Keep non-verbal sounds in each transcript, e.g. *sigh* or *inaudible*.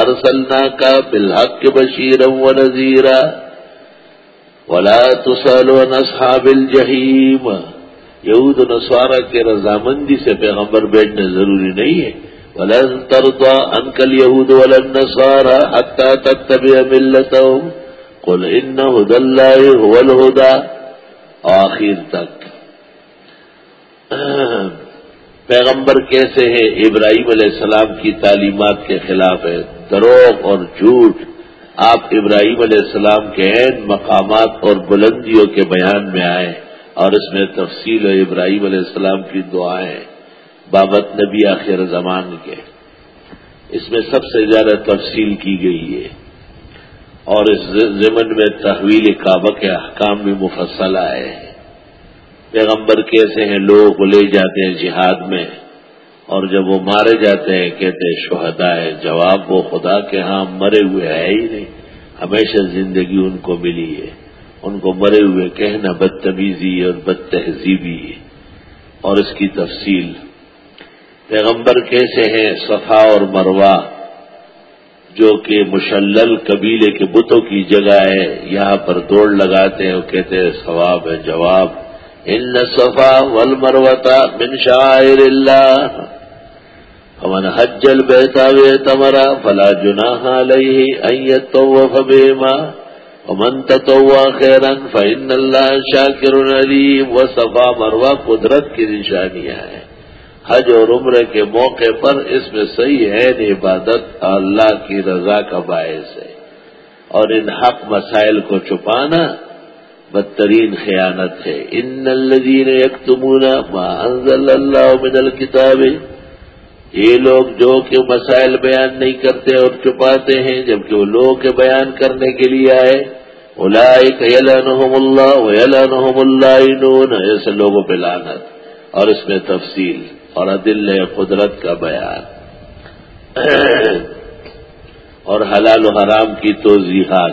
ارسلنا کا بالحق بشیر و نذیرا ولا تسل و نصحاب الجحیم یہود نسوارا کے رضامندی سے پیغمبر بیٹھنا ضروری نہیں ہے. ولن ترضى عنك اليهود ولا النصارى حتى تتبع ملتهم. قل ان هدى الله هو الهدى. آخر تک. پیغمبر کیسے ہے ابراہیم علیہ السلام کی تعلیمات کے خلاف ہے. دروغ اور جھوٹ آپ ابراہیم علیہ السلام کے عین مقامات اور بلندیوں کے بیان میں آئے اور اس میں تفصیل ابراہیم علیہ السلام کی دعائیں بابت نبی آخر زمان کے۔ اس میں سب سے زیادہ تفصیل کی گئی ہے۔ اور اس ضمن میں تحویل کعبہ کے احکام بھی مفصل آئے ہیں پیغمبر کیسے ہیں؟ لوگ لے جاتے ہیں جہاد میں۔ اور جب وہ مارے جاتے ہیں، کہتے ہیں شہدا ہے جواب، وہ خدا کے ہاں مرے ہوئے ہے ہی نہیں۔ ہمیشہ زندگی ان کو ملی ہے۔ ان کو مرے ہوئے کہنا بدتمیزی اور بد تہذیبی ہے۔ اور اس کی تفصیل، پیغمبر کیسے ہیں صفا اور مروا جو کہ مشلل قبیلے کے بتوں کی جگہ ہے، یہاں پر دوڑ لگاتے ہیں وہ کہتے ہیں، ثواب ہے جواب۔ ان صفا ول مروتا من شاعر اللہ۔ امن حجل بہتا وے تمرا فلا جنا لئی ایت فبیما امن تتوا خیرن فن اللہ شاکر علیم و صفا مروا قدرت کی نشانیاں ہیں حج اور عمر کے موقع پر اس میں صحیح ہے عبادت اللہ کی رضا کا باعث ہے۔ اور ان حق مسائل کو چھپانا بدترین خیانت ہے۔ ان الذین یکتمون ما انزل اللہ من الکتاب یہ لوگ جو کہ مسائل بیان نہیں کرتے اور چھپاتے ہیں، جبکہ وہ لوگ کے بیان کرنے کے لیے آئے۔ اولئک اللہ ویلعنہم اللائنون ایسے لوگوں پہ لعنت۔ اور اس میں تفصیل اور عدل قدرت کا بیان۔ اور حلال و حرام کی توضیحات۔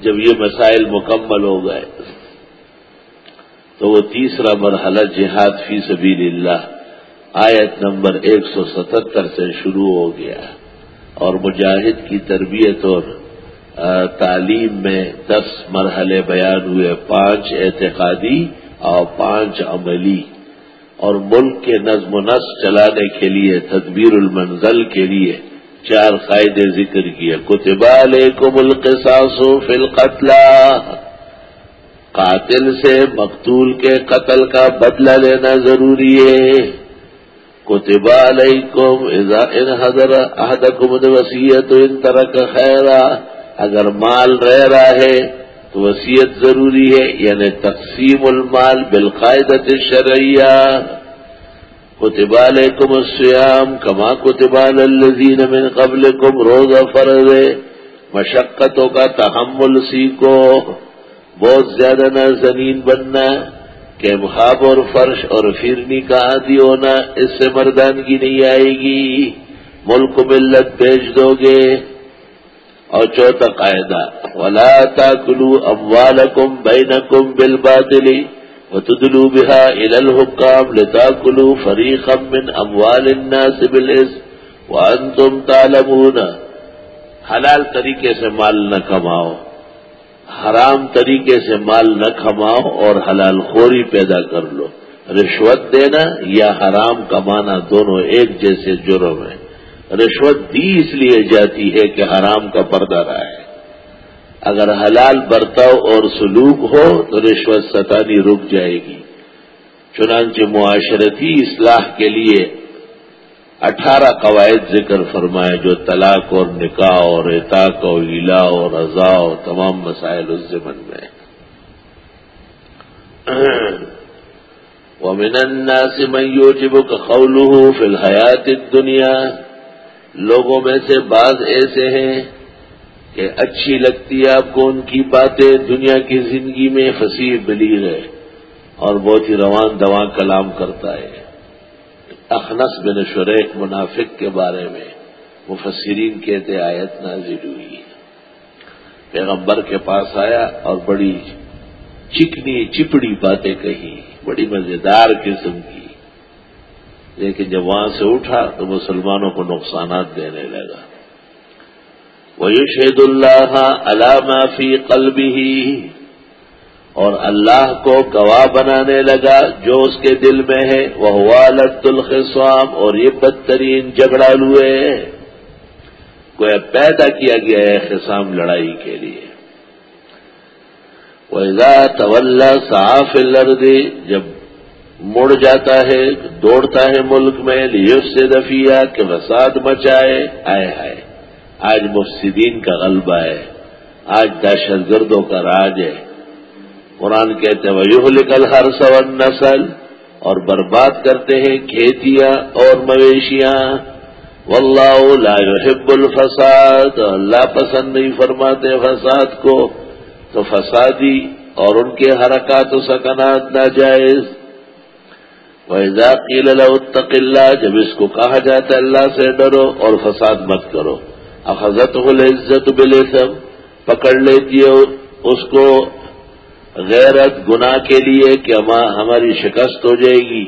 جب یہ مسائل مکمل ہو گئے، تو وہ تیسرا مرحلہ جہاد فی سبیل اللہ۔ آیت نمبر ایک سو ستہتر سے شروع ہو گیا اور مجاہد کی تربیت اور تعلیم میں دس مرحلے بیان ہوئے، پانچ اعتقادی اور پانچ عملی۔ اور ملک کے نظم و نسق چلانے کے لیے، تدبیر المنزل کے لیے چار قاعدے ذکر کیے۔ کتبہ علیکم القصاص فی القتل۔ قاتل سے مقتول کے قتل کا بدلہ لینا ضروری ہے۔ کتبہ علیکم اذا ان حضر احدکم وسیعت ان ترک خیرا اگر مال رہ رہا ہے تو وسیعت ضروری ہے یعنی تقسیم المال بالقاعدت الشرعیہ۔ کتب علیکم السیام کما کتبال الذین من قبلکم روزہ فرض، مشقتوں کا تحمل سیکھو۔ بہت زیادہ نہ زمین بننا کہ خواب اور فرش اور فرنی کا عادی ہونا اس سے مردانگی نہیں آئے گی۔ ملک ملت بیچ دو گے۔ اور چوتھا قاعدہ، ولا تاکلو اموالکم بینکم بالباطلی وتدلوا بها إلى الحكام لتاكلوا فريقا من أموال الناس بالإثم وأنتم تعلمون۔ حلال طریقے سے مال نہ کماؤ۔ حرام طریقے سے مال نہ کماؤ اور حلال خوری پیدا کر لو۔ رشوت دینا یا حرام کمانا دونوں ایک جیسے جرم ہیں۔ رشوت دی اس لیے جاتی ہے کہ حرام کا پردہ رہا ہے۔ اگر حلال برتاؤ اور سلوک ہو تو رشوت ستانی رک جائے گی۔ چنانچہ معاشرتی اصلاح کے لیے اٹھارہ قواعد ذکر فرمائے جو طلاق اور نکاح اور اطاق اور علا اور رضا اور تمام مسائل اس زمن میں ومن الناس من يوجبك قوله في الحیات الدنیا، لوگوں میں سے بعض ایسے ہیں کہ اچھی لگتی ہے آپ کو ان کی باتیں دنیا کی زندگی میں فصیح بلیغ ہے اور بہت ہی روان دوان کلام کرتا ہے۔ اخنس بن شریک منافق کے بارے میں مفسرین کہتے آیت نازل ہوئی۔ پیغمبر کے پاس آیا اور بڑی چکنی، چپڑی باتیں کہی بڑی مزیدار قسم کی۔ لیکن جب وہاں سے اٹھا تو مسلمانوں کو نقصانات دینے لگا۔ وہ شہید اللہ علامہ فی قلبی اور اللہ کو گواہ بنانے لگا جو اس کے دل میں ہے وہ والد الخصوام اور یہ بدترین جھگڑا لوے کوئی پیدا کیا گیا ہے خسام لڑائی کے لیے۔ وہ طول صاف لردی جب مڑ جاتا ہے، دوڑتا ہے ملک میں لیف سے دفیہ کہ وساد مچائے، آئے ہائے، آج مفسدین کا غلبہ ہے، آج دہشت گردوں کا راج ہے۔ قرآن کہتے ویوہ لکل ہر سون نسل اور برباد کرتے ہیں کھیتیاں اور مویشیاں۔ واللہ لا يحب الفساد۔ اللہ پسند نہیں فرماتے فساد کو۔ تو فسادی اور ان کے حرکات و سکنات ناجائز۔ ویزا قیل اتق اللہ جب اس کو کہا جاتا ہے اللہ سے ڈرو اور فساد مت کرو۔ اخذت عزت بلے سب پکڑ لیتی ہے اس کو۔ غیرت گنا کے لیے کہ ہماری شکست ہو جائے گی۔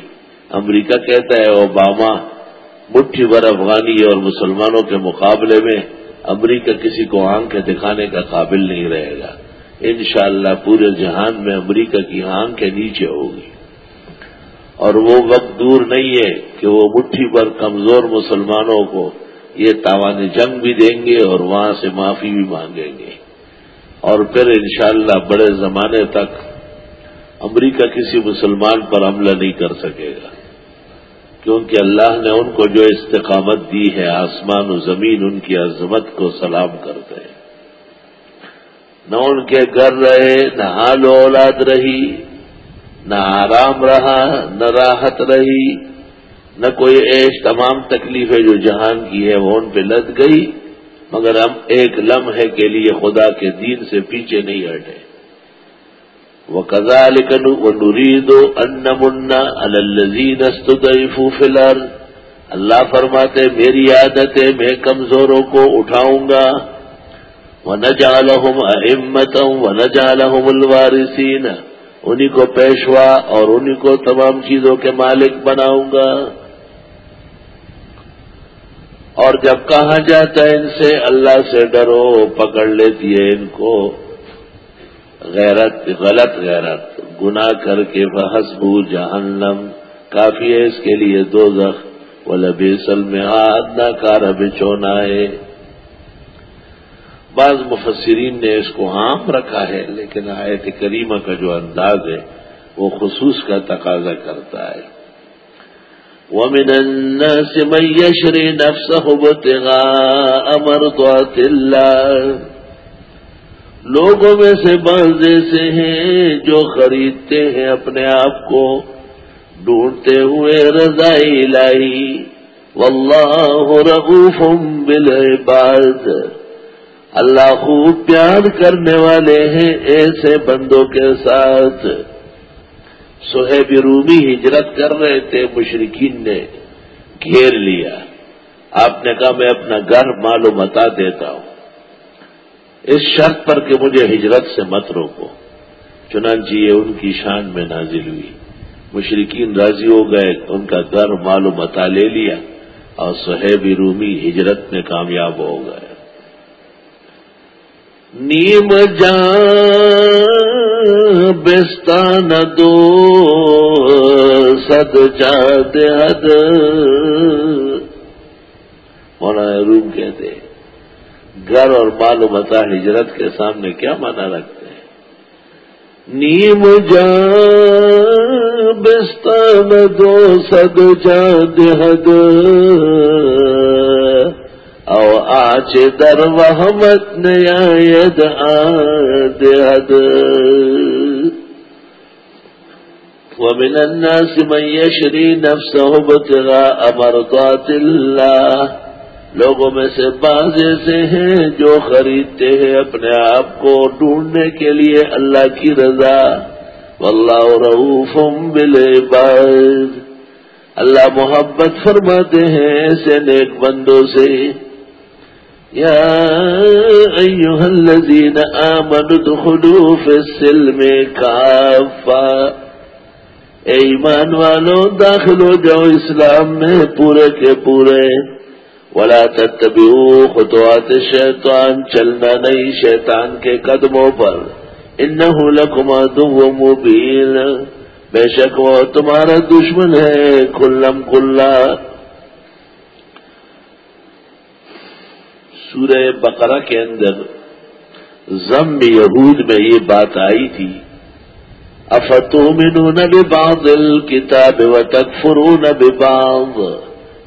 امریکہ کہتا ہے، اوباما، مٹھی بھر افغانی اور مسلمانوں کے مقابلے میں امریکہ کسی کو آنکھیں دکھانے کا قابل نہیں رہے گا۔ انشاءاللہ پورے جہان میں امریکہ کی آنکھیں نیچے ہوگی۔ اور وہ وقت دور نہیں ہے کہ وہ مٹھی پر کمزور مسلمانوں کو یہ تاوان جنگ بھی دیں گے اور وہاں سے معافی بھی مانگیں گے۔ اور پھر انشاءاللہ بڑے زمانے تک امریکہ کسی مسلمان پر حملہ نہیں کر سکے گا۔ کیونکہ اللہ نے ان کو جو استقامت دی ہے، آسمان و زمین، ان کی عظمت کو سلام کرتے ہیں۔ نہ ان کے گھر رہے، نہ حال و اولاد رہی، نہ آرام رہا، نہ راحت رہی، نہ کوئی ایش تمام تکلیفیں جو جہان کی ہے وہ ان پہ لد گئی۔ مگر ہم ایک لمحے کے لیے خدا کے دین سے پیچھے نہیں ہٹے وہ کزا لکن وہ نرید و ان منا الزین فلر اللہ فرماتے میری عادت ہے، میں کمزوروں کو اٹھاؤں گا۔ وہ نہ جالحم احمت وہ نہ جالحم الوارسین انہی کو پیشوا اور انہی کو تمام چیزوں کے مالک بناؤں گا۔ اور جب کہا جاتا ہے ان سے؟ اللہ سے ڈرو، پکڑ لیتی ہے ان کو۔ غیرت، غلط غیرت۔ گنا کر کے بحسبو جہنم۔ کافی ہے اس کے لیے دو زخ وہ لبیسل میں آدھا کار بچونا ہے۔ بعض مفسرین نے اس کو عام رکھا ہے، لیکن آیت کریمہ کا جو انداز ہے، وہ خصوص کا تقاضا کرتا ہے۔ وَمِنَ النَّاسِ مَن يَشْرِي نَفْسَهُ ابْتِغَاءَ مَرْضَاتِ اللَّهِ. لوگوں میں سے بعض ایسے ہیں جو خریدتے ہیں اپنے آپ کو، ڈھونڈتے ہوئے رضائی لائی واللہ رغوف بالعباد. اللہ خوب پیار کرنے والے ہیں ایسے بندوں کے ساتھ۔ سہیب رومی ہجرت کر رہے تھے مشرقین نے گھیر لیا۔ آپ نے کہا، میں اپنا گھر معلوم بتا دیتا ہوں۔ اس شرط پر کہ مجھے ہجرت سے مت روکو۔ چنانچہ یہ ان کی شان میں نازل ہوئی۔ مشرقین راضی ہو گئے، ان کا گھر معلوم متا لے لیا اور سہیب رومی ہجرت میں کامیاب ہو گئے۔ نیم جان بستان دو سد جاد حد۔ مولانا روم کہتے گھر اور مال و متا ہجرت کے سامنے کیا مانا رکھتے ہیں؟ نیم جان بستان دو سد جاد حد۔ او آچ در وحمت نیاید آدد ومن الناس من يشري نفسه ابتغاء مرضات اللہ. لوگوں میں سے بعض ایسے ہیں جو خریدتے ہیں اپنے آپ کو ڈھونڈنے کے لیے اللہ کی رضا. واللہ رعوف بالعباد. اللہ محبت فرماتے ہیں ایسے نیک بندوں سے ایوہ الذین آمنوا دخلوا فی السلم کافا ایمان والو، داخل ہو جاؤ اسلام میں، پورے کے پورے. ولا تتبعوا خطوات شیطان چلنا نہیں شیطان کے قدموں پر. انه لكم عدو مبين بے شک وہ تمہارا دشمن ہے، کلم کلا سورہ بقرہ کے اندر زم یہود میں یہ بات آئی تھی افتو مینو نہ دل کتاب و تک فرو نہ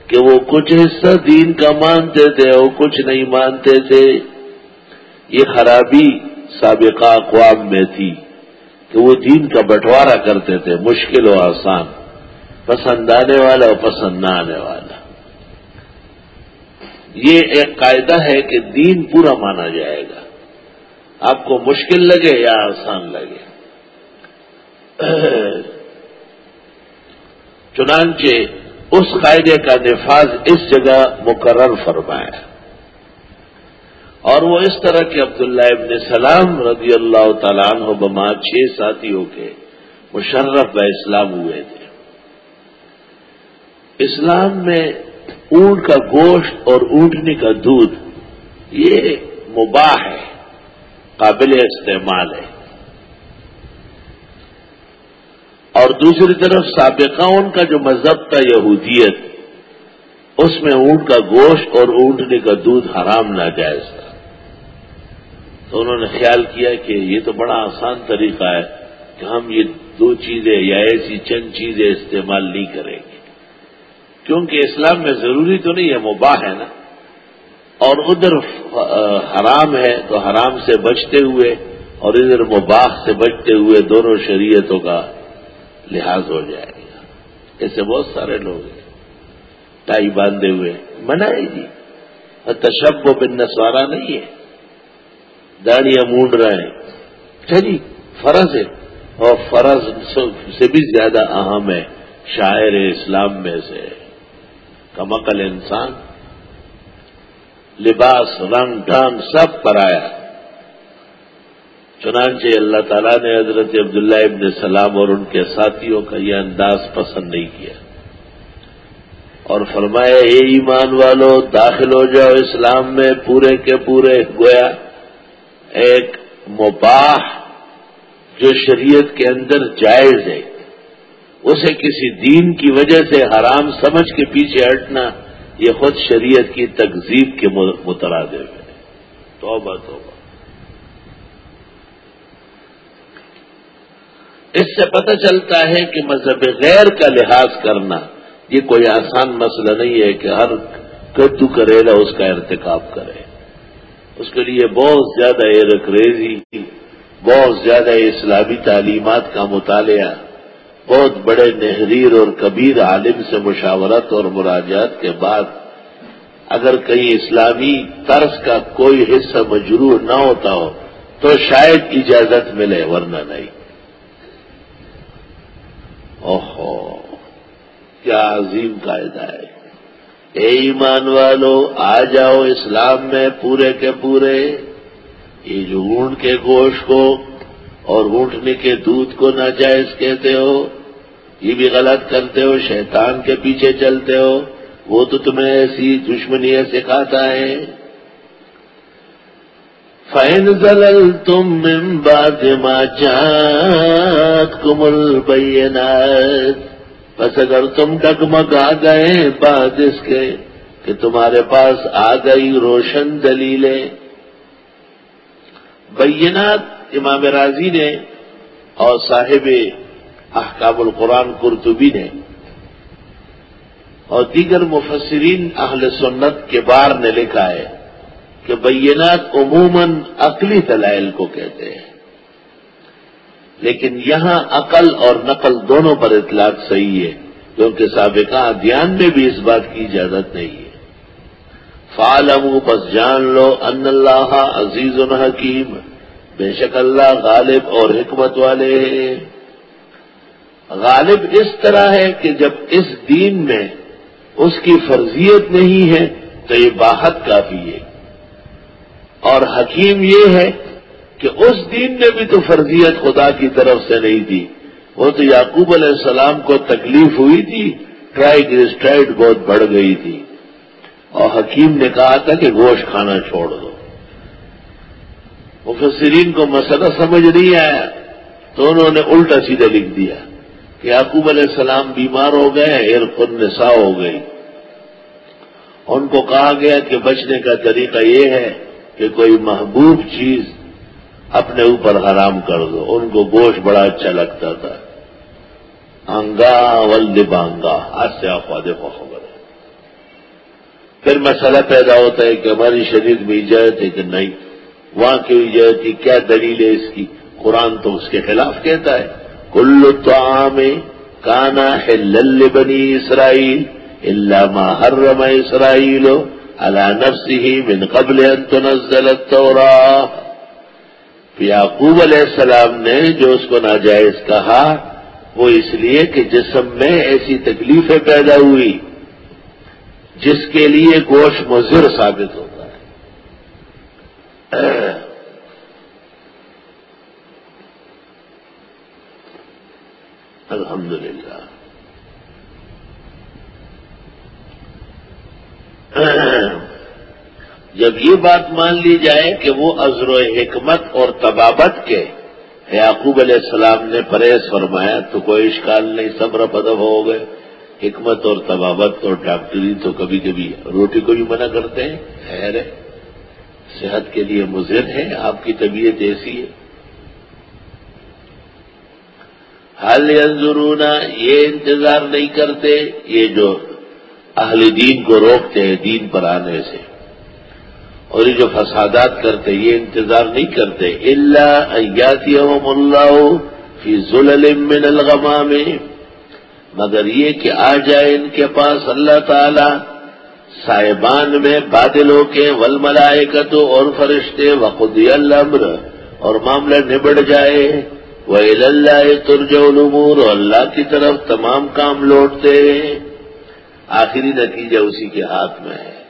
کہ وہ کچھ حصہ دین کا مانتے تھے اور کچھ نہیں مانتے تھے۔ یہ خرابی سابقہ اقوام میں تھی کہ وہ دین کا بٹوارا کرتے تھے، مشکل و آسان پسند آنے والا اور پسند نہ آنے والا۔ یہ ایک قاعدہ ہے کہ دین پورا مانا جائے گا۔ آپ کو مشکل لگے یا آسان لگے؟ چنانچہ اس قاعدے کا نفاذ اس جگہ مقرر فرمایا۔ اور وہ اس طرح کے عبداللہ ابن سلام رضی اللہ تعالیٰ عنہ بما چھ ساتھیوں کے مشرف اسلام ہوئے تھے۔ اسلام میں اونٹ کا گوشت اور اونٹنی کا دودھ، یہ مباح ہے، قابل استعمال ہے۔ اور دوسری طرف سابقہ ان کا جو مذہب تھا یہودیت، اس میں اونٹ کا گوشت اور اونٹنے کا دودھ حرام ناجائز تھا۔ تو انہوں نے خیال کیا کہ یہ تو بڑا آسان طریقہ ہے کہ ہم یہ دو چیزیں یا ایسی چند چیزیں استعمال نہیں کریں گے۔ کیونکہ اسلام میں ضروری تو نہیں ہے، مباح ہے نا۔ اور ادھر حرام ہے تو حرام سے بچتے ہوئے اور ادھر مباح سے بچتے ہوئے دونوں شریعتوں کا لحاظ ہو جائے گا۔ ایسے بہت سارے لوگ ہیں۔ ٹائی باندھے ہوئے۔ منائے جی۔ تشب و بن نسوارا نہیں ہے۔ داڑیاں مونڈ رہے۔ ہیں اچھا جی فرض ہے۔ اور فرض سے بھی زیادہ اہم ہے شاعر اسلام میں سے۔ کمکل انسان، لباس، رنگ ڈھنگ سب پر آیا۔ چنانچہ اللہ تعالیٰ نے حضرت عبداللہ ابن سلام اور ان کے ساتھیوں کا یہ انداز پسند نہیں کیا۔ اور فرمایا، اے ایمان والو، داخل ہو جاؤ اسلام میں پورے کے پورے۔ گویا، ایک مباح جو شریعت کے اندر جائز ہے۔ اسے کسی دین کی وجہ سے حرام سمجھ کے پیچھے ہٹنا یہ خود شریعت کی تقزیب کے مترادف ہے۔ توبہ توبہ۔ اس سے پتہ چلتا ہے کہ مذہب غیر کا لحاظ کرنا یہ کوئی آسان مسئلہ نہیں ہے کہ ہر کدو کریلا اس کا ارتکاب کرے۔ اس کے لیے بہت زیادہ ریزی، بہت زیادہ اسلامی تعلیمات کا مطالعہ بہت بڑے نہریر اور کبیر عالم سے مشاورت اور مراجات کے بعد اگر کہیں اسلامی طرز کا کوئی حصہ مجرور نہ ہوتا ہو تو شاید اجازت ملے، ورنہ نہیں۔ اوہو، کیا عظیم قاعدہ ہے۔ اے ایمان والو، آ جاؤ اسلام میں پورے کے پورے۔ یہ جو اونٹ کے گوشت کو اور اونٹنے کے دودھ کو ناجائز کہتے ہو، یہ بھی غلط کرتے ہو، شیطان کے پیچھے چلتے ہو، وہ تو تمہیں ایسی دشمنی سکھاتا ہے۔ فائن زل تم باد کمل بینات بس اگر تم ڈگمگ آ گئے بعد اس کے کہ تمہارے پاس آ گئی روشن دلیلیں۔ بینات امام راضی نے اور صاحب احکام القرآن قرطبی نے اور دیگر مفسرین اہل سنت کے بار نے لکھا ہے کہ بینات عموماً عقلی دلائل کو کہتے ہیں، لیکن یہاں عقل اور نقل دونوں پر اطلاق صحیح ہے، کیونکہ سابقہ ادھیان میں بھی اس بات کی اجازت نہیں ہے۔ فالم بس جان لو ان اللہ عزیز الحکیم بے شک اللہ غالب اور حکمت والے ہیں۔ غالب اس طرح ہے کہ جب اس دین میں اس کی فرضیت نہیں ہے تو یہ باہت کافی ہے۔ اور حکیم یہ ہے کہ اس دین میں بھی تو فرضیت خدا کی طرف سے نہیں تھی وہ تو یعقوب علیہ السلام کو تکلیف ہوئی تھی ٹرائیگریسٹائڈ بہت بڑھ گئی تھی۔ اور حکیم نے کہا تھا کہ گوشت کھانا چھوڑ دو۔ مفسرین کو مسئلہ سمجھ نہیں آیا تو انہوں نے الٹا سیدھا لکھ دیا کہ یعقوب علیہ السلام بیمار ہو گئے ایر خود نسا ہو گئی۔ ان کو کہا گیا کہ بچنے کا طریقہ یہ ہے کہ کوئی محبوب چیز اپنے اوپر حرام کر دو۔ ان کو گوشت بڑا اچھا لگتا تھا۔ انگا ولد بانگا، آج سے آپ وعدے کو خبر ہے۔ پھر مسئلہ پیدا ہوتا ہے کہ ہماری شریر میں اجازت ہے کہ نہیں۔ وہاں کی اجازت کی کیا دلیل ہے اس کی؟ قرآن تو اس کے خلاف کہتا ہے، کل تو کانا ہے لل بنی اسرائیل اللہ ما حرم اسرائیل اللہ نفسی ہی من قبل ان تنزل یعقوب علیہ السلام نے جو اس کو ناجائز کہا، وہ اس لیے کہ جسم میں ایسی تکلیفیں پیدا ہوئی، جس کے لیے گوشت مضر ثابت ہوتا ہے *coughs* الحمد للہ *coughs* جب یہ بات مان لی جائے کہ وہ عزر و حکمت اور طبابت کے یعقوب علیہ السلام نے پرہیز فرمایا تو کوئی اشکال نہیں، صبر پدب ہو گئے۔ حکمت اور طبابت اور ڈاکٹری تو کبھی کبھی روٹی کو بھی منع کرتے ہیں، خیر ہے۔ صحت کے لیے مضر ہے، آپ کی طبیعت ایسی ہے۔ حال انضرونا یہ انتظار نہیں کرتے، یہ جو اہل دین کو روکتے ہیں، دین پر آنے سے۔ اور یہ جو فسادات کرتے یہ انتظار نہیں کرتے۔ اللہ ایاتی اللہ فی من الغما میں مگر یہ کہ آ جائے ان کے پاس اللہ تعالی صاحبان میں بادلوں کے ول ملائکتوں اور فرشتے وقود الامر، اور معاملہ نبڑ جائے۔ وہ اللہ ترج العمور اور اللہ کی طرف تمام کام لوٹتے۔ آخری نتیجہ اسی کے ہاتھ میں ہے۔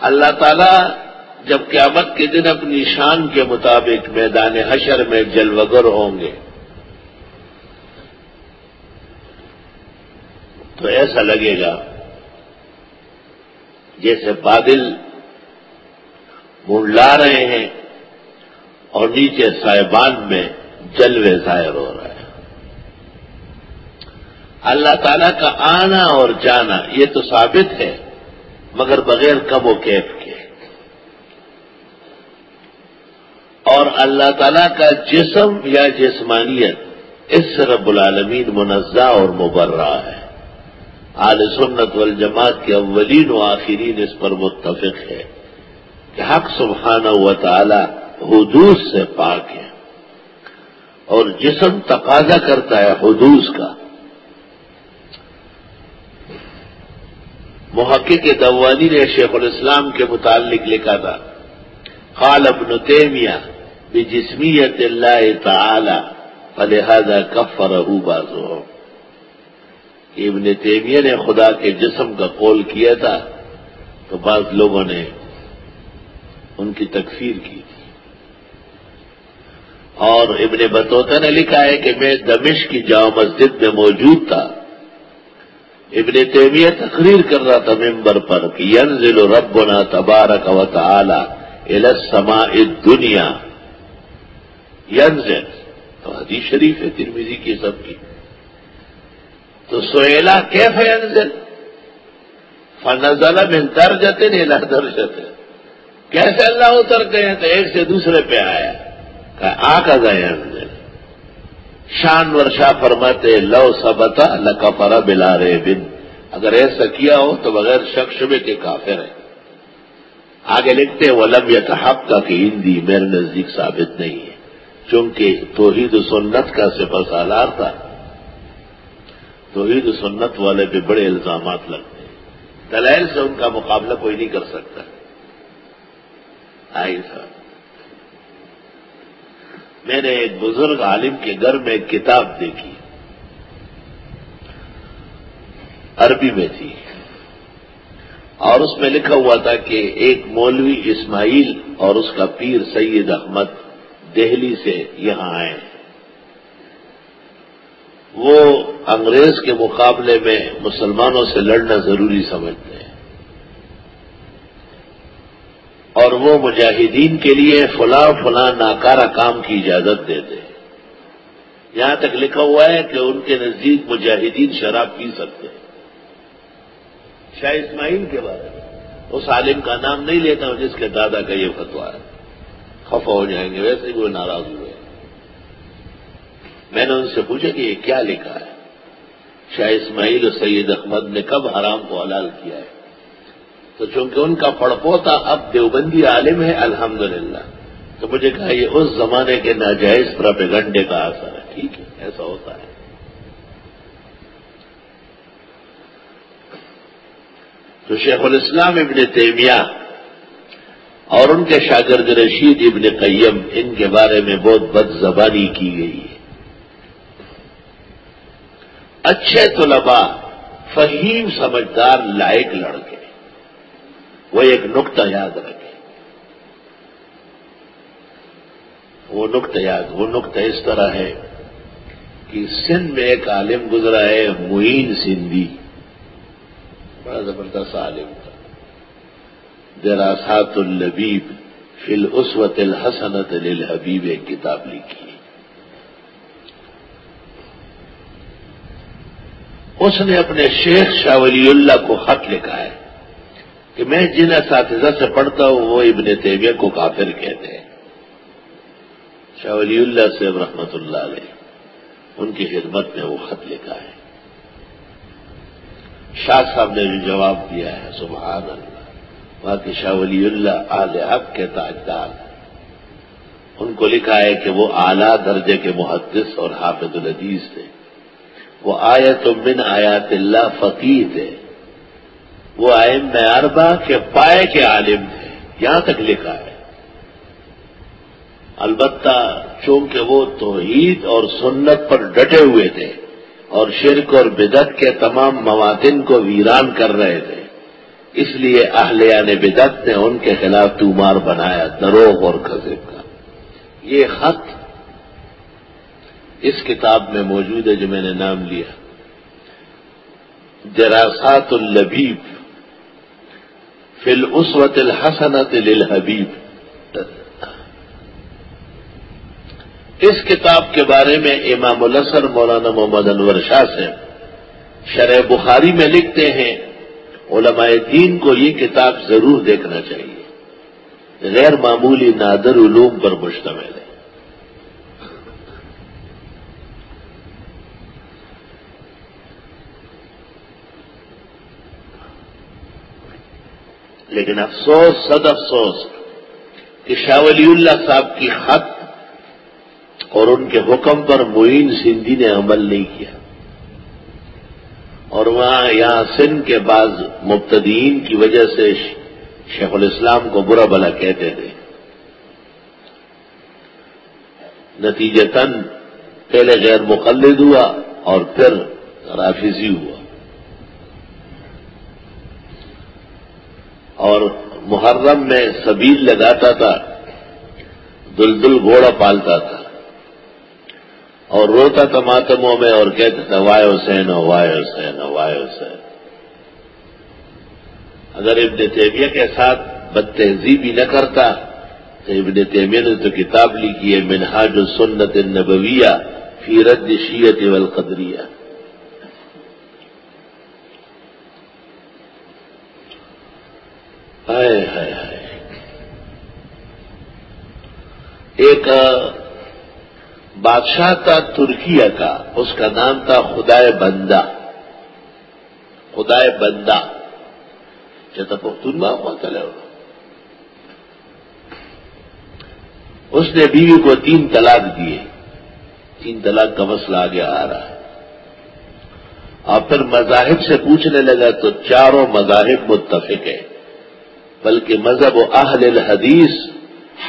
اللہ تعالی جب قیامت کے دن اپنی شان کے مطابق میدان حشر میں جلوگر ہوں گے۔ تو ایسا لگے گا جیسے بادل منڈلا رہے ہیں اور نیچے صاحبان میں جلوے ظاہر ہو رہا ہے اللہ تعالیٰ کا آنا اور جانا یہ تو ثابت ہے، مگر بغیر کب و کیف کے۔ اور اللہ تعالی کا جسم یا جسمانیت اس رب العالمین منزہ اور مبرہ ہے۔ آل سنت والجماعت کے اولین و آخرین اس پر متفق ہے کہ حق سبحانہ و تعالی حدوث سے پاک ہے اور جسم تقاضا کرتا ہے حدوث کا۔ محقق دوانی نے شیخ الاسلام کے متعلق لکھا تھا، قال ابن تیمیہ بجسمیت اللہ تعالی، فلہذا کفر بازو ابن تیمیہ نے خدا کے جسم کا قول کیا تھا تو بعض لوگوں نے ان کی تکفیر کی تھی۔ اور ابن بطوطہ نے لکھا ہے کہ میں دمش کی جاؤ مسجد میں موجود تھا۔ ابن تیمیہ تقریر کر رہا تھا ممبر پر کہ ینزل ربنا تبارک و تعالی الى السماء الدنیا۔ ینزل تو حدیث شریف ہے ترمیزی کی سب کی۔ تو سویلا کیف ینزل فنزل من درجت الى درجت۔ کیسے اللہ اتر گئے تو ایک سے دوسرے پہ آیا۔ کہ آ کا ینزل شان ورشا فرماتے، لو سبتا لکفر بلا رے بن اگر ایسا کیا ہو تو بغیر شک شبے کے کافر ہے آگے لکھتے، ولم یا کا کہ ہندی میرے نزدیک ثابت نہیں ہے۔ چونکہ توحید و سنت کا سپر سالار تھا۔ توحید و سنت والے پہ بڑے الزامات لگتے ہیں۔ دلائل سے ان کا مقابلہ کوئی نہیں کر سکتا۔ آئی صاحب میں نے ایک بزرگ عالم کے گھر میں ایک کتاب دیکھی۔ عربی میں تھی۔ اور اس میں لکھا ہوا تھا کہ ایک مولوی اسماعیل اور اس کا پیر سید احمد دہلی سے یہاں آئے۔ ہیں وہ انگریز کے مقابلے میں مسلمانوں سے لڑنا ضروری سمجھتے ہیں۔ اور وہ مجاہدین کے لیے فلاں فلاں ناکارہ کام کی اجازت دیتے ہیں۔ یہاں تک لکھا ہوا ہے کہ ان کے نزدیک مجاہدین شراب پی سکتے ہیں۔ شاہ اسماعیل کے بارے میں۔ اس عالم کا نام نہیں لیتا ہوں جس کے دادا کا یہ فتوا ہے۔ خفا ہو جائیں گے، ویسے ہی وہ ناراض ہوئے میں نے ان سے پوچھا کہ یہ کیا لکھا ہے؟ شاہ اسماعیل اور سید احمد نے کب حرام کو حلال کیا ہے؟ تو چونکہ ان کا پڑپوتا اب دیوبندی عالم ہے، الحمدللہ۔ تو مجھے کہا، یہ اس زمانے کے ناجائز پراپیگنڈے کا اثر ہے۔ ٹھیک ہے، ایسا ہوتا ہے۔ تو شیخ الاسلام ابن تیمیہ اور ان کے شاگرد رشید ابن قیم، ان کے بارے میں بہت بد زبانی کی گئی ہے۔ اچھے طلباء، فہیم سمجھدار، لائق لڑکے۔ وہ ایک نقطہ یاد رکھے۔ وہ نقطہ یاد، وہ نقطہ اس طرح ہے کہ سندھ میں ایک عالم گزرا ہے، معین سندھی۔ بڑا زبردست عالم تھا۔ دراسات البیب فل اسوت الحسنت للحبیب ایک کتاب لکھی۔ اس نے اپنے شیخ شاہ ولی اللہ کو خط لکھا ہے کہ میں جن اساتذہ سے پڑھتا ہوں، وہ ابن تیمیہ کو کافر کہتے ہیں۔ شاہ ولی اللہ سے رحمت اللہ علیہ، ان کی خدمت میں وہ خط لکھا ہے۔ شاہ صاحب نے جو جواب دیا ہے سبحان اللہ وہاں شاہ ولی اللہ آل حق کے تاجدار ان کو لکھا ہے کہ وہ اعلیٰ درجے کے محدث اور حافظ العدیز تھے۔ وہ آیت من آیات اللہ فقیر تھے وہ آئم اربا کے پائے کے عالم تھے یہاں تک لکھا ہے۔ البتہ چونکہ وہ توحید اور سنت پر ڈٹے ہوئے تھے اور شرک اور بدت کے تمام مواتن کو ویران کر رہے تھے، اس لیے اہلیان یعنی بدت نے ان کے خلاف تومار بنایا، دروغ اور قزب کا۔ یہ خط اس کتاب میں موجود ہے جو میں نے نام لیا۔ جراسات البیب فل اسوت الحسنت للحبیب۔ اس کتاب کے بارے میں امام الاسر مولانا محمد انور شاہ سے شرح بخاری میں لکھتے ہیں، علماء دین کو یہ کتاب ضرور دیکھنا چاہیے۔ غیر معمولی نادر علوم پر مشتمل ہے۔ لیکن افسوس، صد افسوس کہ شاہ ولی اللہ صاحب کی خط اور ان کے حکم پر معین سندھی نے عمل نہیں کیا۔ اور وہاں یہاں سندھ کے بعض مبتدین کی وجہ سے شیخ الاسلام کو برا بلا کہتے تھے۔ نتیجہ تن پہلے غیر مقلد ہوا اور پھر رافیزی ہوا۔ اور محرم میں سبیل لگاتا تھا، دلدل گھوڑا پالتا تھا۔ اور روتا تھا ماتموں میں اور کہتے تھا، وائے حسین ہو وائے حسین ہو وائے حسین۔ اگر ابن تیمیہ کے ساتھ بد تہذیبی نہ کرتا، تو ابن تیمیہ نے تو کتاب لکھی ہے، منہاج السنت النبویہ فی رد شیت والقدریہ ہائے ہائے ہائے ایک بادشاہ تھا ترکیہ کا، اس کا نام تھا خدائے بندہ۔ خدائے بندہ۔ چاہتا پختون ہوا چلے اس نے بیوی کو تین طلاق دیے۔ تین طلاق کا مسئلہ آگے آ رہا ہے۔ اور پھر مذاہب سے پوچھنے لگا تو چاروں مذاہب متفق ہیں، بلکہ مذہب و اہل الحدیث،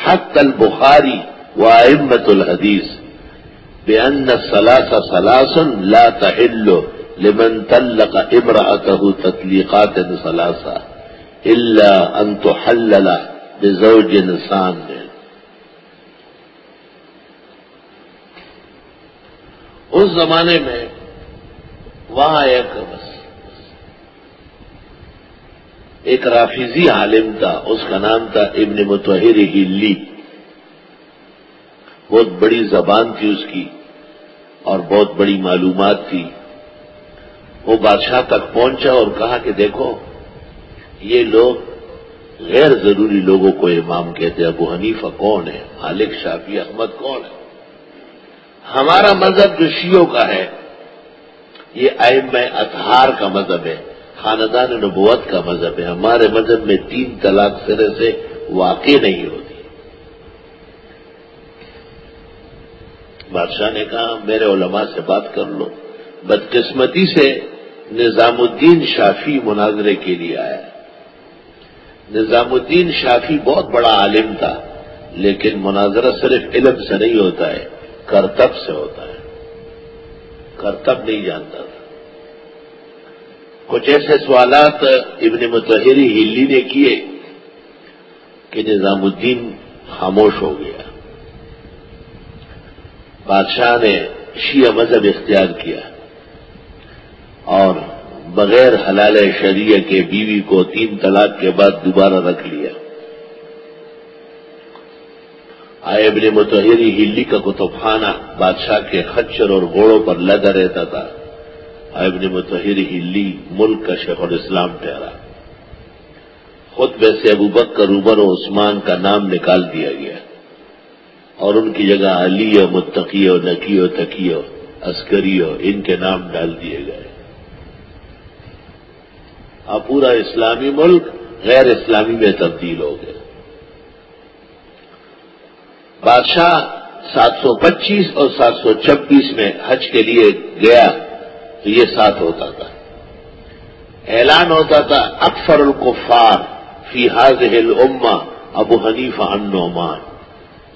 حق البخاری و امت الحدیث بأن الثلاث ثلاث لا تحل لمن طلق امرأته تطليقات ثلاثة إلا أن تحلل بزوج انسان اس زمانے میں وہاں ایک بس ایک رافیزی عالم تھا، اس کا نام تھا ابن متحر ہلی بہت بڑی زبان تھی اس کی اور بہت بڑی معلومات تھی۔ وہ بادشاہ تک پہنچا اور کہا کہ دیکھو، یہ لوگ غیر ضروری لوگوں کو امام کہتے ہیں۔ ابو حنیفہ کون ہے؟ مالک شافی احمد کون ہے؟ ہمارا مذہب جو شیعوں کا ہے، یہ ائم اطہار کا مذہب ہے، خاندان نبوت کا مذہب ہے۔ ہمارے مذہب میں تین طلاق سرے سے واقع نہیں ہوتی بادشاہ نے کہا، میرے علماء سے بات کر لو۔ بدقسمتی سے نظام الدین شافی مناظرے کے لیے آیا۔ نظام الدین شافی بہت بڑا عالم تھا، لیکن مناظرہ صرف علم سے نہیں ہوتا ہے، کرتب سے ہوتا ہے۔ کرتب نہیں جانتا تھا۔ کچھ ایسے سوالات ابن متحری ہلی نے کیے کہ نظام الدین خاموش ہو گیا۔ بادشاہ نے شیعہ مذہب اختیار کیا اور بغیر حلال شریع کے بیوی کو تین طلاق کے بعد دوبارہ رکھ لیا۔ آئے ابن متحری ہلی کا کتب خانہ بادشاہ کے خچر اور گھوڑوں پر لدا رہتا تھا۔ آئے ابن متحری ہلی ملک کا شیخ الاسلام ٹھہرا۔ خود ویسے ابو بکر، عمر و عثمان کا نام نکال دیا گیا۔ اور ان کی جگہ علی و متقی و نکی و تقی و عسکری ان کے نام ڈال دیے گئے۔ اب پورا اسلامی ملک غیر اسلامی میں تبدیل ہو گیا۔ بادشاہ سات سو پچیس اور سات سو چھبیس میں حج کے لیے گیا تو یہ ساتھ ہوتا تھا۔ اعلان ہوتا تھا، اکثر القفار فی حاضر الما ابو حنیف ان نعمان۔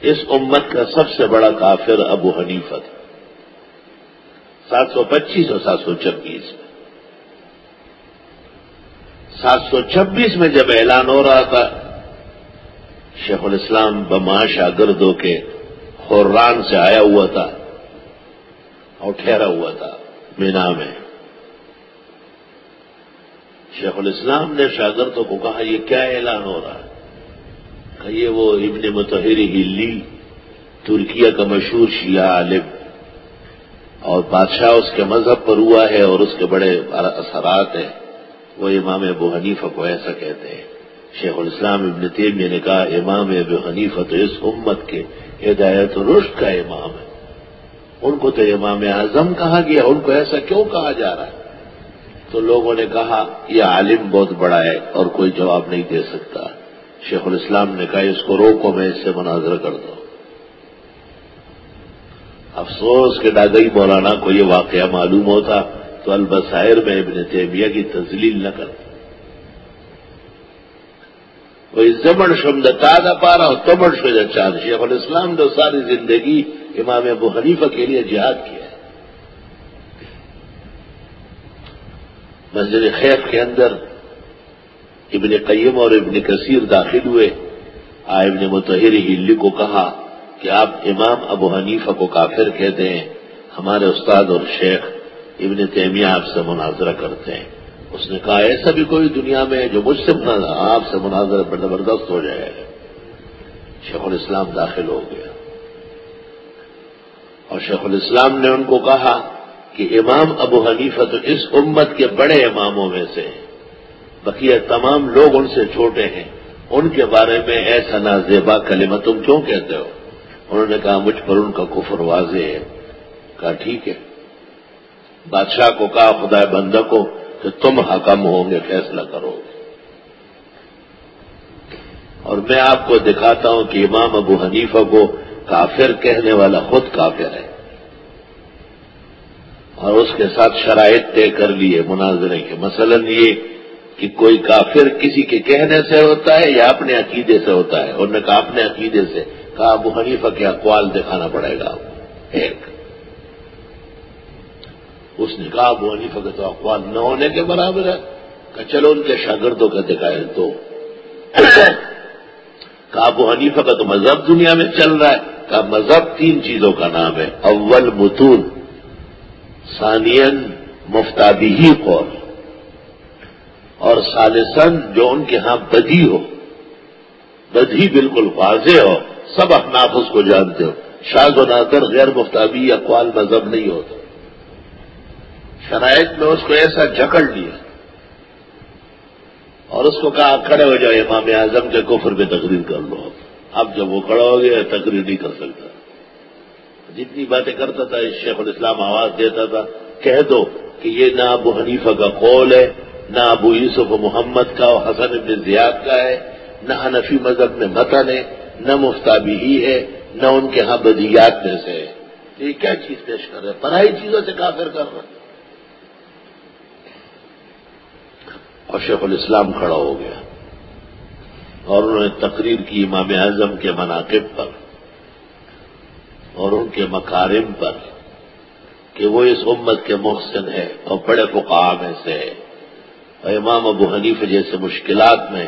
اس امت کا سب سے بڑا کافر ابو حنیفہ تھا۔ سات سو پچیس اور سات سو چھبیس۔ میں سات سو چھبیس میں جب اعلان ہو رہا تھا، شیخ الاسلام بماش گردوں کے خوران سے آیا ہوا تھا اور ٹھہرا ہوا تھا مینا میں۔ شیخ الاسلام نے شاگردوں کو کہا، یہ کیا اعلان ہو رہا ہے؟ یہ وہ ابن متحری ہلی ترکیہ کا مشہور شیعہ عالم اور بادشاہ اس کے مذہب پر ہوا ہے اور اس کے بڑے اثرات ہیں۔ وہ امام ابو حنیفہ کو ایسا کہتے ہیں۔ شیخ الاسلام ابن تیمیہ نے کہا، امام ابو حنیفہ تو اس امت کے ہدایت و رشت کا امام ہے۔ ان کو تو امام اعظم کہا گیا، ان کو ایسا کیوں کہا جا رہا ہے؟ تو لوگوں نے کہا، یہ عالم بہت بڑا ہے اور کوئی جواب نہیں دے سکتا۔ شیخ الاسلام نے کہا، اس کو روکو، میں اس سے مناظر کر دو افسوس کہ ڈاگئی مولانا، کو یہ واقعہ معلوم ہوتا تو البصائر میں ابن تیمیہ کی تزلیل نہ کرتا۔ کوئی زمن شمد تاد پارا اور تمن شد چاند۔ شیخ الاسلام نے ساری زندگی امام ابو حنیفہ کے لیے جہاد کیا ہے۔ مسجد خیف کے اندر ابن قیم اور ابن کثیر داخل ہوئے۔ آ، ابن متحر ہلی کو کہا کہ آپ امام ابو حنیفہ کو کافر کہتے ہیں، ہمارے استاد اور شیخ ابن تیمیہ آپ سے مناظرہ کرتے ہیں۔ اس نے کہا، ایسا بھی کوئی دنیا میں جو مجھ سے آپ سے مناظرہ پر زبردست ہو جائے گا۔ شیخ الاسلام داخل ہو گیا۔ اور شیخ الاسلام نے ان کو کہا کہ امام ابو حنیفہ تو اس امت کے بڑے اماموں میں سے بقیہ تمام لوگ ان سے چھوٹے ہیں۔ ان کے بارے میں ایسا نازیبا کلمہ تم کیوں کہتے ہو؟ انہوں نے کہا، مجھ پر ان کا کفر واضح ہے۔ کہا، ٹھیک ہے۔ بادشاہ کو کہا خدا بندہ کو کہ تم حکم ہوں گے، فیصلہ کرو۔ گے اور میں آپ کو دکھاتا ہوں کہ امام ابو حنیفہ کو کافر کہنے والا خود کافر ہے۔ اور اس کے ساتھ شرائط طے کر لیے، مناظرے کے۔ مثلا یہ کہ کوئی کافر کسی کے کہنے سے ہوتا ہے یا اپنے عقیدے سے ہوتا ہے۔ انہوں نے کہا اپنے عقیدے سے، کہا ابو حنیفہ کے اقوال دکھانا پڑے گا۔ ایک۔ اس نے کہا ابو حنیفہ کے تو اقوال نہ ہونے کے برابر ہے۔ کہ چلو ان کے شاگردوں کا دکھائے تو۔ *coughs* کہا ابو حنیفہ کا تو مذہب دنیا میں چل رہا ہے۔ کہا مذہب تین چیزوں کا نام ہے۔ اول متون، ثانین، مفتابی ہی قول۔ اور سالسن جو ان کے ہاں بدی ہو، بدی بالکل واضح ہو، سب احناف اس کو جانتے ہو۔ شاز و نادر غیر مفتابی اقوال مذہب نہیں ہوتا شرائط میں اس کو ایسا جکڑ لیا۔ اور اس کو کہا، کھڑے ہو جاؤ، امام اعظم کے کفر پہ تقریر کر لو۔ اب جب وہ کھڑا ہو گیا، تقریر نہیں کر سکتا۔ جتنی باتیں کرتا تھا، اس شیخ الاسلام آواز دیتا تھا، کہہ دو کہ یہ نہ ابو حنیفہ کا قول ہے نہ ابو یوسف و محمد کا اور حسن ابن زیاد کا ہے، نہ حنفی مذہب میں متن ہے، نہ مفتابی ہی ہے، نہ ان کے ہاں بدیات میں سے ہے۔ یہ کیا چیز پیش کر رہے پڑھائی چیزوں سے کافر کر رہے اور شیخ الاسلام کھڑا ہو گیا۔ اور انہوں نے تقریر کی امام اعظم کے مناقب پر اور ان کے مکارم پر کہ وہ اس امت کے محسن ہے اور بڑے میں سے ہے اور امام ابو حنیف جیسے مشکلات میں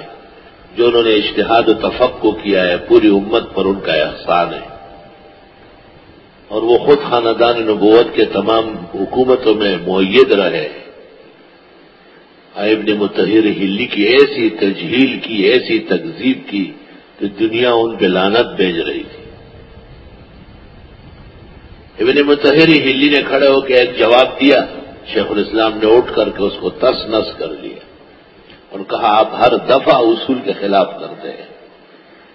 جو انہوں نے اشتہاد و تفق کو کیا ہے، پوری امت پر ان کا احسان ہے۔ اور وہ خود خاندان نبوت کے تمام حکومتوں میں معید رہے۔ ابن متحر ہلی کی ایسی تجہیل کی، ایسی تقزیب کی کہ دنیا ان پہ لانت بھیج رہی تھی۔ ابن متحر ہلی نے کھڑے ہو کے ایک جواب دیا۔ شیخ الاسلام نے اٹھ کر کے اس کو تس نس کر لیا اور کہا، آپ ہر دفعہ اصول کے خلاف کرتے ہیں۔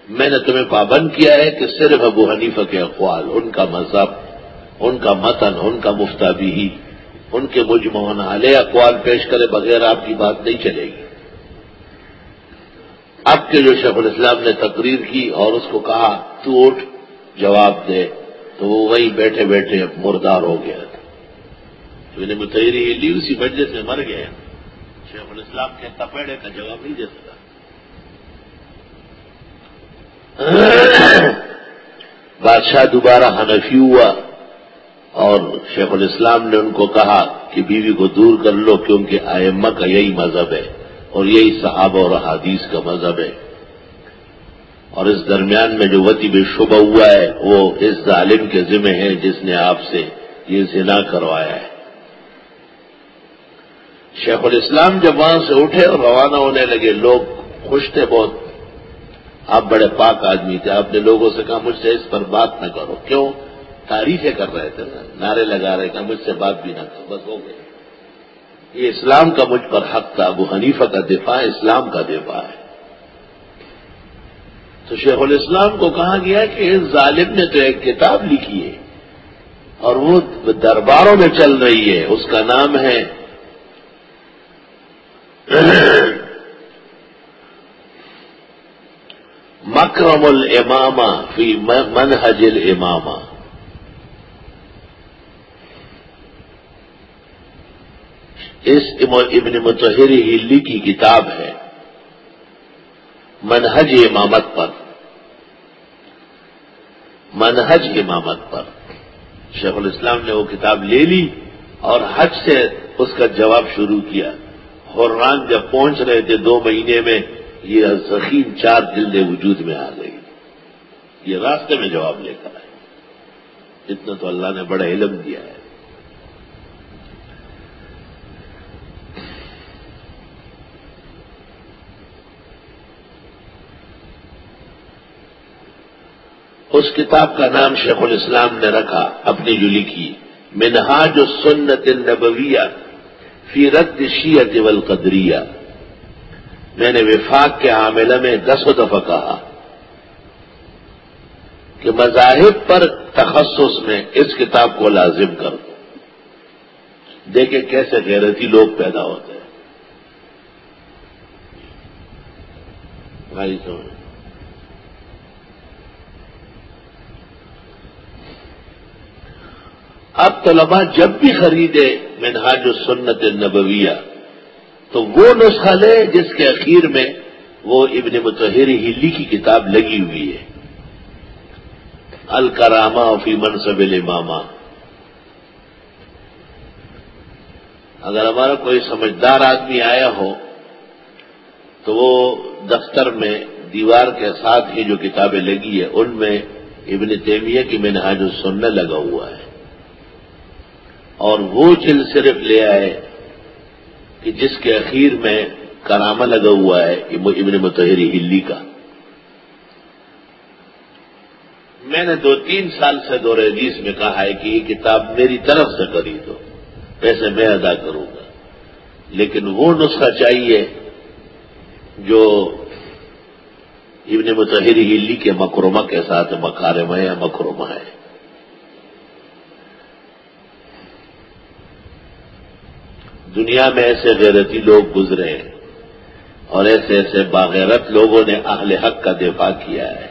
میں نے تمہیں پابند کیا ہے کہ صرف ابو حنیفہ کے اقوال، ان کا مذہب، ان کا متن، ان کا مفتابی ہی، ان کے مجموعن علیہ اقوال پیش کرے بغیر آپ کی بات نہیں چلے گی۔ اب کے جو شیخ الاسلام نے تقریر کی اور اس کو کہا، تو اٹھ، جواب دے، تو وہ وہی بیٹھے بیٹھے مردار ہو گیا تھا۔ انہیں متحری لی اسی وجہ سے مر گیا شیخ الاسلام کے تپیڑے کا جواب نہیں دے سکا. بادشاہ دوبارہ حنفی ہوا اور شیخ الاسلام نے ان کو کہا کہ بیوی کو دور کر لو کیونکہ آئمہ کا یہی مذہب ہے اور یہی صحابہ اور حادیث کا مذہب ہے۔ اور اس درمیان میں جو وتی بے شبہ ہوا ہے، وہ اس ظالم کے ذمہ ہے جس نے آپ سے یہ زنا کروایا ہے۔ شیخ الاسلام جب وہاں سے اٹھے اور روانہ ہونے لگے، لوگ خوش تھے بہت۔ آپ بڑے پاک آدمی تھے۔ آپ نے لوگوں سے کہا، مجھ سے اس پر بات نہ کرو۔ کیوں؟ تعریفیں کر رہے تھے۔ نعرے لگا رہے کہ مجھ سے بات بھی نہ کرو بس ہو گئے۔ یہ اسلام کا مجھ پر حق تھا۔ ابو حنیفہ کا دفاع اسلام کا دفاع ہے۔ تو شیخ الاسلام کو کہا گیا کہ اس ظالم نے تو ایک کتاب لکھی ہے اور وہ درباروں میں چل رہی ہے۔ اس کا نام ہے مکرم الامامہ فی منہج الامامہ. اس ابن متحر ہلی کی کتاب ہے منہج امامت پر. منہج امامت پر. شیخ الاسلام نے وہ کتاب لے لی اور حج سے اس کا جواب شروع کیا. حران جب پہنچ رہے تھے دو مہینے میں، یہ زخیم چار جلدیں وجود میں آ گئی یہ راستے میں جواب لے کر آئے۔ اتنا تو اللہ نے بڑا علم دیا ہے۔ اس کتاب کا نام شیخ الاسلام نے رکھا، اپنی جو لکھی، منہاج سنت النبویہ۔ فی رد شیعت والقدریہ۔ میں نے وفاق کے عاملہ میں دس دفعہ کہا کہ مذاہب پر تخصص میں اس کتاب کو لازم کر دو۔ دیکھیں کیسے غیرتی لوگ پیدا ہوتے ہیں۔ بھائی سمجھ اب طلبا جب بھی خریدے منہاج و سنت نبویہ تو وہ نسخہ لے جس کے اخیر میں وہ ابن متحر ہلی کی کتاب لگی ہوئی ہے۔ الکرامہ فی منصب الامامہ۔ اگر ہمارا کوئی سمجھدار آدمی آیا ہو، تو وہ دفتر میں دیوار کے ساتھ ہی جو کتابیں لگی ہے ان میں ابن تیمیہ کی منہاج السنہ لگا ہوا ہے۔ اور وہ چل صرف لے آئے کہ جس کے اخیر میں کرامہ لگا ہوا ہے، ابن متحری ہلی کا۔ میں نے دو تین سال سے دور حدیث میں کہا ہے کہ یہ کتاب میری طرف سے خرید دو پیسے میں ادا کروں گا۔ لیکن وہ نسخہ چاہیے جو ابن متحری ہلی کے مکرمہ کے ساتھ مکارمہ یا مکرمہ ہے۔ دنیا میں ایسے غیرتی لوگ گزرے اور ایسے ایسے باغیرت لوگوں نے اہل حق کا دفاع کیا ہے۔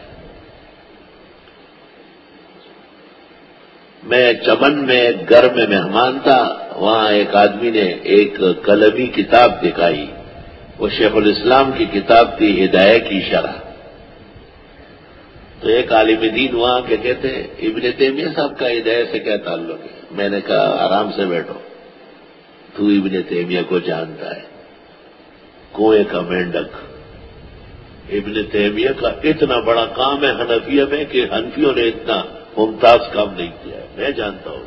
میں چمن میں گھر میں مہمان تھا، وہاں ایک آدمی نے ایک قلمی کتاب دکھائی۔ وہ شیخ الاسلام کی کتاب تھی، ہدایہ کی شرح۔ تو ایک عالم دین وہاں کے کہتے ہیں، ابن تیمیہ صاحب کا ہدایہ سے کیا تعلق ہے؟ میں نے کہا، آرام سے بیٹھو۔ تو ابن تیمیہ کو جانتا ہے۔ کنویں کا مینڈک۔ ابن تیمیہ کا اتنا بڑا کام ہے حنفیہ میں کہ حنفیوں نے اتنا ممتاز کام نہیں کیا ہے۔ میں جانتا ہوں۔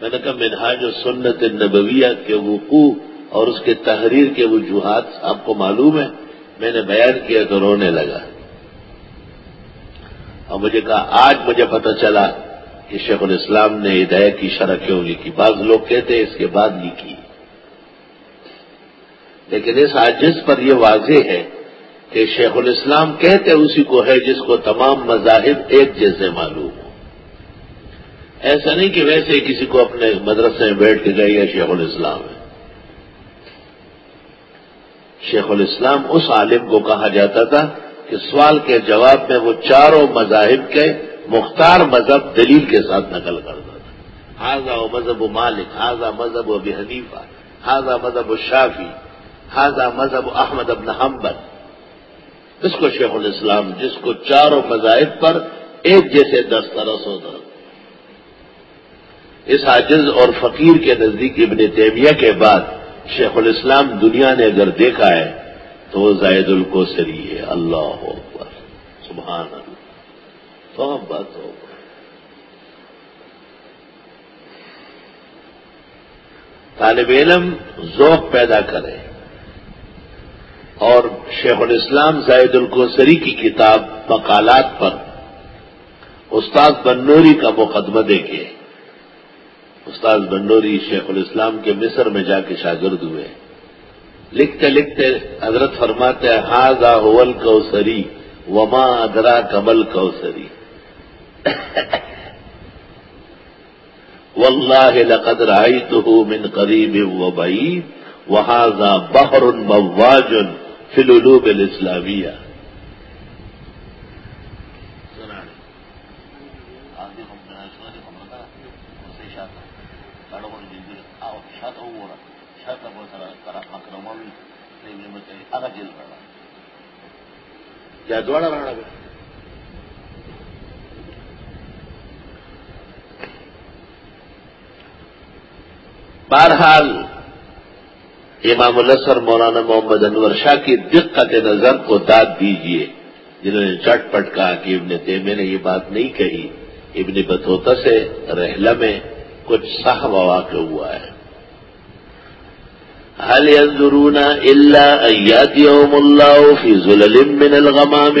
میں نے کہا منہاج و سنت نبویہ کے وقوع اور اس کے تحریر کے وجوہات آپ کو معلوم ہے میں نے بیان کیا تو رونے لگا۔ اور مجھے کہا آج مجھے پتہ چلا کہ شیخ الاسلام نے ہدایت کی، شرح کیوں لکھی بعض لوگ کہتے اس کے بعد لکھی لیکن اس عاجز پر یہ واضح ہے کہ شیخ الاسلام کہتے اسی کو ہے جس کو تمام مذاہب ایک جیسے معلوم ہو ایسا نہیں کہ ویسے کسی کو اپنے مدرسے میں بیٹھ کے گئے یا شیخ الاسلام ہے۔ شیخ الاسلام اس عالم کو کہا جاتا تھا کہ سوال کے جواب میں وہ چاروں مذاہب کے مختار مذہب دلیل کے ساتھ نقل کرتا تھا۔ حاضہ و مذہب و مالک حاضہ مذہب و حنیفہ حاضہ مذہب و شافی حاضہ مذہب و احمد ابن حنبل۔ اس کو شیخ الاسلام، جس کو چاروں مذاہب پر ایک جیسے دسترس ہوتا۔ اس عاجز اور فقیر کے نزدیک ابن تیمیہ کے بعد شیخ الاسلام دنیا نے اگر دیکھا ہے تو وہ زائد الکوسری ہے۔ اللہ اکبر۔ سبحان اللہ۔ تو بات ہو۔ طالب علم ذوق پیدا کرے۔ اور شیخ الاسلام زائد الکوسری کی کتاب مقالات پر استاد بنوری کا مقدمہ دیکھے۔ استاد بنڈوری شیخ الاسلام کے مصر میں جا کے شاگرد ہوئے۔ لکھتے لکھتے حضرت فرماتے ہاضا ہول کوسری وما ادرا کمل کوسری واللہ لقد رأيته من قریب و بعید وهذا بحر مواج فی العلوم الاسلامیہ. کیا دوڑا رانا بہرحال، امام السر مولانا محمد انور شاہ کی دقت نظر کو داد دیجیے جنہوں نے چٹ پٹ کہا کہ ابن تیمے نے یہ بات نہیں کہی۔ ابن بطوطہ سے رحلہ میں کچھ صح واقع ہوا ہے۔ هل ينظرون إلا أن ياتيهم الله في ظلل من الغمام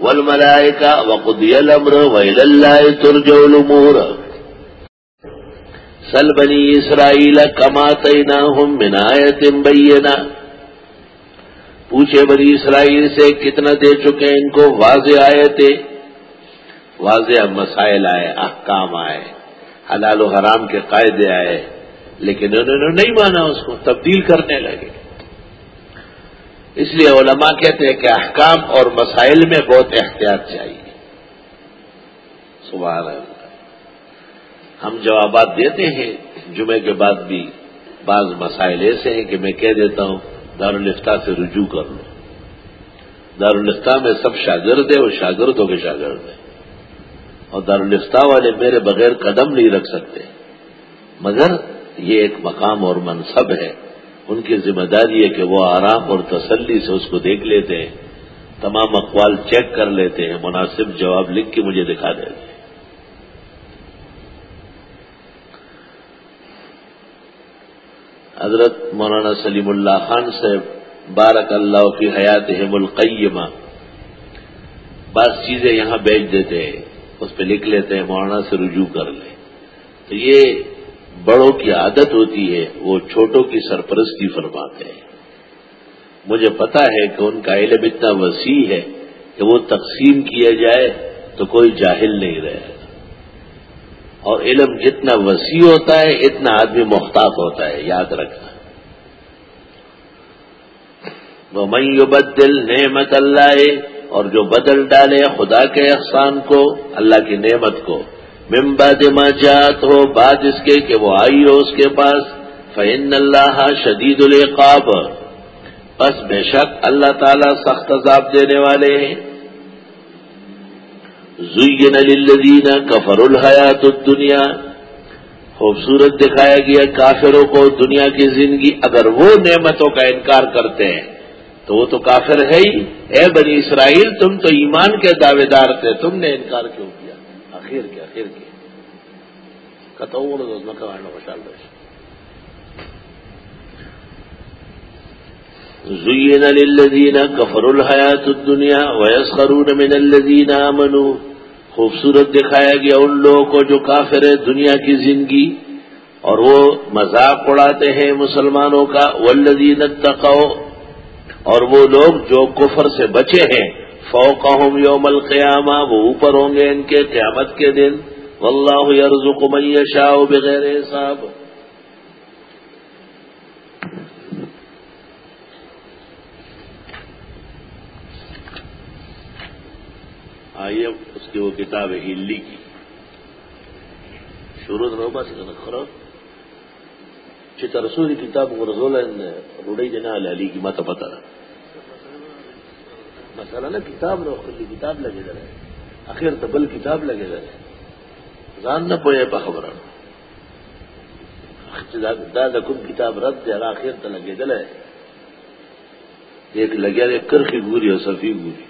والملائكة وقضي الأمر وإلى الله ترجع الأمور؟ سل بني إسرائيل كما تيناهم من آية بينا پوچھے بنی اسرائیل سے کتنا دے چکے ان کو؟ واضح آئے تھے۔ واضح مسائل آئے، احکام آئے، حلال و حرام کے قاعدے آئے، لیکن انہوں نے نہیں مانا اس کو، تبدیل کرنے لگے۔ اس لیے علماء کہتے ہیں کہ احکام اور مسائل میں بہت احتیاط چاہیے۔ سبحان اللہ۔ ہم جوابات دیتے ہیں۔ جمعے کے بعد بھی بعض مسائل ایسے ہیں کہ میں کہہ دیتا ہوں دارالفتہ سے رجوع کر لو۔ دارالفتہ میں سب شاگرد ہیں، وہ شاگردوں کے شاگرد ہیں۔ اور دارالفتہ والے میرے بغیر قدم نہیں رکھ سکتے۔ مگر یہ ایک مقام اور منصب ہے۔ ان کی ذمہ داری ہے کہ وہ آرام اور تسلی سے اس کو دیکھ لیتے ہیں۔ تمام اقوال چیک کر لیتے ہیں۔ مناسب جواب لکھ کے مجھے دکھا دیتے ہیں۔ حضرت مولانا سلیم اللہ خان سے بارک اللہ کی حیات القیمہ۔ بعض چیزیں یہاں بیچ دیتے ہیں، اس پہ لکھ لیتے ہیں، مولانا سے رجوع کر لیں۔ تو یہ بڑوں کی عادت ہوتی ہے، وہ چھوٹوں کی سرپرستی فرماتے ہیں۔ مجھے پتا ہے کہ ان کا علم اتنا وسیع ہے کہ وہ تقسیم کیا جائے تو کوئی جاہل نہیں رہے۔ اور علم جتنا وسیع ہوتا ہے، اتنا آدمی محتاط ہوتا ہے، یاد رکھنا۔ وہ میں بدل نعمت اللہ اور جو بدل ڈالے خدا کے احسان کو، اللہ کی نعمت کو۔ ممباد جات ہو بات اس کے کہ وہ آئی ہو اس کے پاس۔ فعن اللہ شدید القاب بس بے شک اللہ تعالی سخت عذاب دینے والے ہیں۔ زین للذین کفر الحیات الدنیا خوبصورت دکھایا گیا کافروں کو دنیا کی زندگی، اگر وہ نعمتوں کا انکار کرتے ہیں، تو وہ تو کافر ہے ہی۔ اے بنی اسرائیل، تم تو ایمان کے دعوے دار تھے، تم نے انکار کیوں کیا؟ آخر کیا آخر کیا؟ خوشحال زین للذین کفر الحیات الدنیا ویسخرون من الذین آمنوا۔ خوبصورت دکھایا گیا ان لوگوں کو جو کافر ہے دنیا کی زندگی، اور وہ مذاق اڑاتے ہیں مسلمانوں کا ولدین تقو اور وہ لوگ جو کفر سے بچے ہیں فوقہم یوم القیامہ وہ اوپر ہوں گے ان کے قیامت کے دن۔ واللہ یرزق من یشاء بغیر حساب۔ آئیے۔ اس کی وہ کتاب ہلی کی۔ شروع روبا سے خراب۔ چترسوری کتاب کو رسول روڈی جنا علی کی مت پتا مسئلہ نا کتاب رو خلی کتاب لگے دے آخر تو بل کتاب لگے دے ران نہ پوئے بخبر دادا کن کتاب رد دے آخر تو لگے دل ہے ایک لگے کرخی گوری اور سفی گوری۔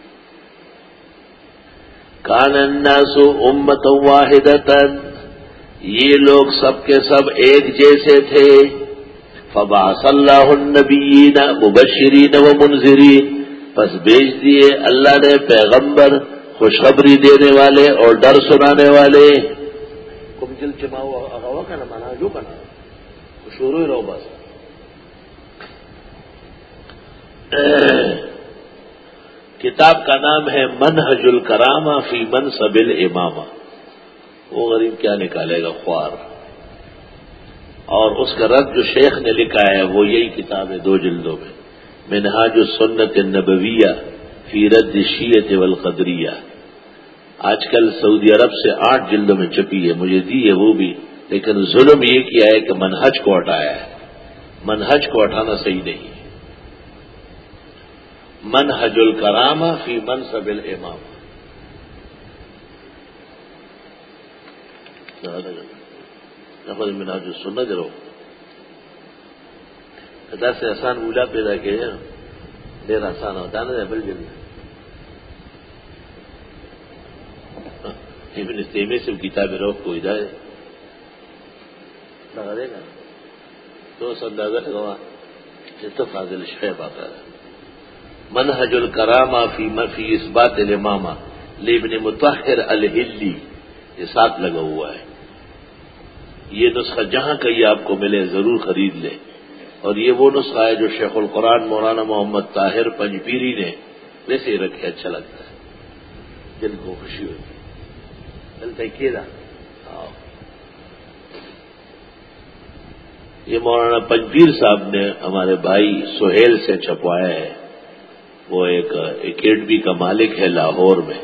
کان الناس امت واحد یہ لوگ سب کے سب ایک جیسے تھے۔ فبا اللہ النبیین مبشرین و منظرین بس بیچ دیے اللہ نے پیغمبر، خوشخبری دینے والے اور ڈر سنانے والے۔ کم جل چماؤ اغوا کا نہ مانا جو بنا شروع رہو بس۔ کتاب کا نام ہے منحج الکرامہ فی منصب الامامہ۔ وہ غریب کیا نکالے گا؟ خوار۔ اور اس کا رد جو شیخ نے لکھا ہے وہ یہی کتاب ہے دو جلدوں میں۔ منہاج السنت النبویہ فی رد شیت والقدریہ۔ آج کل سعودی عرب سے آٹھ جلدوں میں چپی ہے، مجھے دی ہے وہ بھی، لیکن ظلم یہ کیا ہے کہ منہج کو ہٹایا ہے۔ منہج کو ہٹانا صحیح نہیں ہے۔ من حج الکرامہ فی منصب الامام. نفل منا جو سننا جرو خدا سے آسان اولا پیدا کیا دیر آسان ہوتا نا بل جلدی. ہاں، ابن تیمے سے کتاب روک کو ہدایت لگا دے گا. تو اندازہ لگا جتنا فاضل شیب آتا ہے۔ منہج الکرامہ فی مفی اس بات المامہ لیبن متحر الہلی، یہ ساتھ لگا ہوا ہے۔ یہ نسخہ جہاں کہیں آپ کو ملے ضرور خرید لیں۔ اور یہ وہ نسخہ ہے جو شیخ القرآن مولانا محمد طاہر پنجپیری نے ویسے ہی رکھے اچھا لگتا ہے۔ دل کو خوشی ہوتی چلتا کیدا یہ مولانا پنجپیر صاحب نے ہمارے بھائی سہیل سے چھپوایا ہے۔ وہ ایک اکیڈمی کا مالک ہے لاہور میں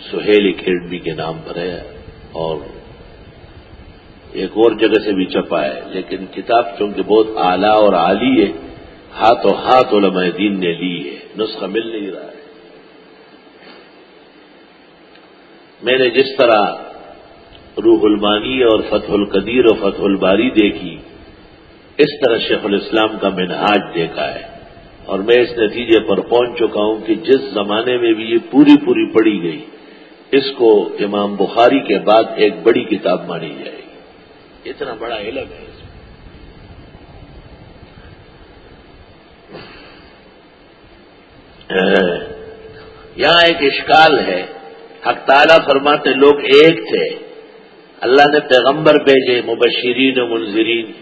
سہیل اکیڈمی کے نام پر ہے، اور ایک اور جگہ سے بھی چھپا ہے، لیکن کتاب چونکہ بہت اعلیٰ اور عالی ہے ہاتھوں ہاتھ علماء دین نے لی ہے، نسخہ مل نہیں رہا ہے۔ میں نے جس طرح روح المانی اور فتح القدیر اور فتح الباری دیکھی، اس طرح شیخ الاسلام کا منہاج دیکھا ہے۔ اور میں اس نتیجے پر پہنچ چکا ہوں کہ جس زمانے میں بھی یہ پوری پوری پڑھی گئی، اس کو امام بخاری کے بعد ایک بڑی کتاب مانی جائے گی۔ اتنا بڑا علم ہے اس میں۔ یہاں ایک اشکال ہے۔ حق تعالیٰ فرماتے لوگ ایک تھے۔ اللہ نے پیغمبر بھیجے، مبشرین و منظرین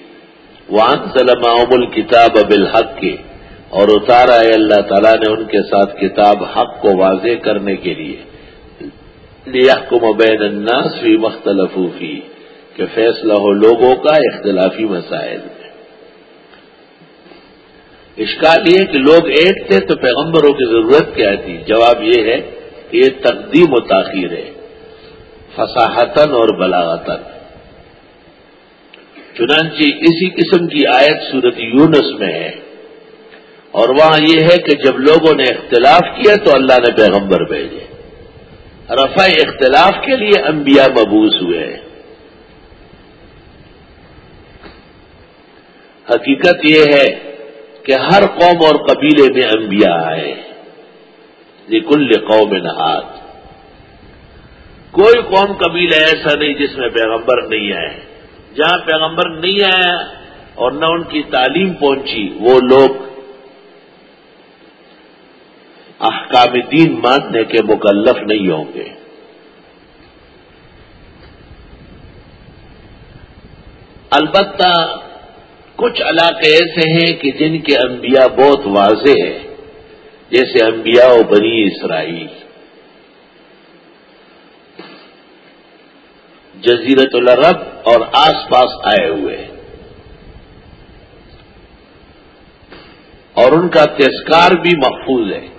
وہاں سلم کتاب بالحق۔ کے اور اتارا ہے اللہ تعالیٰ نے ان کے ساتھ کتاب حق کو واضح کرنے کے لیے۔ لیا کو مبین الناس فی مختلفی کہ فیصلہ ہو لوگوں کا اختلافی مسائل میں۔ اشکال یہ کہ لوگ ایک تھے تو پیغمبروں کی ضرورت کیا تھی؟ جواب یہ ہے کہ یہ تقدیم و تاخیر ہے۔ فصاحتن اور بلاغتن چنانچہ اسی قسم کی آیت صورت یونس میں ہے۔ اور وہاں یہ ہے کہ جب لوگوں نے اختلاف کیا تو اللہ نے پیغمبر بھیجے۔ رفع اختلاف کے لیے انبیاء مبوس ہوئے۔ ہیں حقیقت یہ ہے کہ ہر قوم اور قبیلے میں انبیاء آئے۔ لکل قوم نہاد۔ کوئی قوم قبیلہ ایسا نہیں جس میں پیغمبر نہیں آئے۔ جہاں پیغمبر نہیں آیا اور نہ ان کی تعلیم پہنچی، وہ لوگ احکام دین ماننے کے مکلف نہیں ہوں گے۔ البتہ کچھ علاقے ایسے ہیں کہ جن کے انبیاء بہت واضح ہیں، جیسے انبیاء و بنی اسرائیل۔ جزیرت العرب اور آس پاس آئے ہوئے اور ان کا تذکار بھی محفوظ ہے۔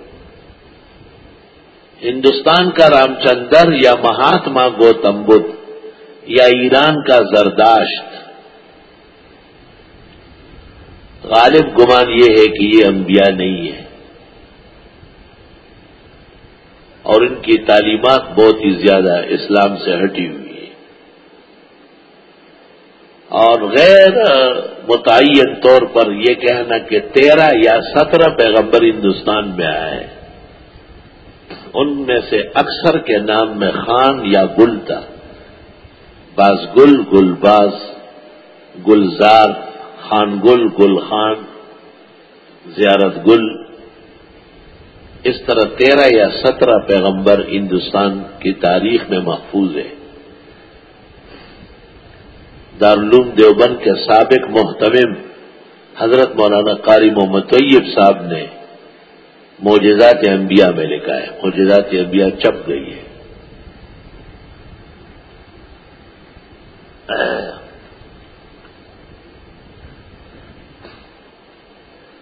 ہندوستان کا رام چندر یا مہاتما گوتم بدھ یا ایران کا زرداشت۔ غالب گمان یہ ہے کہ یہ انبیاء نہیں ہے اور ان کی تعلیمات بہت ہی زیادہ اسلام سے ہٹی ہوئی ہے اور غیر متعین طور پر یہ کہنا کہ تیرہ یا سترہ پیغمبر ہندوستان میں آئے ان میں سے اکثر کے نام میں خان یا گل تھا۔ باز گل گل باز گلزار خان گل گل خان، زیارت گل۔ اس طرح تیرہ یا سترہ پیغمبر ہندوستان کی تاریخ میں محفوظ ہے دارالعلوم دیوبند کے سابق محتمم حضرت مولانا قاری محمد طیب صاحب نے موجزات انبیاء میں لکھا ہے۔ موجزات انبیاء چپ گئی ہے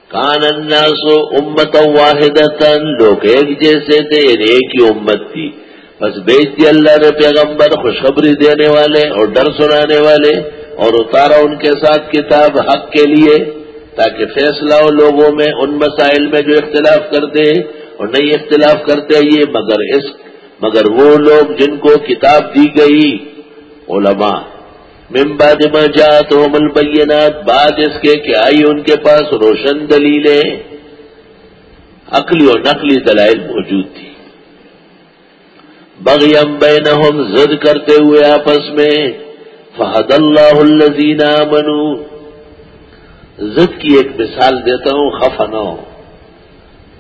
کان الناس امت واحد لوگ ایک جیسے تھے یعنی ایک ہی امت تھی۔ بس بیچ دی اللہ نے پیغمبر، خوشخبری دینے والے اور ڈر سنانے والے اور اتارا ان کے ساتھ کتاب حق کے لیے۔ تاکہ فیصلہ ہو لوگوں میں، ان مسائل میں جو اختلاف کرتے ہیں اور نہیں اختلاف کرتے یہ مگر اس، مگر وہ لوگ جن کو کتاب دی گئی علماء۔ بعد ما جاءتهم البینات، بعد اس کے کہ آئی ان کے پاس روشن دلیلیں۔ عقلی اور نقلی دلائل موجود تھی۔ بغیم بینہم، زد کرتے ہوئے آپس میں، فہد اللہ الزین منو زد کی ایک مثال دیتا ہوں، خفنو۔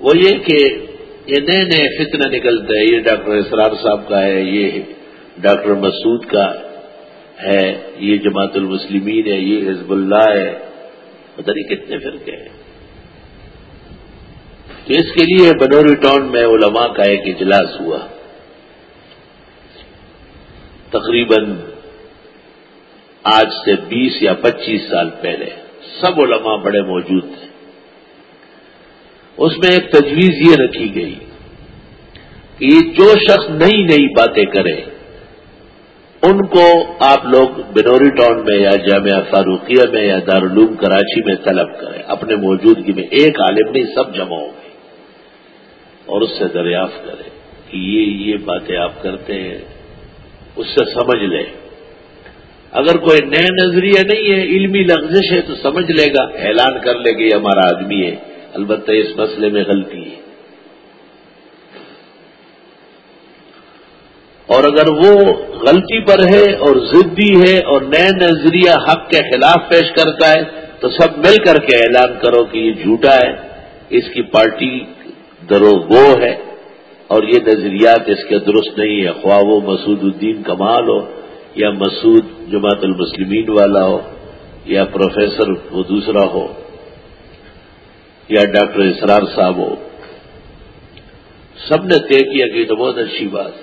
وہ یہ کہ یہ نئے نئے فتنہ نکلتا ہے، یہ ڈاکٹر اسرار صاحب کا ہے، یہ ڈاکٹر مسعود کا ہے، یہ جماعت المسلمین ہے، یہ حزب اللہ ہے۔ پتہ نہیں کتنے فرقے ہیں۔ تو اس کے لیے بنوری ٹاؤن میں علماء کا ایک اجلاس ہوا۔ تقریباً آج سے بیس یا پچیس سال پہلے۔ سب علماء بڑے موجود تھے۔ اس میں ایک تجویز یہ رکھی گئی کہ جو شخص نئی نئی باتیں کرے، ان کو آپ لوگ بنوری ٹاؤن میں یا جامعہ فاروقیہ میں یا دارالعلوم کراچی میں طلب کریں۔ اپنے موجودگی میں ایک عالم نہیں، سب جمع ہو گئی اور اس سے دریافت کریں کہ یہ یہ باتیں آپ کرتے ہیں، اس سے سمجھ لیں۔ اگر کوئی نئے نظریہ نہیں ہے، علمی لفزش ہے تو سمجھ لے گا، اعلان کر لے گا یہ ہمارا آدمی ہے۔ البتہ اس مسئلے میں غلطی ہے۔ اور اگر وہ غلطی پر ہے اور ضدی ہے اور نئے نظریہ حق کے خلاف پیش کرتا ہے، تو سب مل کر کے اعلان کرو کہ یہ جھوٹا ہے۔ اس کی پارٹی دروگو ہے اور یہ نظریات اس کے درست نہیں ہے خواہ وہ مسعود الدین کمال ہو۔ یا مسعود جماعت المسلمین والا ہو، یا پروفیسر وہ دوسرا ہو، یا ڈاکٹر اسرار صاحب ہو۔ سب نے طے کیا کہ یہ تو بہت اچھی بات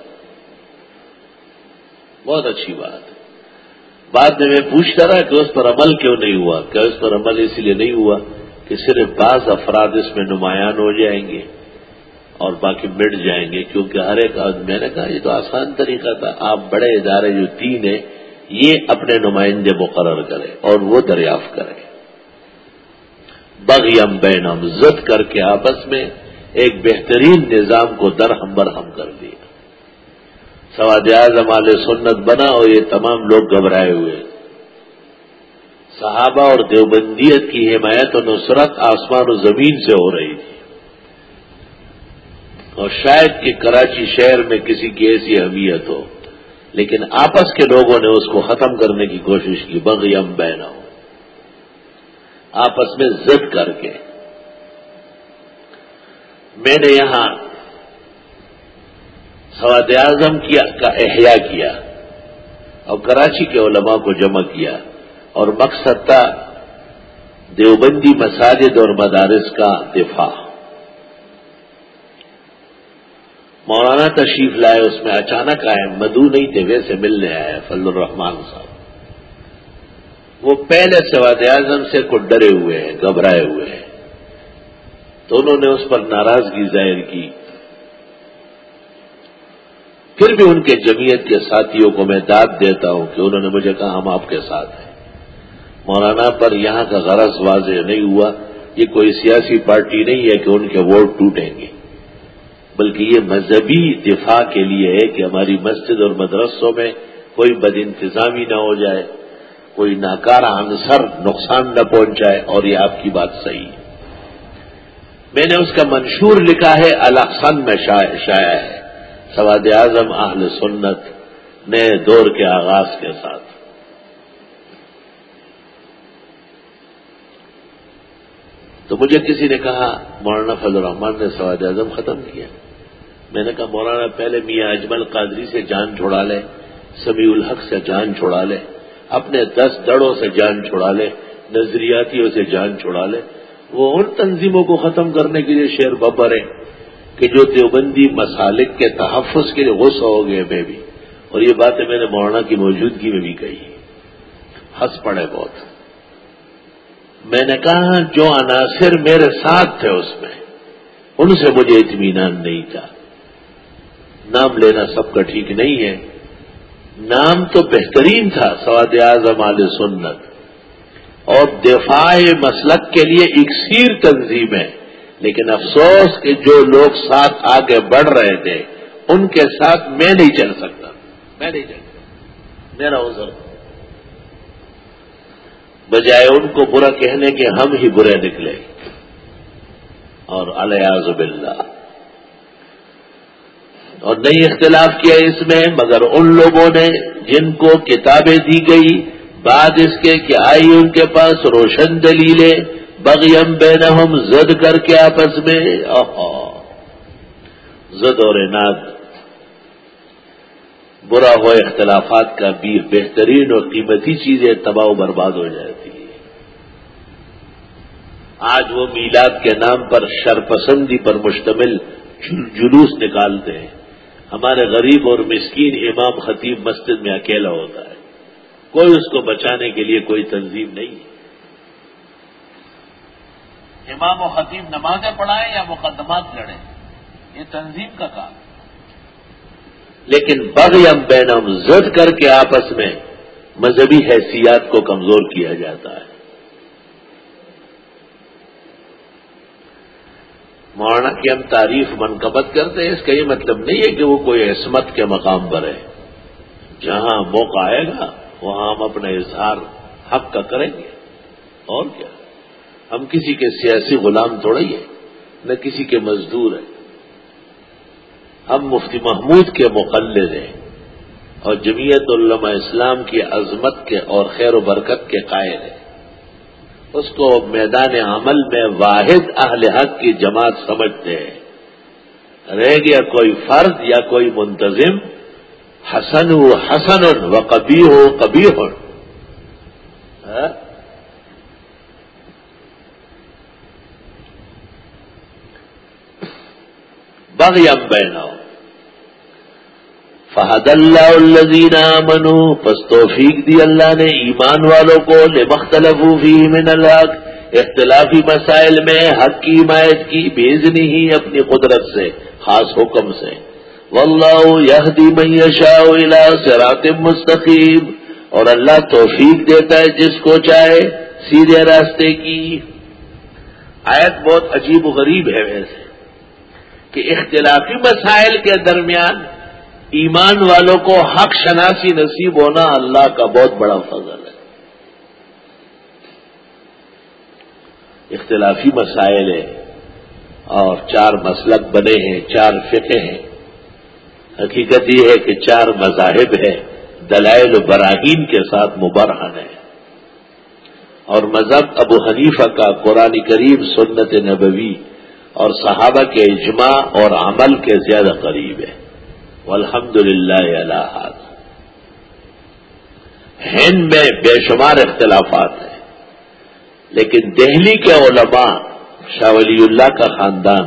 بہت اچھی بات بعد میں میں پوچھتا رہا کہ اس پر عمل کیوں نہیں ہوا؟ کیا اس پر عمل اس لیے نہیں ہوا کہ صرف بعض افراد اس میں نمایاں ہو جائیں گے؟ اور باقی مٹ جائیں گے، کیونکہ ہر ایک میں نے کہا یہ تو آسان طریقہ تھا، آپ بڑے ادارے جو تین ہیں، یہ اپنے نمائندے مقرر کرے اور وہ دریافت کرے بغیم بینم زد کر کے آپس میں ایک بہترین نظام کو درہم برہم کر دیا۔ سواد اعظم علیہ سنت بنا اور یہ تمام لوگ گھبرائے ہوئے۔ صحابہ اور دیوبندیت کی حمایت و نصرت آسمان و زمین سے ہو رہی۔ اور شاید کہ کراچی شہر میں کسی کی ایسی اہمیت ہو۔ لیکن آپس کے لوگوں نے اس کو ختم کرنے کی کوشش کی، بغیم بہنا ہو آپس میں زد کر کے۔ میں نے یہاں سواد اعظم کا احیاء کیا اور کراچی کے علماء کو جمع کیا اور مقصد تھا دیوبندی مساجد اور مدارس کا دفاع۔ مولانا تشریف لائے، اس میں اچانک آئے مدو نہیں تھے، ویسے ملنے آئے فل الرحمان صاحب۔ وہ پہلے سواد اعظم سے کو ڈرے ہوئے ہیں، گھبرائے ہوئے ہیں۔ تو انہوں نے اس پر ناراضگی ظاہر کی۔ پھر بھی ان کے جمعیت کے ساتھیوں کو میں داد دیتا ہوں کہ انہوں نے مجھے کہا، ہم آپ کے ساتھ ہیں۔ مولانا پر یہاں کا غرض واضح نہیں ہوا۔ یہ کوئی سیاسی پارٹی نہیں ہے کہ ان کے ووٹ ٹوٹیں گے۔ بلکہ یہ مذہبی دفاع کے لیے ہے کہ ہماری مسجد اور مدرسوں میں کوئی بد انتظامی نہ ہو جائے، کوئی ناکارہ عنصر نقصان نہ پہنچائے، اور یہ آپ کی بات صحیح ہے۔ میں نے اس کا منشور لکھا ہے الحسن میں شایا ہے۔ سواد اعظم اہل سنت نئے دور کے آغاز کے ساتھ۔ تو مجھے کسی نے کہا، مولانا فضل الرحمان نے سواد اعظم ختم کیا۔ میں نے کہا، مولانا، پہلے میاں اجمل قادری سے جان چھڑا لے، سمیع الحق سے جان چھڑا لے، اپنے دس دڑوں سے جان چھڑا لے، نظریاتیوں سے جان چھڑا لے۔ وہ ان تنظیموں کو ختم کرنے کے لیے شیر ببر ہے کہ جو دیوبندی مسالک کے تحفظ کے لیے غصہ ہو گئے میں بھی۔ اور یہ باتیں میں نے مولانا کی موجودگی میں بھی کہی ہنس پڑے بہت۔ میں نے کہا، جو عناصر میرے ساتھ تھے اس میں، ان سے مجھے اطمینان نہیں تھا۔ نام لینا سب کا ٹھیک نہیں ہے۔ نام تو بہترین تھا، سواد اعظم عال سنت۔ اور دفاع مسلک کے لیے اکثیر تنظیم ہے۔ لیکن افسوس کہ جو لوگ ساتھ آگے بڑھ رہے تھے، ان کے ساتھ میں نہیں چل سکتا۔ میں نہیں چل سکتا۔ میرا عذر۔ بجائے ان کو برا کہنے کے ہم ہی برے نکلے۔ اور الیاز باللہ اور نہیں اختلاف کیا اس میں، مگر ان لوگوں نے جن کو کتابیں دی گئی، بعد اس کے کہ آئی ان کے پاس روشن دلیلیں، بغیم بینہم زد کر کے آپس میں زد اور اناد برا ہو اختلافات کا بھی بہترین اور قیمتی چیزیں تباہ و برباد ہو جاتی۔ ہے آج وہ میلاد کے نام پر شرپسندی پر مشتمل جلوس نکالتے ہیں۔ ہمارے غریب اور مسکین امام خطیب مسجد میں اکیلا ہوتا ہے۔ کوئی اس کو بچانے کے لیے کوئی تنظیم نہیں ہے۔ امام و خطیب نمازیں پڑھائیں یا مقدمات لڑیں؟ یہ تنظیم کا کام لیکن بغیم بینم زد کر کے آپس میں مذہبی حیثیات کو کمزور کیا جاتا ہے۔ مولانا کی ہم تعریف منقبت کرتے ہیں، اس کا یہ مطلب نہیں ہے کہ وہ کوئی عصمت کے مقام پر ہے۔ جہاں موقع آئے گا، وہاں ہم اپنا اظہار حق کا کریں گے۔ اور کیا؟ ہم کسی کے سیاسی غلام تھوڑا ہی ہیں، نہ کسی کے مزدور ہیں۔ ہم مفتی محمود کے مقلد ہیں۔ اور جمعیت علماء اسلام کی عظمت کے اور خیر و برکت کے قائل ہیں۔ اس کو میدان عمل میں واحد اہل حق کی جماعت سمجھتے ہیں رہ گیا کوئی فرد یا کوئی منتظم، حسن ہو حسن و کبھی ہو کبھی ہو ہاں؟ بغیم بہنا فہد اللہ الزین منو پس توفیق دی اللہ نے ایمان والوں کو مختلف من الحق، اختلافی مسائل میں حق کی حمایت کی، بھیجنی ہی اپنی قدرت سے، خاص حکم سے۔ واللہ یہدی من یشاء الى صراط مستقیم۔ اور اللہ توفیق دیتا ہے جس کو چاہے، سیدھے راستے کی۔ آیت بہت عجیب و غریب ہے ویسے کہ اختلافی مسائل کے درمیان ایمان والوں کو حق شناسی نصیب ہونا اللہ کا بہت بڑا فضل ہے۔ اختلافی مسائل ہیں اور چار مسلک بنے ہیں، چار فقہ ہیں۔ حقیقت یہ ہے کہ چار مذاہب ہیں، دلائل و براہین کے ساتھ مبرہن ہے اور مذہب ابو حنیفہ کا قرآن کریم سنت نبوی اور صحابہ کے اجماع اور عمل کے زیادہ قریب ہے۔ الحمد للہ اللہ ہند میں بے شمار اختلافات ہیں، لیکن دہلی کے علماء شاہ ولی اللہ کا خاندان،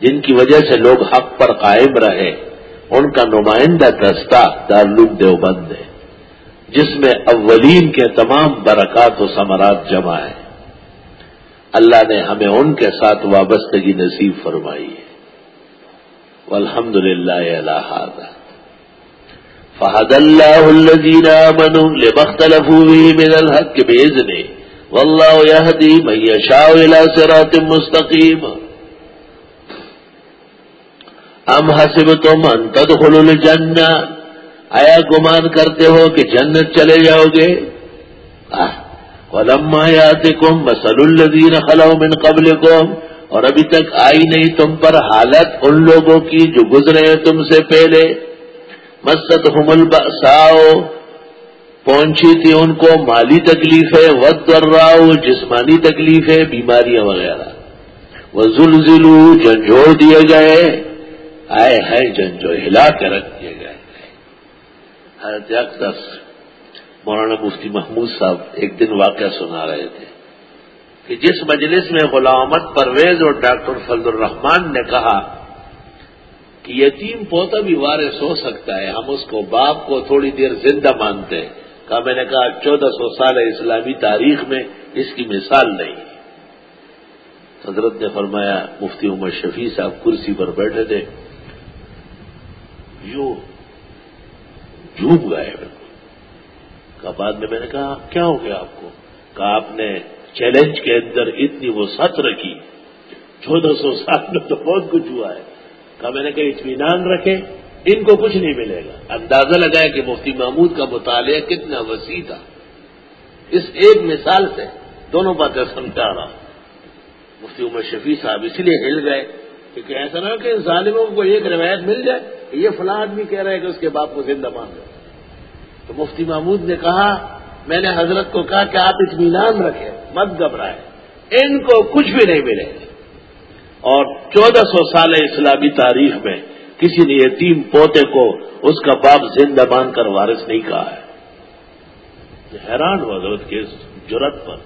جن کی وجہ سے لوگ حق پر قائم رہے، ان کا نمائندہ دستہ دارالعلوم دیوبند ہے، جس میں اولین کے تمام برکات و ثمرات جمع ہیں۔ اللہ نے ہمیں ان کے ساتھ وابستگی نصیب فرمائی ہے۔ والحمد للہ اللہ فہد اللہ الذین آمنوا لمختلفوا به من الحق بإذنه. والله يهدي من يشاء الى صراط مستقيم. ام حسبتم ان تدخلوا الجنہ آیا گمان کرتے ہو کہ جنت چلے جاؤ گے؟ ولما ياتكم مثل الذين خلوا من قبلكم اور ابھی تک آئی نہیں تم پر حالت ان لوگوں کی جو گزرے ہیں تم سے پہلے۔ مست حمل ساؤ پہنچی تھی ان کو مالی تکلیفیں ود کر رہا ہو جسمانی تکلیفیں، بیماریاں وغیرہ۔ وہ زلزلو جھنجھوڑ دیے گئے۔ آئے ہیں جنجو ہلا کے رکھ دیے گئے۔ حضرت مولانا مفتی محمود صاحب ایک دن واقعہ سنا رہے تھے۔ کہ جس مجلس میں غلامت پرویز اور ڈاکٹر فضل الرحمان نے کہا کہ یتیم پوتا بھی وارث ہو سکتا ہے، ہم اس کو باپ کو تھوڑی دیر زندہ مانتے ہیں۔ کہا، میں نے کہا، چودہ سو سال اسلامی تاریخ میں اس کی مثال نہیں۔ حضرت نے فرمایا، مفتی عمر شفیع صاحب کرسی پر بیٹھے تھے۔ یوں جھوم گئے۔ کا بعد میں میں نے کہا، کیا ہو گیا آپ کو؟ کہا، آپ نے چیلنج کے اندر اتنی وہ رکھی، چودہ سو سال میں تو بہت کچھ ہوا ہے۔ کہا میں نے کہا، اطمینان رکھے ان کو کچھ نہیں ملے گا۔ اندازہ لگایا کہ مفتی محمود کا مطالعہ کتنا وسیع تھا۔ اس ایک مثال سے دونوں باتیں سمجھا رہا مفتی عمر شفیع صاحب اس لیے ہل گئے کیونکہ ایسا نہ کہ ظالموں کو ایک روایت مل جائے کہ یہ فلاں آدمی کہہ رہے کہ اس کے باپ کو زندہ مان لو۔ تو مفتی محمود نے کہا، میں نے حضرت کو کہا کہ آپ اطمینان رکھیں۔ مت گھبرائے۔ ان کو کچھ بھی نہیں ملے۔ اور چودہ سو سال اسلامی تاریخ میں کسی نے یتیم پوتے کو اس کا باپ زندہ مان کر وارث نہیں کہا ہے۔ حیران ہوا حضرت کے جرت پر۔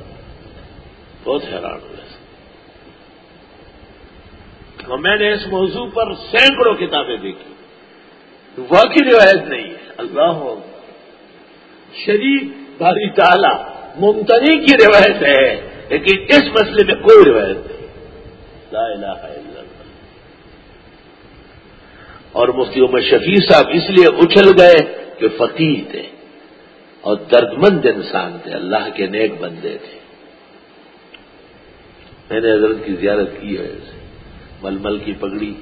بہت حیران ہوا اور میں نے اس موضوع پر سینکڑوں کتابیں دیکھی واقعی روایت نہیں ہے۔ اللہ شریف باری تعالی۔ ممتنی کی روایت ہے، لیکن اس مسئلے میں کوئی روایت نہیں۔ لا الہ الا اللہ۔ اور مفتی عمر شفیع صاحب اس لیے اچھل گئے کہ فقیر تھے اور دردمند انسان تھے، اللہ کے نیک بندے تھے۔ میں نے حضرت کی زیارت کی ہے ململ کی پگڑی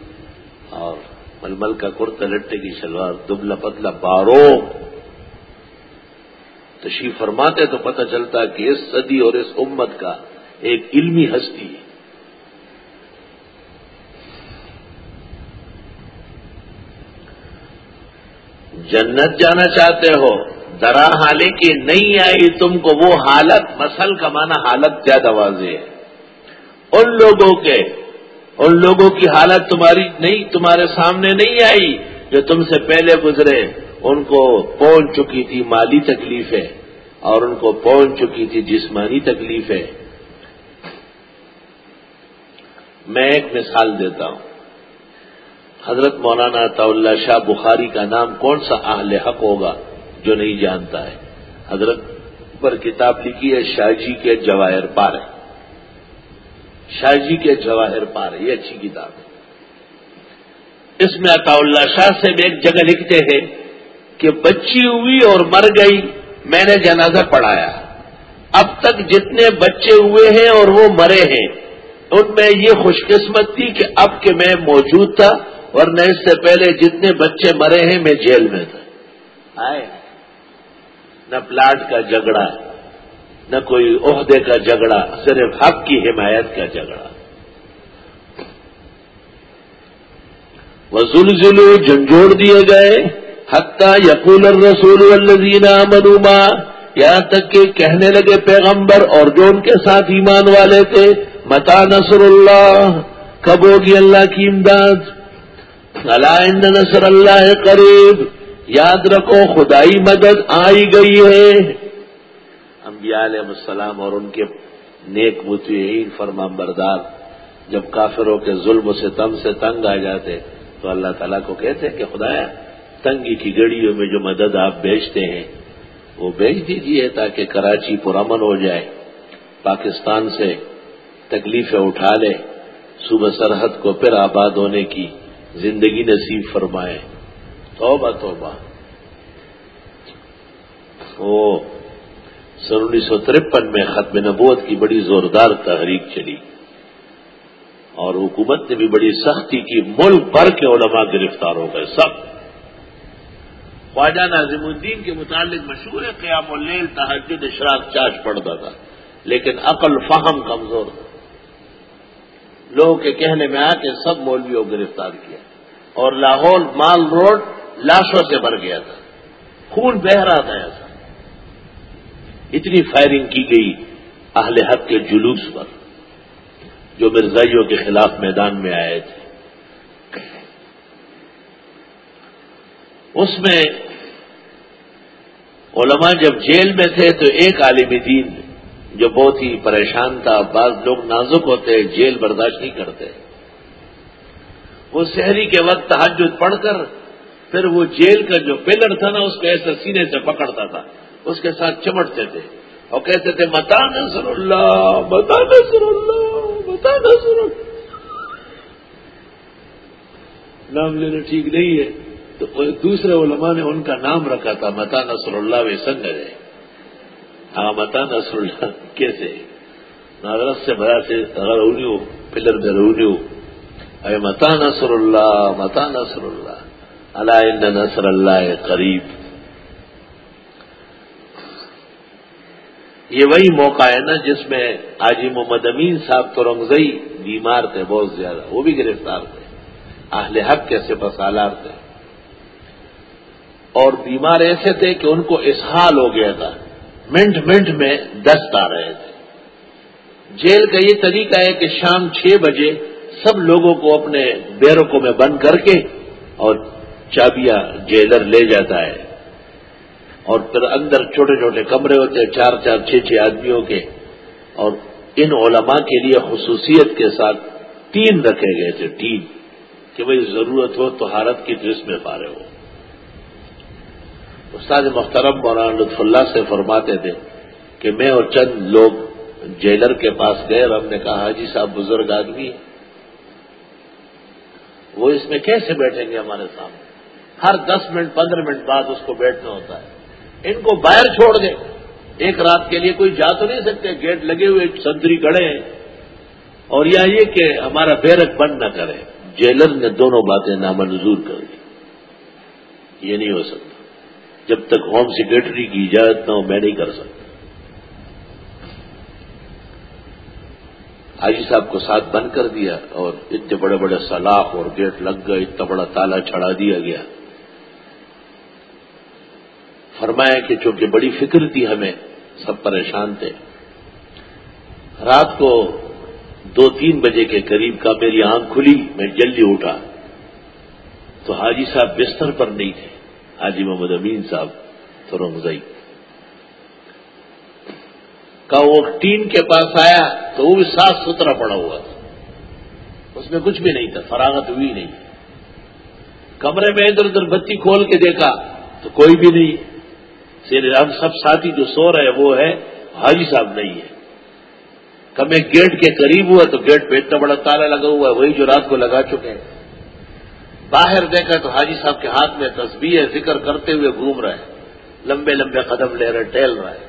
اور ململ کا کرتا لٹے کی شلوار، دبلا پتلا بارو تشریف فرماتے تو پتہ چلتا کہ اس صدی اور اس امت کا ایک علمی ہستی ہے۔ جنت جانا چاہتے ہو، درا حالے کی نہیں آئی تم کو وہ حالت، مسل کا مانا حالت زیادہ واضح ہے۔ ان لوگوں کے، ان لوگوں کی حالت تمہاری نہیں، تمہارے سامنے نہیں آئی جو تم سے پہلے گزرے۔ ان کو پہنچ چکی تھی مالی تکلیفیں اور ان کو پہنچ چکی تھی جسمانی تکلیفیں میں ایک مثال دیتا ہوں۔ حضرت مولانا اللہ شاہ بخاری کا نام کون سا اہل حق ہوگا جو نہیں جانتا ہے؟ حضرت پر کتاب لکھی ہے شاہ جی کے جواہر پار شاہ جی کے جواہر پار یہ اچھی کتاب ہے۔ اس میں عطا اللہ شاہ سے بھی ایک جگہ لکھتے ہیں کہ بچی ہوئی اور مر گئی، میں نے جنازہ پڑھایا۔ اب تک جتنے بچے ہوئے ہیں اور وہ مرے ہیں، ان میں یہ خوش قسمت تھی کہ اب کہ میں موجود تھا، ورنہ اس سے پہلے جتنے بچے مرے ہیں، میں جیل میں تھا۔ آئے، نہ پلاٹ کا جھگڑا، نہ کوئی عہدے کا جھگڑا، صرف حق کی حمایت کا جھگڑا۔ وہ زلزلو جھنجھوڑ دیے گئے۔ حتہ یقول الرسول الزین منوما یہاں تک کہ کہنے لگے پیغمبر اور جو ان کے ساتھ ایمان والے تھے، متا نصر اللہ، کب ہوگی اللہ کی امداد؟ اللہ نصر اللہ قریب، یاد رکھو خدائی مدد آئی گئی ہے۔ انبیاء علیہ السلام اور ان کے نیک متوین فرما بردار جب کافروں کے ظلم سے تم سے تنگ آ جاتے، تو اللہ تعالیٰ کو کہتے کہ خدایا تنگی کی گڑیوں میں جو مدد آپ بیچتے ہیں، وہ بیچ دیجیے تاکہ کراچی پرامن ہو جائے، پاکستان سے تکلیفیں اٹھا لے صبح سرحد کو پھر آباد ہونے کی زندگی نصیب فرمائے۔ توبہ توبہ۔ وہ سن انیس سو ترپن میں ختم نبوت کی بڑی زوردار تحریک چلی۔ اور حکومت نے بھی بڑی سختی کی، ملک بھر کے علماء گرفتار ہو گئے، سب۔ خواجہ ناظم الدین کے متعلق مشہور ہے، قیام اللیل تحجد اشراق، چاش پڑتا تھا۔ لیکن عقل، فہم کمزور تھا۔ لوگوں کے کہنے میں آ کے سب مولویوں کو گرفتار کیا۔ اور لاہور مال روڈ لاشوں سے بھر گیا تھا۔ خون بہ رہا تھا ایسا۔ اتنی فائرنگ کی گئی اہل حق کے جلوس پر، جو مرزائیوں کے خلاف میدان میں آئے تھے۔ اس میں علماء جب جیل میں تھے تو ایک عالم دین جو بہت ہی پریشان تھا، بعض لوگ نازک ہوتے، جیل برداشت نہیں کرتے۔ وہ شہری کے وقت تحجد پڑھ کر پھر وہ جیل کا جو پلر تھا نا، اس کو ایسے سینے سے پکڑتا تھا۔ اس کے ساتھ چمٹتے تھے۔ اور کہتے تھے، متا نصر اللہ، متا نصر اللہ، متا نصر اللہ۔ نام لینا ٹھیک نہیں ہے۔ تو دوسرے علماء نے ان کا نام رکھا تھا، متا نصر اللہ و سنگ ہے ہاں متا نصر اللہ، کیسے؟ ناگرس سے بڑا سے رونیو پلر میں رونیو اے متا نصر اللہ، متا نصر اللہ۔ اللہ نصر اللہ قریب۔ یہ وہی موقع ہے نا جس میں آجی محمد امین صاحب تو رنگزئی بیمار تھے، بہت زیادہ، وہ بھی گرفتار تھے۔ اہل حق کے صفت سالار تھے؟ اور بیمار ایسے تھے کہ ان کو اسحال ہو گیا تھا۔ منٹ منٹ میں دست آ رہے تھے۔ جیل کا یہ طریقہ ہے کہ شام چھ بجے سب لوگوں کو اپنے بیرکوں میں بند کر کے اور چابیاں جیلر لے جاتا ہے۔ اور پھر اندر چھوٹے چھوٹے کمرے ہوتے ہیں، چار چار چھ چھ آدمیوں کے۔ اور ان علماء کے لیے خصوصیت کے ساتھ تین رکھے گئے تھے، تین۔ کہ بھائی ضرورت ہو تو حالت کی ڈریس میں پارے ہو۔ استاد محترم مولانا لطف اللہ سے فرماتے تھے کہ میں اور چند لوگ جیلر کے پاس گئے اور ہم نے کہا حاجی صاحب، بزرگ آدمی وہ اس میں کیسے بیٹھیں گے ہمارے سامنے؟ ہر دس منٹ، پندرہ منٹ بعد اس کو بیٹھنا ہوتا ہے۔ ان کو باہر چھوڑ دیں۔ ایک رات کے لیے کوئی جا تو نہیں سکتے۔ گیٹ لگے ہوئے، سنتری کڑے ہیں۔ اور یا یہ کہ ہمارا بیرک بند نہ کرے جیلر نے دونوں باتیں نامنظور کر دی۔ یہ نہیں ہو سکتا۔ جب تک ہوم سیکرٹری کی اجازت نہ ہو میں نہیں کر سکتا۔ حاجی صاحب کو ساتھ بند کر دیا اور اتنے بڑے بڑے سلاخ اور گیٹ لگ گئے، اتنا بڑا تالا چڑھا دیا گیا۔ فرمایا کہ چونکہ بڑی فکر تھی ہمیں، سب پریشان تھے۔ رات کو دو تین بجے کے قریب کا میری آنکھ کھلی، میں جلدی اٹھا۔ تو حاجی صاحب بستر پر نہیں تھے۔ حاجی محمد امین صاحب تو کا وہ ٹین کے پاس آیا تو وہ بھی صاف ستھرا پڑا ہوا تھا۔ اس میں کچھ بھی نہیں تھا، فراغت ہوئی نہیں۔ کمرے میں ادھر ادھر بتی کھول کے دیکھا تو کوئی بھی نہیں۔ ہم سب ساتھی جو سو رہے وہ ہے حاجی صاحب نہیں ہے کب میں گیٹ کے قریب ہوا تو گیٹ پہ اتنا بڑا تالا لگا ہوا ہے، وہی جو رات کو لگا چکے ہیں۔ باہر دیکھا تو حاجی صاحب کے ہاتھ میں تصویر ذکر کرتے ہوئے گھوم رہے لمبے لمبے قدم لے رہے، ٹہل رہے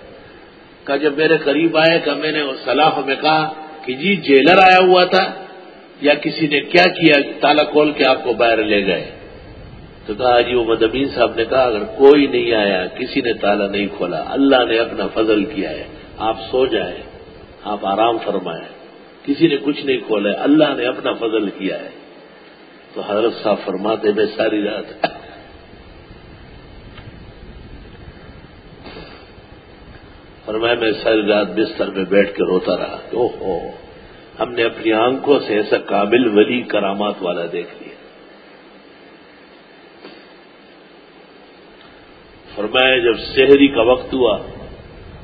کا جب میرے قریب آئے کہ میں نے اس صلاح میں کہا کہ جی جیلر آیا ہوا تھا یا کسی نے کیا کیا تالا کھول کے آپ کو باہر لے گئے؟ تو کہا جی وہ مدمین صاحب نے کہا، اگر کوئی نہیں آیا، کسی نے تالا نہیں کھولا، اللہ نے اپنا فضل کیا ہے، آپ سو جائیں، آپ آرام فرمائیں۔ کسی نے کچھ نہیں کھولا اللہ نے اپنا فضل کیا ہے۔ تو حضرت صاحب فرماتے میں ساری رات. فرمایا میں ساری رات بستر میں بیٹھ کے روتا رہا۔ او ہو ہم نے اپنی آنکھوں سے ایسا قابل ولی کرامات والا دیکھ لیا۔ فرمایا، جب شہری کا وقت ہوا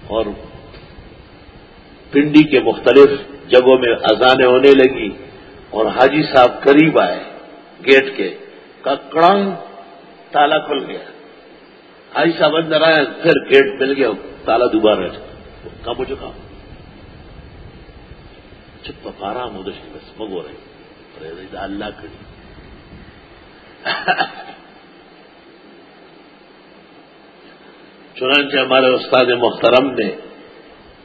اور پنڈی کے مختلف جگہوں میں اذانیں ہونے لگی اور حاجی صاحب قریب آئے گیٹ کے کڑنگ تالا کھل گیا۔ حاجی صاحب اندر آئے پھر گیٹ مل گیا، تالا دوبارہ۔ کہاں مجھے کہا چپ پارا مدش بس مگو رہی اللہ کری۔ چنانچہ ہمارے استاد محترم نے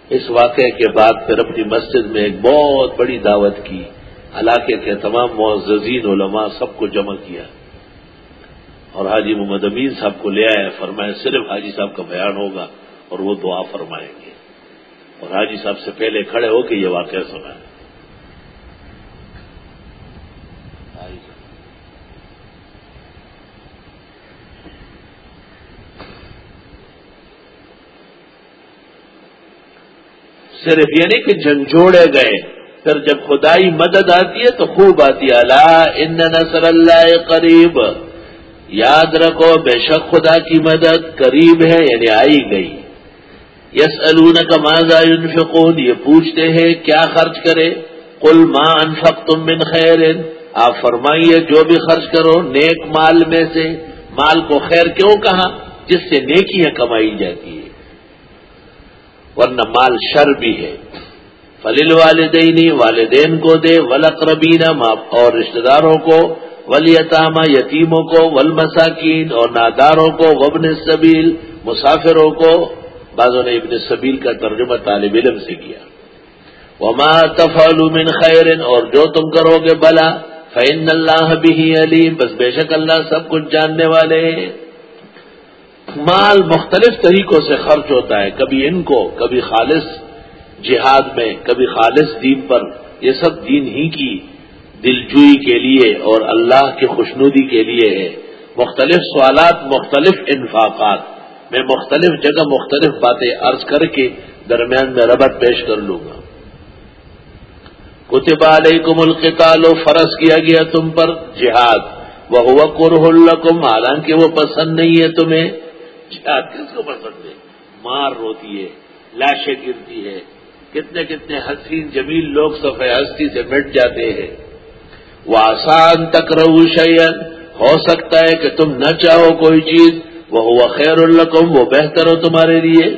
اس واقعے کے بعد پھر اپنی مسجد میں ایک بہت بڑی دعوت کی۔ علاقے کے تمام معززین، علماء سب کو جمع کیا۔ اور حاجی محمد امین صاحب کو لے آئے، فرمائے صرف حاجی صاحب کا بیان ہوگا اور وہ دعا فرمائیں گے۔ اور حاجی صاحب سے پہلے کھڑے ہو کے یہ واقعہ سنائے صرف یہ نہیں کہ جھنجھوڑے گئے۔ پھر جب خدائی مدد آتی ہے تو خوب آتی ہے۔ اللہ ان نصر اللہ قریب۔ یاد رکھو، بے شک خدا کی مدد قریب ہے یعنی آئی گئی۔ یس الون کا ماضا انفقون یہ پوچھتے ہیں، کیا خرچ کرے؟ کل ماں انفق تم بن خیر۔ آپ فرمائیے، جو بھی خرچ کرو، نیک مال میں سے۔ مال کو خیر کیوں کہا؟ جس سے نیکیاں کمائی جاتی ہے ورنہ مال شر بھی ہے۔ فلیل والدینی والدین کو دے ولقربین اور رشتہ داروں کو ولیطامہ یتیموں کو ول مساکین اور ناداروں کو وبن سبیل مسافروں کو۔ بعضوں نے ابن سبیل کا ترجمہ طالب علم سے کیا۔ وما تفعل من خیر، اور جو تم کرو گے بلا فین اللہ بھی علیم۔ بس بے شک اللہ سب کچھ جاننے والے ہیں۔ مال مختلف طریقوں سے خرچ ہوتا ہے، کبھی ان کو، کبھی خالص جہاد میں کبھی خالص دین پر یہ سب دین ہی کی دلجوئی کے لیے اور اللہ کی خوشنودی کے لیے ہے۔ مختلف سوالات، مختلف انفاقات، میں مختلف جگہ مختلف باتیں عرض کر کے درمیان میں ربط پیش کر لوں گا۔ کتب علیکم القتال و فرض کیا گیا تم پر جہاد۔ وہ ہوا القم حالانکہ وہ پسند نہیں ہے تمہیں۔ جہاد کس کو پسند ہے؟ مار روتی ہے، لاشیں گرتی ہے۔ کتنے کتنے حسین جمیل لوگ صفحہ ہستی سے مٹ جاتے ہیں۔ وہ آسان تک رہو شعین ہو سکتا ہے کہ تم نہ چاہو کوئی چیز۔ وہ ہوا خیر القم وہ بہتر ہو تمہارے لیے۔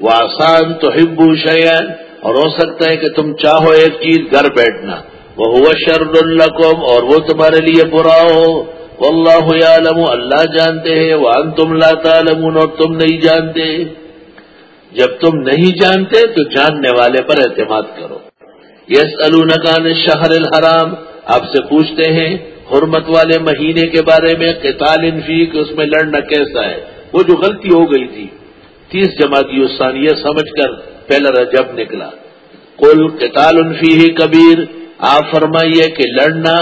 وہ آسان تو ہبو شعین اور ہو سکتا ہے کہ تم چاہو ایک چیز گھر بیٹھنا۔ وہ ہوا شرد القم اور وہ تمہارے لیے برا ہو۔ واللہ یعلم اللہ جانتے ہیں۔ وہ تم لا تعلمون اور تم نہیں جانتے۔ جب تم نہیں جانتے تو جاننے والے پر اعتماد کرو۔ یس الکان شہر الحرام، آپ سے پوچھتے ہیں، حرمت والے مہینے کے بارے میں قتال انفی کہ اس میں لڑنا کیسا ہے؟ وہ جو غلطی ہو گئی تھی۔ تیس جماعتی ثانیہ سمجھ کر پہلا رجب نکلا۔ کل قتال انفی ہی کبیر، آپ فرمائیے کہ لڑنا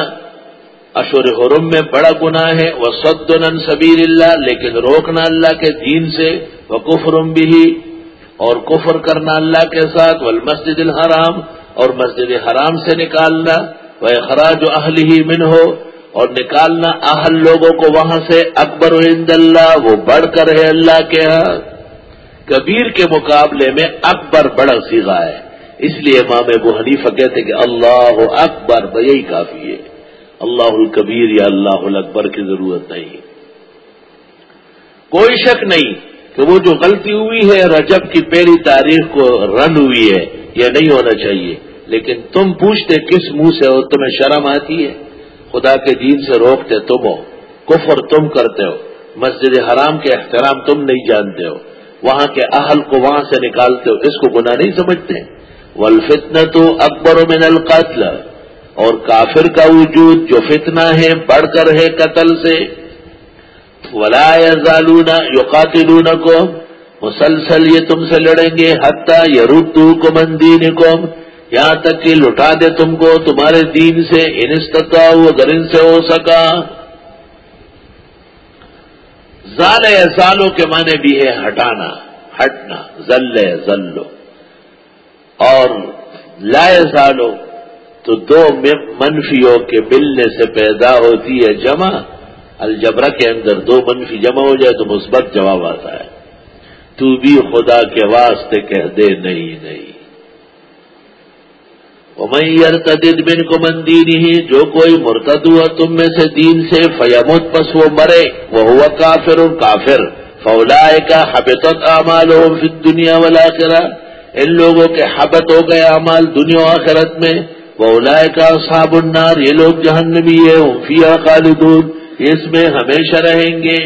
اشور حرم میں بڑا گناہ ہے۔ وہ سدن سبیر اللہ، لیکن روکنا اللہ کے دین سے۔ وہ کفرم بھی اور کفر کرنا اللہ کے ساتھ ول مسجد الحرام، اور مسجد حرام سے نکالنا وہ اخراج و اہل ہی من ہو اور نکالنا اہل لوگوں کو وہاں سے، اکبر و اللہ، وہ بڑھ کر ہے اللہ کے ہاں۔ کبیر کے مقابلے میں اکبر بڑا سیگا ہے۔ اس لیے امام ابو حنیفہ کہتے کہ اللہ اکبر یہی کافی ہے۔ اللہ الکبیر یا اللہ اکبر کی ضرورت نہیں۔ کوئی شک نہیں کہ وہ جو غلطی ہوئی ہے، رجب کی پہلی تاریخ کو رن ہوئی ہے، یہ نہیں ہونا چاہیے۔ لیکن تم پوچھتے کس منہ سے ہو، تمہیں شرم آتی ہے؟ خدا کے دین سے روکتے تم ہو، کفر تم کرتے ہو۔ مسجد حرام کے احترام تم نہیں جانتے ہو۔ وہاں کے اہل کو وہاں سے نکالتے ہو، اس کو گناہ نہیں سمجھتے۔ ولفتن تو اکبر من القتل۔ اور کافر کا وجود جو فتنہ ہے، بڑھ کر ہے قتل سے۔ ولا زالونا یو کو مسلسل یہ تم سے لڑیں گے حتہ یردو کو مندین یہاں تک کہ لٹا دے تم کو، تمہارے دین سے انستتا اگر ان سے ہو سکا. زال سالوں کے معنی بھی ہے ہٹانا، ہٹنا، زل زلو اور لائے سالو تو دو منفیوں کے ملنے سے پیدا ہوتی ہے جمع الجبرا کے اندر دو منفی جمع ہو جائے تو مثبت جواب آتا ہے۔ تو بھی خدا کے واسطے کہہ دے نہیں نہیں۔ امیر تدید بن کو مندین ہی جو کوئی مرتد ہوا تم میں سے دین سے فیمت پس وہ مرے۔ وہ ہوا کافر اور کافر۔ فولا کا حبت اعمال ہو پھر دنیا والا کرا ان لوگوں کے حبت ہو گئے امال دنیا آخرت میں۔ وہ کا صاب النار، یہ لوگ جہنمی ہے فیا خالدون۔ اس میں ہمیشہ رہیں گے۔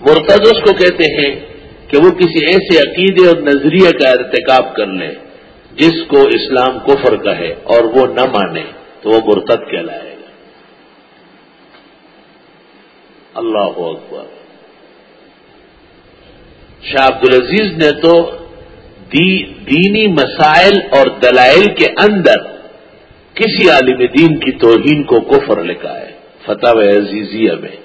مرتد اس کو کہتے ہیں کہ وہ کسی ایسے عقیدے اور نظریے کا ارتکاب کر لے جس کو اسلام کفر کہے اور وہ نہ مانے، تو وہ مرتد کہلائے گا۔ اللہ اکبر۔ شاہ عبد العزیز نے تو دی، دینی مسائل اور دلائل کے اندر کسی عالم دین کی توہین کو کفر لکھا ہے۔ فتح عزیزیہ میں،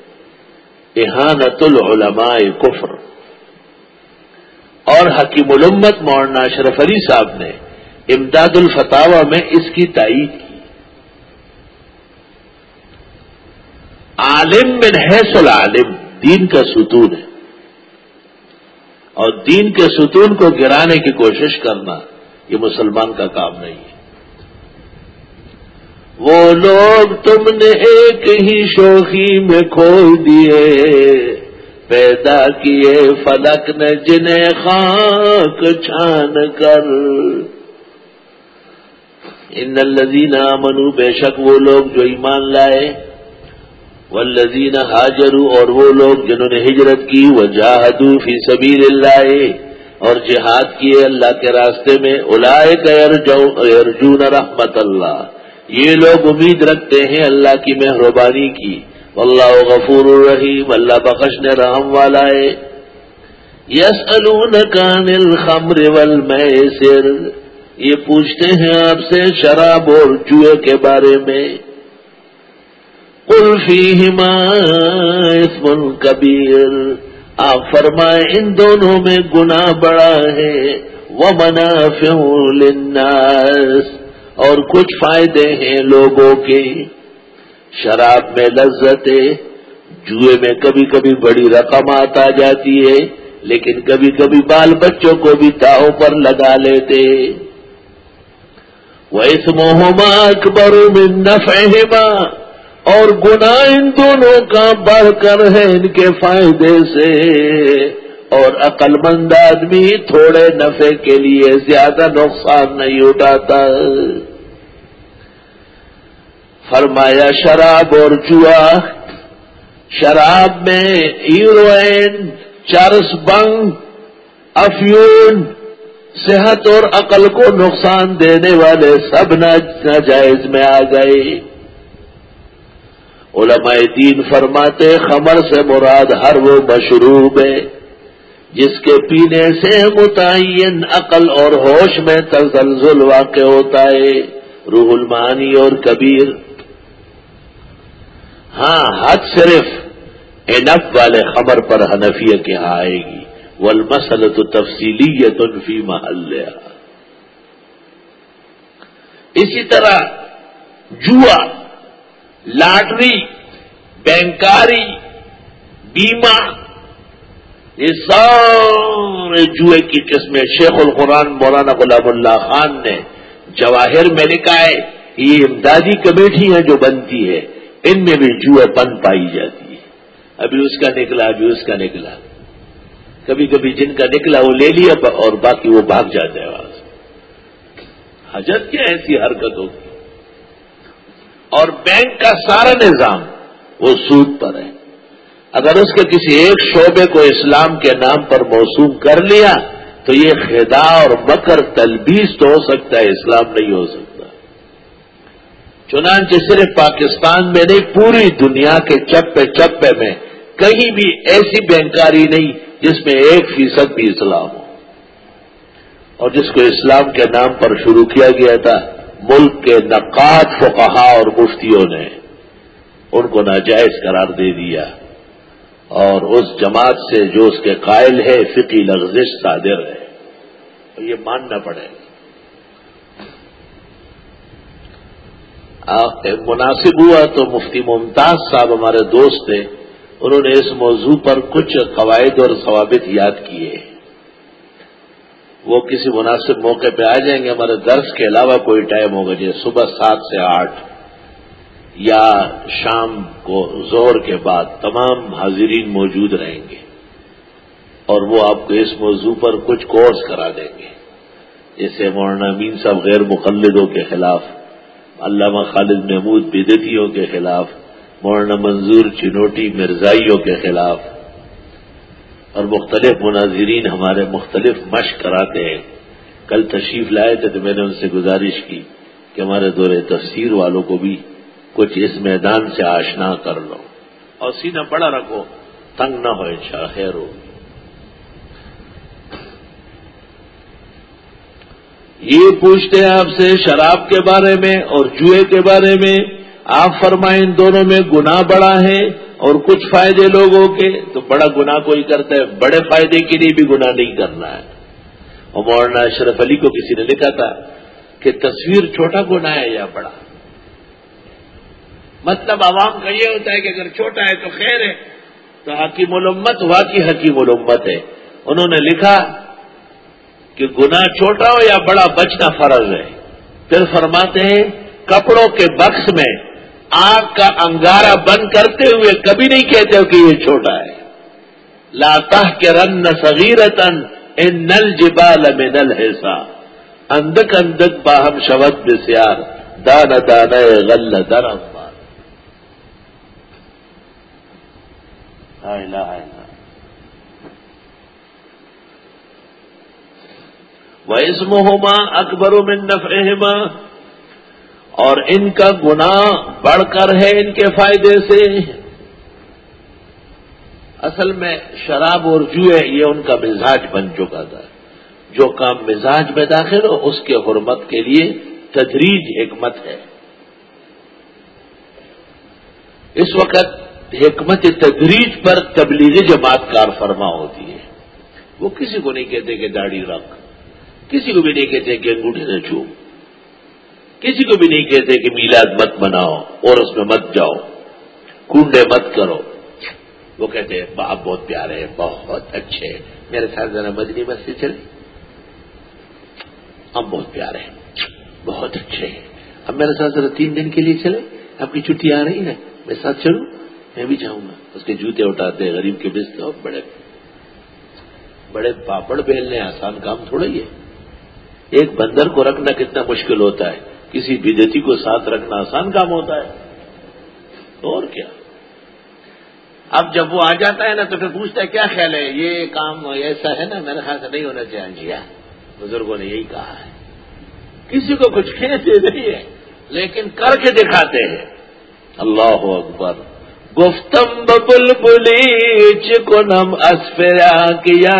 احانت العلماء کفر۔ اور حکیم الامت مولانا اشرف علی صاحب نے امداد الفتاوہ میں اس کی تائید کی۔ عالم من حیث العالم، دین کا ستون ہے۔ اور دین کے ستون کو گرانے کی کوشش کرنا یہ مسلمان کا کام نہیں ہے۔ وہ لوگ تم نے ایک ہی شوخی میں کھول دیے، پیدا کیے فلک نے جنہیں خاک چھان کر۔ ان الزین منو بے شک وہ لوگ جو ایمان لائے۔ والذین حاجرو اور وہ لوگ جنہوں نے ہجرت کی وہ جاہدو فی سبیل اللہ اور جہاد کیے اللہ کے راستے میں الائے ارجون رحمت اللہ۔ یہ لوگ امید رکھتے ہیں اللہ کی مہربانی کی۔ اللہ غفور الرحیم، اللہ بخش نے رحم والا ہے۔ یس الخمر الخمر والمیسر۔ یہ پوچھتے ہیں آپ سے شراب اور جوئے کے بارے میں۔ قلفی اسم کبیر۔ آپ فرمائیں ان دونوں میں گناہ بڑا ہے۔ وہ منافع للناس۔ اور کچھ فائدے ہیں لوگوں کے۔ شراب میں لذت جوئے میں کبھی کبھی بڑی رقم آتا جاتی ہے، لیکن کبھی کبھی بال بچوں کو بھی تاؤ پر لگا لیتے۔ وہ اس محما اکبر نفہما اور گناہ ان دونوں کا بڑھ کر ہے ان کے فائدے سے۔ اور عقل مند آدمی تھوڑے نفے کے لیے زیادہ نقصان نہیں اٹھاتا۔ فرمایا، شراب اور جوا، شراب میں ہیروئن، چرس بنگ افیون، صحت اور عقل کو نقصان دینے والے سب ناجائز میں آ گئے۔ علماء دین فرماتے، خمر سے مراد ہر وہ مشروب ہے۔ جس کے پینے سے متعین عقل اور ہوش میں تزلزل واقع ہوتا ہے، روح المانی اور کبیر۔ ہاں حد صرف انف والے خبر پر حنفیہ کے ہاں آئے گی۔ والمسل تو تفصیلی فی محل اسی طرح جوا، لاٹری، بینکاری، بیمہ یہ سارے جوئے کی قسمیں شیخ القرآن مولانا غلام اللہ خان نے جواہر میں لکھا ہے، یہ امدادی کمیٹی ہے جو بنتی ہے، ان میں بھی جوئے پن پائی جاتی ہے۔ ابھی اس کا نکلا، ابھی اس کا نکلا۔ کبھی کبھی جن کا نکلا وہ لے لیا اور باقی وہ بھاگ جاتے ہیں۔ وہاں سے حجت کیا ایسی حرکت ہوگی اور بینک کا سارا نظام وہ سود پر ہے۔ اگر اس کے کسی ایک شعبے کو اسلام کے نام پر موسوم کر لیا، تو یہ خدا اور مکر تلبیس تو ہو سکتا ہے، اسلام نہیں ہو سکتا۔ چنانچہ صرف پاکستان میں نہیں، پوری دنیا کے چپے چپے میں کہیں بھی ایسی بینکاری نہیں جس میں ایک فیصد بھی اسلام ہو۔ اور جس کو اسلام کے نام پر شروع کیا گیا تھا، ملک کے نقاد فقہا اور مفتیوں نے، ان کو ناجائز قرار دے دیا۔ اور اس جماعت سے جو اس کے قائل ہے فقی لغزش صادر ہے۔ یہ ماننا پڑے۔ گا مناسب ہوا تو مفتی ممتاز صاحب ہمارے دوست تھے۔ انہوں نے اس موضوع پر کچھ قواعد اور ثوابت یاد کیے۔ وہ کسی مناسب موقع پہ آ جائیں گے۔ ہمارے درس کے علاوہ کوئی ٹائم ہوگا جیسے صبح سات سے آٹھ۔ یا شام کو زور کے بعد تمام حاضرین موجود رہیں گے اور وہ آپ کو اس موضوع پر کچھ کورس کرا دیں گے۔ جیسے مولانا امین صاحب غیر مقلدوں کے خلاف، علامہ خالد محمود بدتیوں کے خلاف، مولانا منظور چنوٹی مرزائیوں کے خلاف اور مختلف مناظرین ہمارے مختلف مشق کراتے ہیں۔ کل تشریف لائے تھے تو میں نے ان سے گزارش کی کہ ہمارے دور تفسیر والوں کو بھی کچھ اس میدان سے آشنا کر لو۔ اور سینہ بڑا رکھو، تنگ نہ ہو انشاء خیر ہو۔ یہ پوچھتے ہیں آپ سے شراب کے بارے میں اور جوئے کے بارے میں۔ آپ فرمائیں ان دونوں میں گنا بڑا ہے اور کچھ فائدے لوگوں کے۔ تو بڑا گنا کوئی کرتا ہے، بڑے فائدے کے لیے بھی گنا نہیں کرنا ہے۔ اور مولانا اشرف علی کو کسی نے لکھا تھا کہ تصویر چھوٹا گنا ہے یا بڑا؟ مطلب عوام کا یہ ہوتا ہے کہ اگر چھوٹا ہے تو خیر ہے۔ تو حکیم الامت واقعی حکیم الامت ہے۔ انہوں نے لکھا کہ گناہ چھوٹا ہو یا بڑا بچنا فرض ہے۔ پھر فرماتے ہیں، کپڑوں کے بکس میں آگ کا انگارہ بند کرتے ہوئے کبھی نہیں کہتے ہو کہ یہ چھوٹا ہے۔ لاتا کے رن نہ سگیرتن ان نل جبال میں نل ہے اندک اندک باہم شبد بسیار۔ دان دان غل درم۔ ویسم ہوما اکبر من نفعہما اور ان کا گنا بڑھ کر ہے ان کے فائدے سے۔ اصل میں شراب اور جوئے یہ ان کا مزاج بن چکا تھا۔ جو کام مزاج میں داخل ہو، اس کے حرمت کے لیے تدریج حکمت ہے۔ اس وقت حکمت تدریج پر تبلیغی جماعت کار فرما ہوتی ہے۔ وہ کسی کو نہیں کہتے کہ داڑھی رکھ، کسی کو بھی نہیں کہتے کہ انگوٹھے سے چھو۔ کسی کو بھی نہیں کہتے کہ میلاد مت بناؤ اور اس میں مت جاؤ۔ کنڈے مت کرو۔ وہ کہتے ہیں، باپ بہت پیارے ہیں، بہت اچھے ہیں۔ میرے ساتھ ذرا مدنی بس سے چلے۔ ہم بہت پیارے ہیں، بہت اچھے ہیں۔ اب میرے ساتھ ذرا تین دن کے لیے چلے۔ آپ کی چھٹی آ رہی ہے میں ساتھ چلوں میں بھی جاؤں گا۔ اس کے جوتے اٹھاتے غریب کے بستے اور بڑے۔ بڑے پاپڑ بیلنے آسان کام تھوڑا ہی ہے۔ ایک بندر کو رکھنا کتنا مشکل ہوتا ہے۔ کسی بدتی کو ساتھ رکھنا آسان کام ہوتا ہے۔ اور کیا؟ اب جب وہ آ جاتا ہے نا تو پھر پوچھتا ہے، کیا خیال ہے؟ یہ کام ایسا ہے نا؟ میرے خیال سے نہیں ہونا چاہیے۔ جی ہاں، بزرگوں نے یہی کہا ہے۔ کسی کو کچھ کھینچتے نہیں ہے، لیکن کر کے دکھاتے ہیں۔ اللہ اکبر۔ گفتم ببل بلی چکنم اسفرا کیا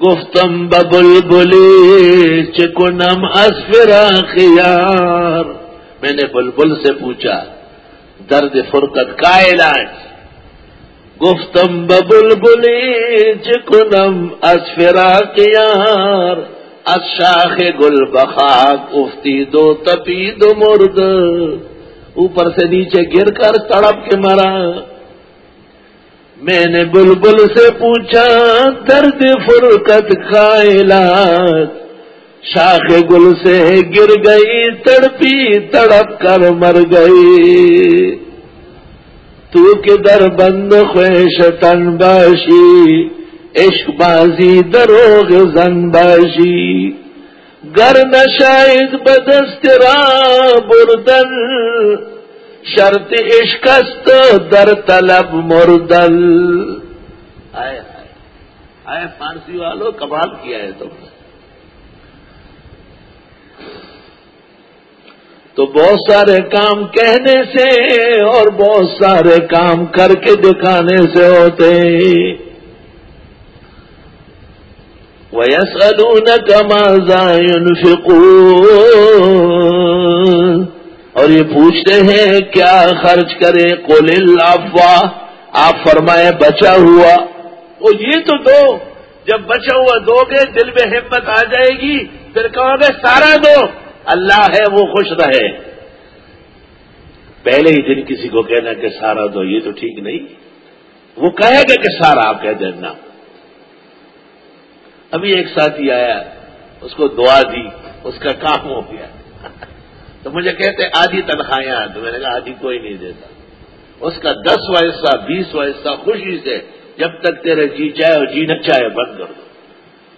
گفتم ببل بلی چکنم اسفرا خیار میں نے بلبل سے پوچھا، درد فرقت کا علاج گفتم ببل بلی چکنم اسفرا کیار اشاخ گل بخاک افتی دو تپی دو مرد۔ اوپر سے نیچے گر کر تڑپ کے مرا۔ میں نے بلبل سے پوچھا، درد فرقت کا علاج شاخ گل سے گر گئی، تڑپی تڑپ کر مر گئی۔ تو کدھر بند خوش تن باشی، عشق بازی دروغ زن باشی۔ گر نشاید بدسترا بردن شرط عشقست در طلب مردل. آئے آئے آئے، فارسی والوں کمال کیا ہے تم نے۔ تو بہت سارے کام کہنے سے اور بہت سارے کام کر کے دکھانے سے ہوتے ویس ادون کمازائن اور یہ پوچھتے ہیں، کیا خرچ کرے؟ کول افواہ آپ فرمائے بچا ہوا۔ وہ یہ تو دو۔ جب بچا ہوا دو گے، دل میں ہمت آ جائے گی، پھر کہو گے؟ سارا دو۔ اللہ ہے، وہ خوش رہے۔ پہلے ہی دن کسی کو کہنا کہ سارا دو، یہ تو ٹھیک نہیں۔ وہ کہے گا کہ سارا، آپ کہہ دینا۔ ابھی ایک ساتھی آیا، اس کو دعا دی، اس کا کام ہو گیا۔ تو مجھے کہتے، آدھی تنخواہیں تو میں نے کہا، آدھی کوئی نہیں دیتا۔ اس کا دسواں حصہ بیسواں حصہ خوشی سے، جب تک تیرے جی چاہے اور جی نہ چاہے، بند کر دو۔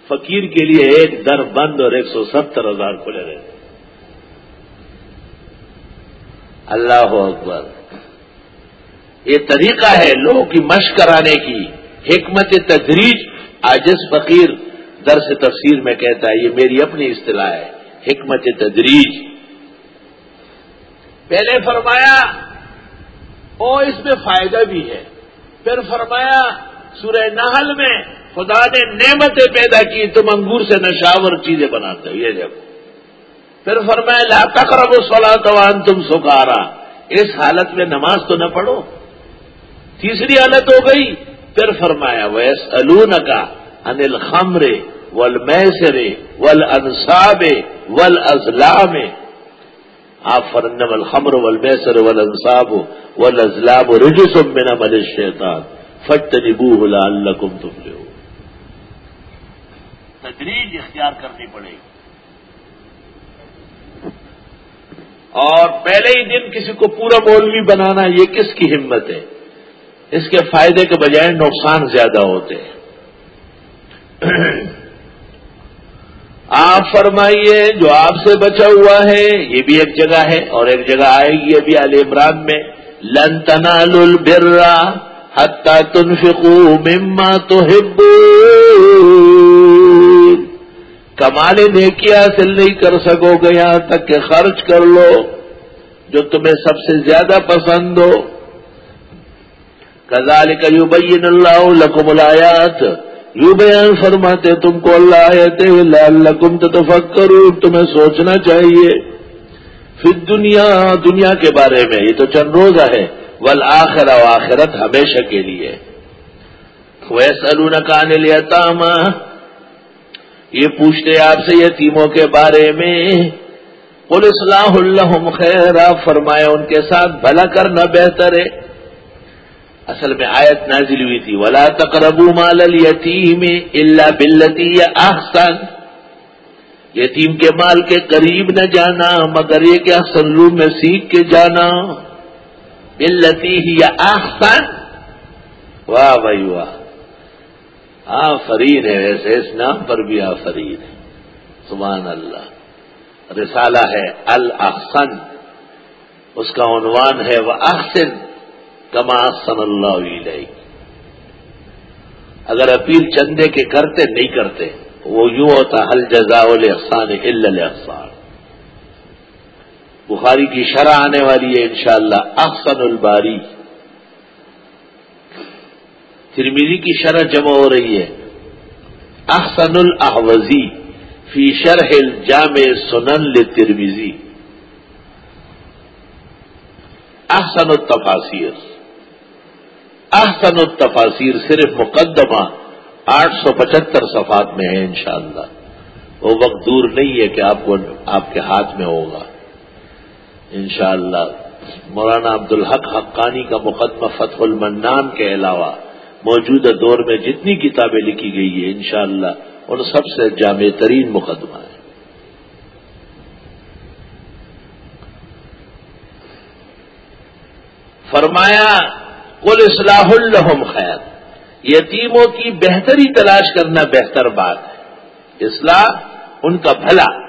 فقیر کے لیے ایک در بند اور ایک سو ستر ہزار کھلے رہتے اللہ اکبر۔ یہ طریقہ ہے لوگوں کی مشق کرانے کی۔ حکمت تدریج آجس فقیر۔ درس تفسیر میں کہتا ہے، یہ میری اپنی اصطلاح ہے، حکمت تدریج۔ پہلے فرمایا، او اس میں فائدہ بھی ہے۔ پھر فرمایا، سورہ نحل میں خدا نے نعمتیں پیدا کی، تم انگور سے نشاور چیزیں بناتے ہو، یہ جب پھر فرمایا، لا تقرب سولہ توان تم سکارا۔ اس حالت میں نماز تو نہ پڑھو۔ تیسری حالت ہو گئی۔ پھر فرمایا ویس الون کا انل خمرے ول میسرے ول انصاب ول ازلام آپ فرن ول خمر ول میسر ول انصاب ول ازلاب رجسم میں نہ مل شیطان فٹ نبو کم تم لو تدریج اختیار کرنی پڑے گی۔ اور پہلے ہی دن کسی کو پورا مولوی بنانا یہ کس کی ہمت ہے؟ اس کے فائدے کے بجائے نقصان زیادہ ہوتے ہیں۔ آپ فرمائیے جو آپ سے بچا ہوا ہے، یہ بھی ایک جگہ ہے اور ایک جگہ آئے گی ابھی علی عمران میں۔ لن تنالوا البر حتى تنفقوا مما تحبون۔ کمال نیکی حاصل نہیں کر سکو گے یہاں تک کہ خرچ کر لو، جو تمہیں سب سے زیادہ پسند ہو۔ کزال کا بین اللہ لکم الایات یو بیان فرماتے تم کو اللہ آیت لکم تو تمہیں سوچنا چاہیے۔ پھر دنیا دنیا کے بارے میں، یہ تو چند روزہ ہے۔ ول آخر و آخرت ہمیشہ کے لیے۔ ویسلون کا لیا یہ پوچھتے آپ سے یتیموں کے بارے میں۔ قل اصلاح اللہ خیر آپ فرمائے ان کے ساتھ بھلا کرنا بہتر ہے۔ اصل میں آیت نازل ہوئی تھی۔ ولا تقرب مال الیتیم اللہ بلتی یا احسن یتیم کے مال کے قریب نہ جانا، مگر یہ کہ احسن روم میں سیکھ کے جانا۔ بلتی ہی یا احسن واہ بھائی واہ۔ ہاں، آفرین ہے ویسے، اس نام پر بھی آفرین ہے سبحان اللہ۔ رسالہ ہے الاحسن اس کا عنوان ہے وہ احسن کما سن اللہ علیہ۔ اگر اپیل چندے کے کرتے، نہیں کرتے، وہ یوں ہوتا حل جزا احسان احسان بخاری کی شرح آنے والی ہے انشاءاللہ، احسن الباری۔ ترمیری کی شرح جمع ہو رہی ہے۔ احسن الاحوزی فی شرح الجامع سنن لرمیزی احسن التفاصیر احسن التفاصیر صرف مقدمہ آٹھ سو پچہتر صفات میں ہے انشاءاللہ۔ وہ وقت دور نہیں ہے کہ آپ کو آپ کے ہاتھ میں ہوگا۔ انشاءاللہ، مولانا عبد الحق حقانی کا مقدمہ فتح المنان کے علاوہ موجودہ دور میں جتنی کتابیں لکھی گئی ہیں، انشاءاللہ، ان سب سے جامع ترین مقدمہ ہے۔ فرمایا کل اصلاح الحم خیر یتیموں کی بہتری تلاش کرنا بہتر بات ہے۔ اصلاح ان کا بھلا۔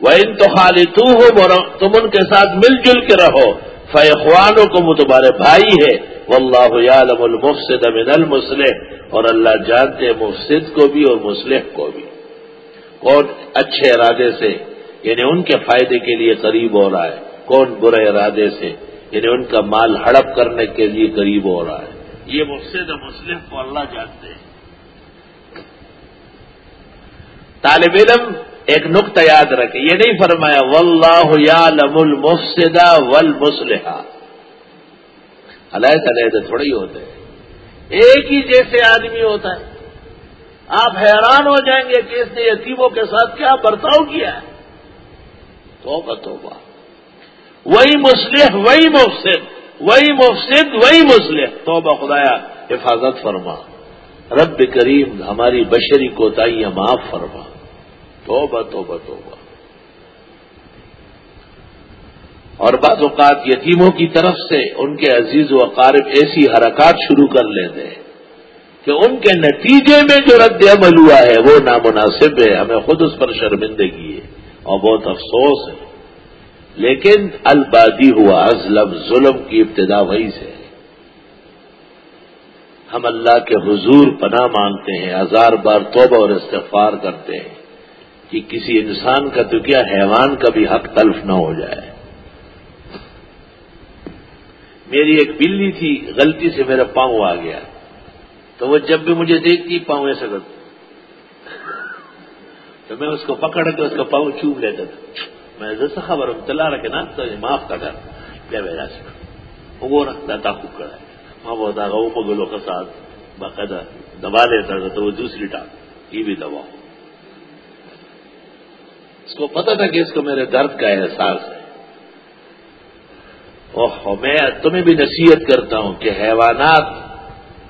وہ ان تو خالی تو ہو تم ان کے ساتھ مل جل کے رہو فیخوانوں کو وہ تمہارے بھائی ہے واللہ یعلم المفسد من المسلح۔ اور اللہ جانتے مفسد کو بھی اور مسلح کو بھی۔ کون اچھے ارادے سے یعنی ان کے فائدے کے لیے قریب ہو رہا ہے۔ کون برے ارادے سے یعنی ان کا مال ہڑپ کرنے کے لیے قریب ہو رہا ہے۔ یہ مفسد مسلم کو اللہ جانتے ہیں۔ طالب علم ایک نقطہ یاد رکھے یہ نہیں فرمایا واللہ یعلم المفسدہ والمصلحہ علیحدہ علیحدہ تھوڑے ہی ہوتے ہیں۔ ایک ہی جیسے آدمی ہوتا ہے۔ آپ حیران ہو جائیں گے کہ اس نے یتیموں کے ساتھ کیا برتاؤ کیا ہے۔ توبہ توبہ۔ وہی مسلح وہی مفسد وہی مفسد، وہی مسلح توبہ خدایا، حفاظت فرما۔ رب کریم ہماری بشری کوتاہیاں معاف فرما۔ توبہ توبہ توبہ۔ اور بعض اوقات یتیموں کی طرف سے ان کے عزیز و اقارب ایسی حرکات شروع کر لیتے ہیں کہ ان کے نتیجے میں جو رد عمل ہوا ہے، وہ نامناسب ہے، ہمیں خود اس پر شرمندگی ہے اور بہت افسوس ہے۔ لیکن البادی ہوا ازلم ظلم کی ابتدا وہی سے۔ ہم اللہ کے حضور پناہ مانگتے ہیں، ہزار بار توبہ اور استغفار کرتے ہیں کہ کسی انسان کا تو کیا حیوان کا بھی حق تلف نہ ہو جائے۔ میری ایک بلی تھی، غلطی سے میرا پاؤں آ گیا۔ تو وہ جب بھی مجھے دیکھتی، پاؤں ایسا کرتی تو میں اس کو پکڑ کے اس کا پاؤں چوب لیتا تھا۔ میں جیسا خبر ہوں تلا رکھے نا تو معاف کر کیا وجہ سے وہ رکھتا تھا خوب کرا وہاں بہت آگا وہ مغلوں کے ساتھ۔ باقاعدہ دبا لیتا تھا تو وہ دوسری ٹانگ یہ بھی دبا اس کو پتا تھا کہ اس کو میرے درد کا احساس ہے۔ اوہ، میں تمہیں بھی نصیحت کرتا ہوں کہ حیوانات،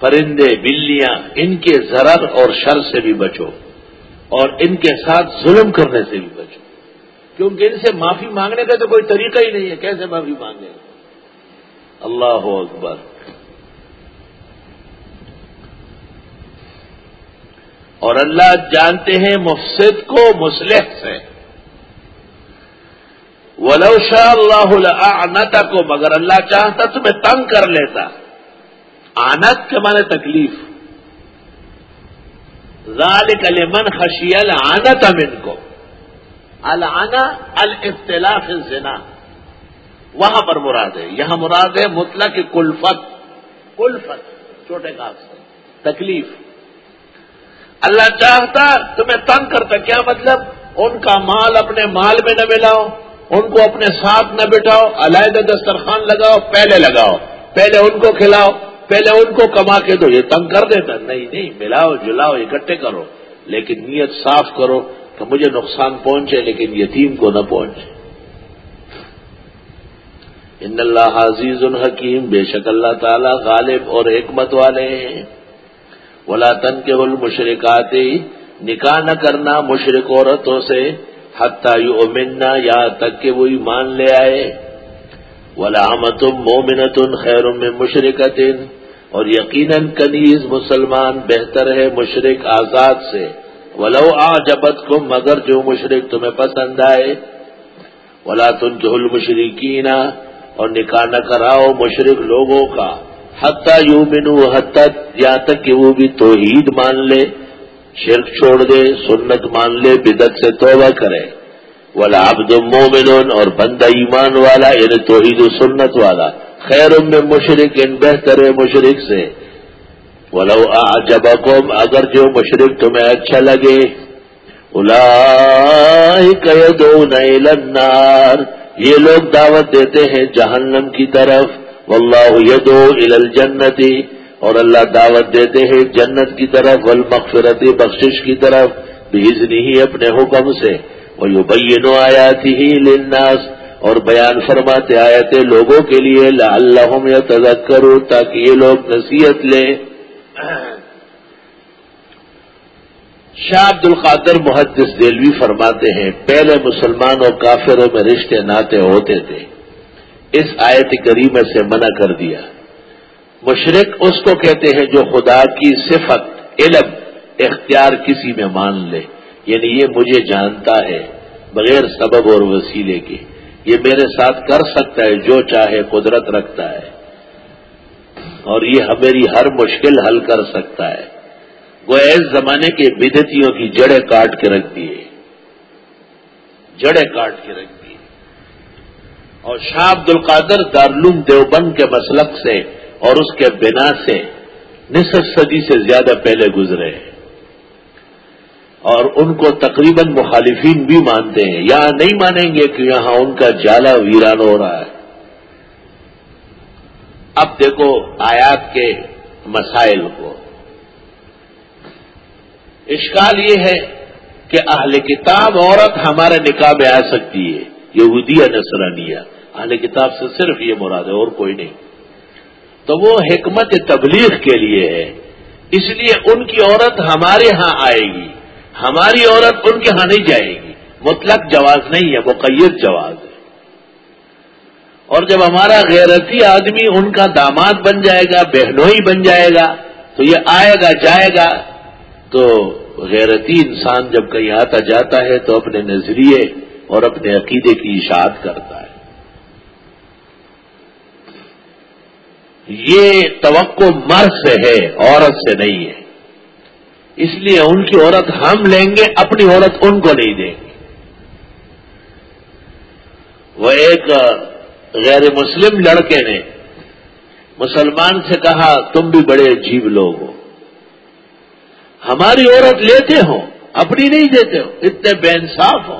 پرندے، بلیاں، ان کے ضرر اور شر سے بھی بچو۔ اور ان کے ساتھ ظلم کرنے سے بھی بچو۔ کیونکہ ان سے معافی مانگنے کا تو کوئی طریقہ ہی نہیں ہے۔ کیسے معافی مانگے؟ اللہ اکبر۔ اور اللہ جانتے ہیں مفسد کو مسلح سے۔ ولو شاء اللہ آنتا کو مگر اللہ چاہتا تمہیں تنگ کر لیتا۔ آنت کے معنی تکلیف۔ ذالک لمن خشی العانت من کو العنا الاختلاف الزنا. وہاں پر مراد ہے. یہاں مراد ہے مطلق کلفت. کلفت. چھوٹے کاف سے تکلیف. اللہ چاہتا تمہیں تنگ کرتا. کیا مطلب؟ ان کا مال اپنے مال میں نہ ملاؤ. ان کو اپنے ساتھ نہ بٹھاؤ. علیحدہ دسترخوان لگاؤ. پہلے لگاؤ. پہلے ان کو کھلاؤ. پہلے ان کو کما کے دو. یہ تنگ کر دیتا. نہیں نہیں، ملاؤ، جلاؤ، اکٹھے کرو. لیکن نیت صاف کرو. کہ مجھے نقصان پہنچے لیکن یتیم کو نہ پہنچے۔ ان اللہ عزیز الحکیم بے شک اللہ تعالی غالب اور حکمت والے ہیں۔ ولا تن کے المشرکات، نکاح نہ کرنا مشرق عورتوں سے، حتیٰ یؤمننا یا تک کہ وہ ایمان لے آئے۔ ولامت مومنت خیر میں مشرقت اور یقیناً کنیز مسلمان بہتر ہے مشرق آزاد سے۔ ولو آ جبت کم مگر جو مشرق تمہیں پسند آئے، ولا تن جو المشرقین اور نکاح نہ کراؤ مشرق لوگوں کا، حتیٰ یوں منو حتیٰ یہاں تک کہ وہ بھی توحید مان لے، شرک چھوڑ دے، سنت مان لے بدت سے توبہ کرے۔ ولا عبد مومن، اور بندہ ایمان والا یعنی توحید و سنت والا۔ خیر میں مشرق ان بہتر مشرق سے۔ ولو جب اگر جو مشرق تمہیں اچھا لگے دو النار، یہ لوگ دعوت دیتے ہیں جہنم کی طرف، واللہ یدو الى الجنتی اور اللہ دعوت دیتے ہیں جنت کی طرف، والمغفرت، بخشش کی طرف بھیج نہیں اپنے حکم سے وہ یو بینو آیا تھی لناس اور بیان فرماتے آئے تھے لوگوں کے لیے اللہ یا تذک تاکہ یہ لوگ نصیحت لیں۔ شاہ عبد القادر محدث دلوی فرماتے ہیں، پہلے مسلمان اور کافروں میں رشتے ناطے ہوتے تھے۔ اس آیت کریمہ سے منع کر دیا۔ مشرق اس کو کہتے ہیں جو خدا کی صفت، علم، اختیار کسی میں مان لے۔ یعنی یہ مجھے جانتا ہے، بغیر سبب اور وسیلے کے۔ یہ میرے ساتھ کر سکتا ہے جو چاہے، قدرت رکھتا ہے۔ اور یہ میری ہر مشکل حل کر سکتا ہے۔ وہ ایس زمانے کے بدتیوں کی جڑیں کاٹ کے رکھ دیے۔ جڑیں کاٹ کے رکھ دیے۔ اور شاہ عبد القادر دارلوم دیوبند کے مسلک سے اور اس کے بنا سے نصف صدی سے زیادہ پہلے گزرے۔ ہیں اور ان کو تقریباً مخالفین بھی مانتے ہیں۔ یہاں نہیں مانیں گے کہ یہاں ان کا جالا ویران ہو رہا ہے۔ اب دیکھو آیات کے مسائل کو۔ اشکال یہ ہے کہ اہل کتاب عورت ہمارے نکاح میں آ سکتی ہے یہودیہ نسرانیہ اہل کتاب سے صرف یہ مراد ہے، اور کوئی نہیں۔ تو وہ حکمت تبلیغ کے لیے ہے۔ اس لیے ان کی عورت ہمارے ہاں آئے گی۔ ہماری عورت ان کے ہاں نہیں جائے گی۔ مطلق جواز نہیں ہے، مقید جواز ہے۔ اور جب ہمارا غیرتی آدمی ان کا داماد بن جائے گا، بہنوئی بن جائے گا، تو یہ آئے گا، جائے گا، تو غیرتی انسان جب کہیں آتا جاتا ہے تو اپنے نظریے اور اپنے عقیدے کی اشاعت کرتا ہے۔ یہ توقع مرد سے ہے، عورت سے نہیں ہے۔ اس لیے ان کی عورت ہم لیں گے، اپنی عورت ان کو نہیں دیں گے۔ وہ ایک غیر مسلم لڑکے نے مسلمان سے کہا، تم بھی بڑے عجیب لوگ ہو. ہماری عورت لیتے ہو اپنی نہیں دیتے ہو اتنے بے انصاف ہو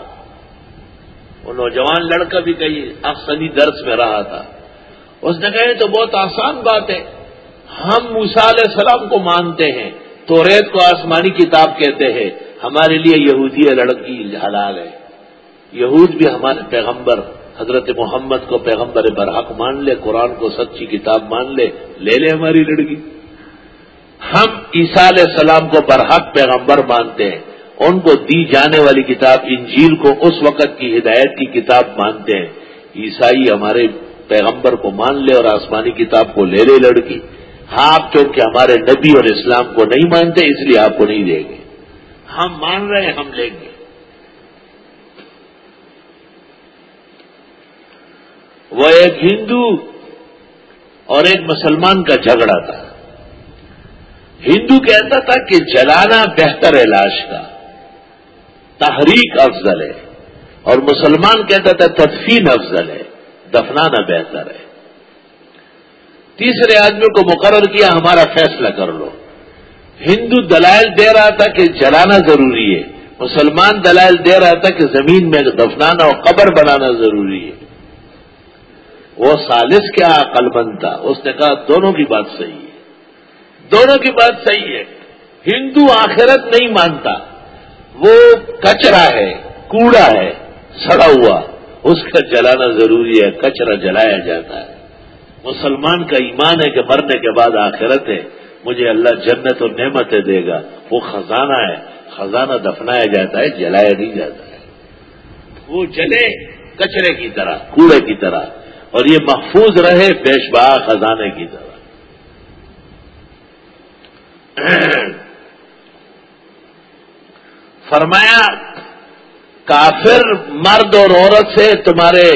وہ نوجوان لڑکا بھی کہیں افسنی درس میں رہا تھا۔ اس نے کہے تو بہت آسان بات ہے۔ ہم علیہ السلام کو مانتے ہیں، تو ریت کو آسمانی کتاب کہتے ہیں۔ ہمارے لیے یہودی لڑکی حلال ہے۔ یہود بھی ہمارے پیغمبر حضرت محمد کو پیغمبر برحق مان لے، قرآن کو سچی کتاب مان لے لے لے ہماری لڑکی۔ ہم عیسیٰ علیہ السلام کو برحق پیغمبر مانتے ہیں۔ ان کو دی جانے والی کتاب انجیل کو اس وقت کی ہدایت کی کتاب مانتے ہیں۔ عیسائی ہمارے پیغمبر کو مان لے اور آسمانی کتاب کو لے لے لڑکی۔ ہاں آپ چونکہ ہمارے نبی اور اسلام کو نہیں مانتے، اس لیے آپ کو نہیں دیں گے۔ ہم مان رہے ہیں، ہم لیں گے۔ وہ ایک ہندو اور ایک مسلمان کا جھگڑا تھا۔ ہندو کہتا تھا کہ جلانا بہتر ہے لاش کا۔ تحریک افضل ہے۔ اور مسلمان کہتا تھا تدفین افضل ہے۔ دفنانا بہتر ہے۔ تیسرے آدمی کو مقرر کیا، ہمارا فیصلہ کر لو۔ ہندو دلائل دے رہا تھا کہ جلانا ضروری ہے۔ مسلمان دلائل دے رہا تھا کہ زمین میں دفنانا اور قبر بنانا ضروری ہے۔ وہ سالس کیا عقل مند تھا۔ اس نے کہا، دونوں کی بات صحیح ہے۔ دونوں کی بات صحیح ہے۔ ہندو آخرت نہیں مانتا۔ وہ کچرا ہے، کوڑا ہے، سڑا ہوا۔ اس کا جلانا ضروری ہے، کچرا جلایا جاتا ہے۔ مسلمان کا ایمان ہے کہ مرنے کے بعد آخرت ہے۔ مجھے اللہ جنت اور نعمتیں دے گا۔ وہ خزانہ ہے۔ خزانہ دفنایا جاتا ہے، جلایا نہیں جاتا۔ ہے وہ جلے کچرے کی طرح، کوڑے کی طرح۔ اور یہ محفوظ رہے پیشبا خزانے کی طرح فرمایا، کافر مرد اور عورت سے تمہارے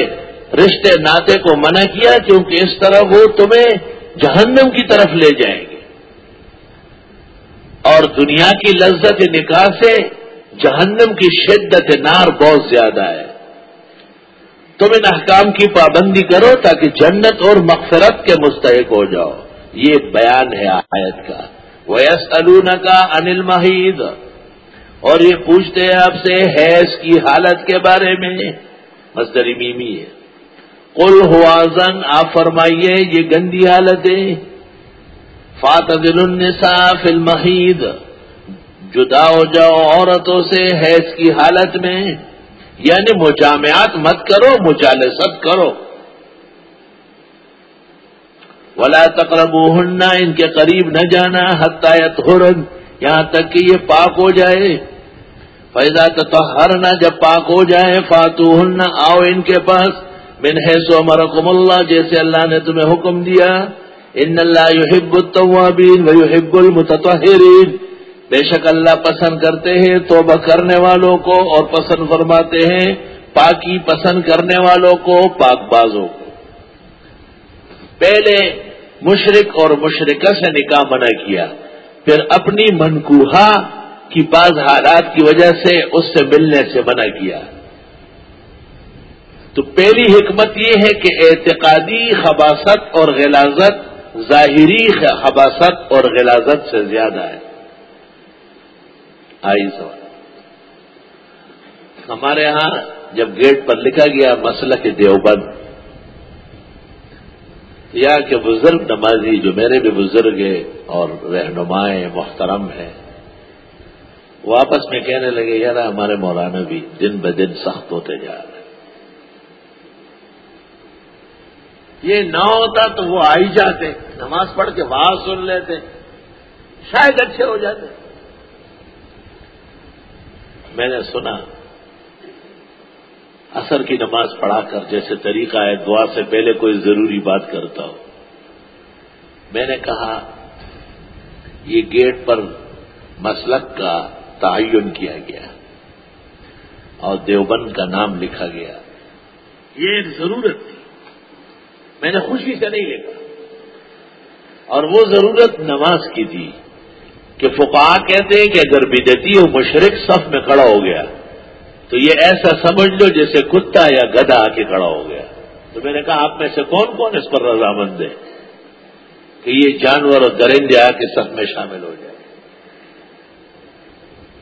رشتے ناطے کو منع کیا کیونکہ اس طرح وہ تمہیں جہنم کی طرف لے جائیں گے۔ اور دنیا کی لذت نکاح سے جہنم کی شدت نار بہت زیادہ ہے۔ تم ان احکام کی پابندی کرو تاکہ جنت اور مغفرت کے مستحق ہو جاؤ۔ یہ بیان ہے آیت کا۔ ویس کا انل محید اور یہ پوچھتے ہیں آپ سے حیض کی حالت کے بارے میں۔ مصدری میمی ہے۔ کل ہوازن آپ فرمائیے، یہ گندی حالت ہے۔ فات دل النسا فل محید جدا ہو جاؤ عورتوں سے حیض کی حالت میں۔ یعنی مجامعات مت کرو، مجالست کرو۔ ولا تقرب ان کے قریب نہ جانا حتایت ہرن یہاں تک کہ یہ پاک ہو جائے۔ پیدا تو جب پاک ہو جائے فاتو آؤ ان کے پاس۔ من ہے سو مرکم اللہ جیسے اللہ نے تمہیں حکم دیا۔ ان اللہ یحب التوابین و یحب المتطہرین بے شک اللہ پسند کرتے ہیں، توبہ کرنے والوں کو اور پسند فرماتے ہیں، پاکی پسند کرنے والوں کو، پاک بازوں کو۔ پہلے مشرق اور مشرقہ سے نکاح منع کیا، پھر اپنی منکوہا کی بعض حالات کی وجہ سے اس سے ملنے سے منع کیا۔ تو پہلی حکمت یہ ہے کہ اعتقادی خباست اور غلازت، ظاہری خباست اور غلازت سے زیادہ ہے۔ آئی سوال ہمارے ہاں جب گیٹ پر لکھا گیا مسئلہ کے دیوبند، یا کہ بزرگ نمازی جو میرے بھی بزرگ ہیں اور رہنمائیں محترم ہیں، وہ آپس میں کہنے لگے، یار ہمارے مولانا بھی دن ب دن سخت ہوتے جا رہے یہ نہ ہوتا تو وہ آ ہی جاتے، نماز پڑھ کے وہاں سن لیتے، شاید اچھے ہو جاتے۔ میں نے سنا اثر کی نماز پڑھا کر جیسے طریقہ ہے، دعا سے پہلے کوئی ضروری بات کرتا ہو۔ میں نے کہا، یہ گیٹ پر مسلک کا تعین کیا گیا اور دیوبند کا نام لکھا گیا۔ یہ ایک ضرورت تھی۔ میں نے خوشی سے نہیں لکھا۔ اور وہ ضرورت نماز کی تھی۔ کہ فقا کہتے ہیں کہ اگر بدتی ہو مشرق صف میں کھڑا ہو گیا، تو یہ ایسا سمجھ لو جیسے کتا یا گدا آ کے کھڑا ہو گیا۔ تو میں نے کہا، آپ میں سے کون کون اس پر رضامند ہے کہ یہ جانور اور درندے آ کے سب میں شامل ہو جائے؟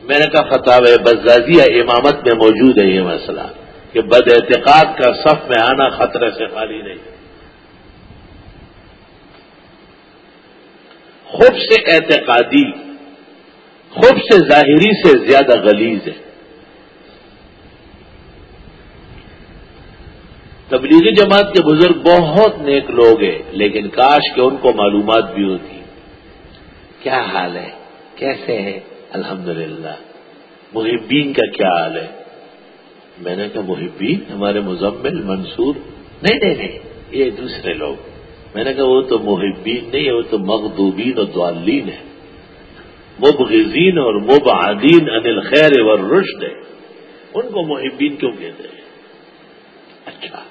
میں نے کہا فتح بزازیہ امامت میں موجود ہے یہ مسئلہ کہ بد اعتقاد کا صف میں آنا خطرے سے خالی نہیں۔ خوب سے اعتقادی خوب سے ظاہری سے زیادہ غلیظ ہے۔ تبلیغی جماعت کے بزرگ بہت نیک لوگ ہیں، لیکن کاش کہ ان کو معلومات بھی ہوتی۔ کیا حال ہے؟ کیسے ہے الحمدللہ۔ محبین کا کیا حال ہے؟ میں نے کہا، محبین، ہمارے مزمل، منصور۔ نہیں نہیں نہیں، یہ دوسرے لوگ۔ میں نے کہا، وہ تو محبین نہیں وہ تو مغدوبین اور دعالین ہے مبغزین اور مبعدین انل خیر و رشد ہے ان کو محبین کیوں کہتے ہیں؟ اچھا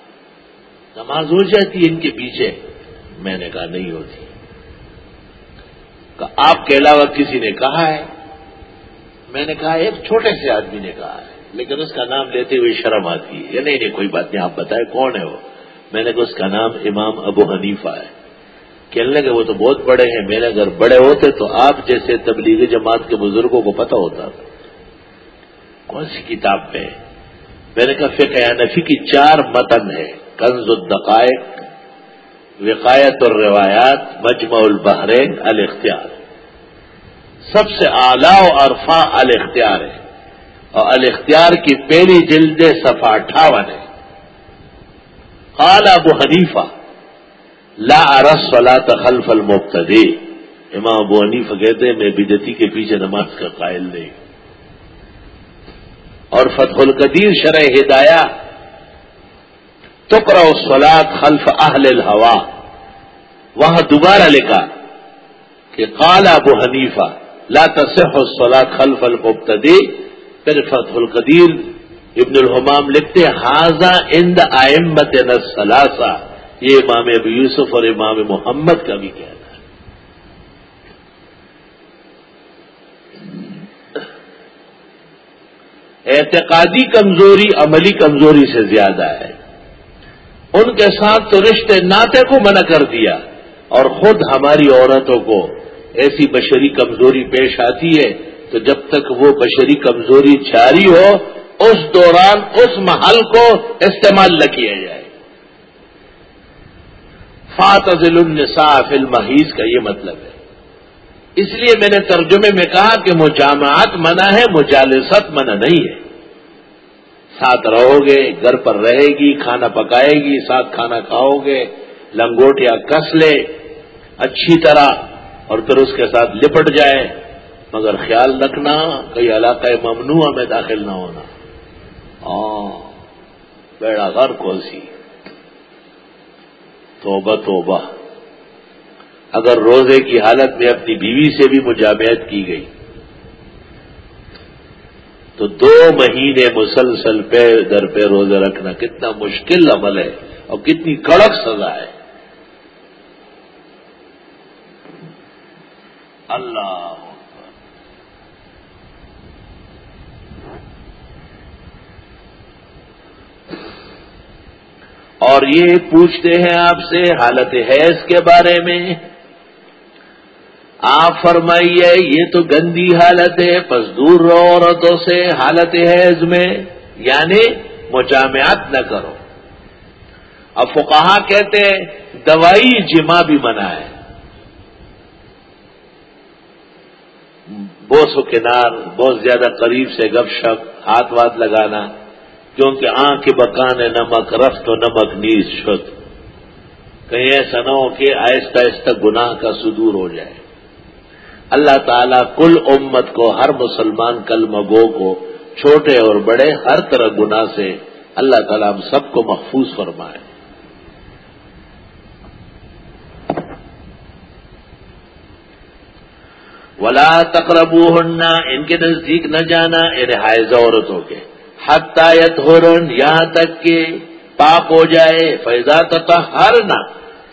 نماز ہو جاتی ہے ان کے پیچھے؟ میں نے کہا نہیں ہوتی۔ آپ کے علاوہ کسی نے کہا ہے؟ میں نے کہا، ایک چھوٹے سے آدمی نے کہا ہے، لیکن اس کا نام لیتے ہوئے شرم آتی ہے۔ یا نہیں نہیں کوئی بات نہیں، آپ بتائیں کون ہے وہ؟ میں نے کہا، اس کا نام امام ابو حنیفہ ہے۔ کہنے لگے وہ تو بہت بڑے ہیں، میرے اگر بڑے ہوتے تو آپ جیسے تبلیغی جماعت کے بزرگوں کو پتا ہوتا۔ تھا کون سی کتاب میں؟ میں نے کہا، فقہ نفی کی چار متن ہے کنز الدقائق، وقایت الروایات، مجمع البحرین، الاختیار۔ سب سے اعلی و عرفا الاختیار ہے۔ اور الاختیار کی پہلی جلد صفا اٹھاون ہے۔ قال ابو حنیفہ لا ارس ولا تخلف المبتدی۔ امام ابو حنیفہ کہتے ہیں، میں بدتی کے پیچھے نماز کا قائل نہیں۔ اور فتح القدیر شرح ہدایہ تکرا سلاد خلف اہل الحوا وہاں دوبارہ لکھا کہ قال ابو حنیفہ، لا تصح الصلاة خلف المبتدی۔ پھر فتح القدیر ابن الحمام لکھتے حاضہ اند آئمت نسلاسا یہ امام ابو یوسف اور امام محمد کا بھی کہنا ہے۔ اعتقادی کمزوری عملی کمزوری سے زیادہ ہے۔ ان کے ساتھ تو رشتے ناطے کو منع کر دیا اور خود ہماری عورتوں کو ایسی بشری کمزوری پیش آتی ہے تو جب تک وہ بشری کمزوری جاری ہو، اس دوران اس محل کو استعمال نہ کیا جائے۔ فاتضل النساء فی المحیض کا یہ مطلب ہے۔ اس لیے میں نے ترجمے میں کہا کہ مجامعات منع ہے، مجالست منع نہیں ہے۔ ساتھ رہو گے گھر پر رہے گی، کھانا پکائے گی، ساتھ کھانا کھاؤ گے لنگوٹیا کس لے، اچھی طرح اور پھر اس کے ساتھ لپٹ جائے مگر خیال رکھنا، کئی علاقہ ممنوع میں داخل نہ ہونا۔ ہاں بیڑا گھر کوسی توبہ توبہ۔ اگر روزے کی حالت میں اپنی بیوی سے بھی مجامعت کی گئی، تو دو مہینے مسلسل پہ در پہ روزے رکھنا کتنا مشکل عمل ہے اور کتنی کڑک سزا ہے۔ اللہ۔ اور یہ پوچھتے ہیں آپ سے، حالت حیض کے بارے میں۔ آپ فرمائیے، یہ تو گندی حالت ہے، پس دور رہو عورتوں سے حالت حیض میں۔ یعنی مجامعات نہ کرو۔ اب فقہا کہتے ہیں، دوائی جمع بھی منع ہے بوس و کنار، بہت زیادہ قریب سے گپ شپ، ہاتھ واتھ لگانا۔ کیونکہ آنکھ کے بکانے نمک، رفت و نمک نیز شد۔ کہیں ایسا نہ ہو کہ آہستہ آہستہ گناہ کا صدور ہو جائے۔ اللہ تعالیٰ کل امت کو، ہر مسلمان کل مگو کو، چھوٹے اور بڑے، ہر طرح گناہ سے اللہ تعالیٰ ہم سب کو محفوظ فرمائے۔ ولا تقربو ان کے نزدیک نہ جانا ان حائض عورتوں کے۔ حتایت ہورن یہاں تک کہ پاک ہو جائے فیضا تتا ہر نہ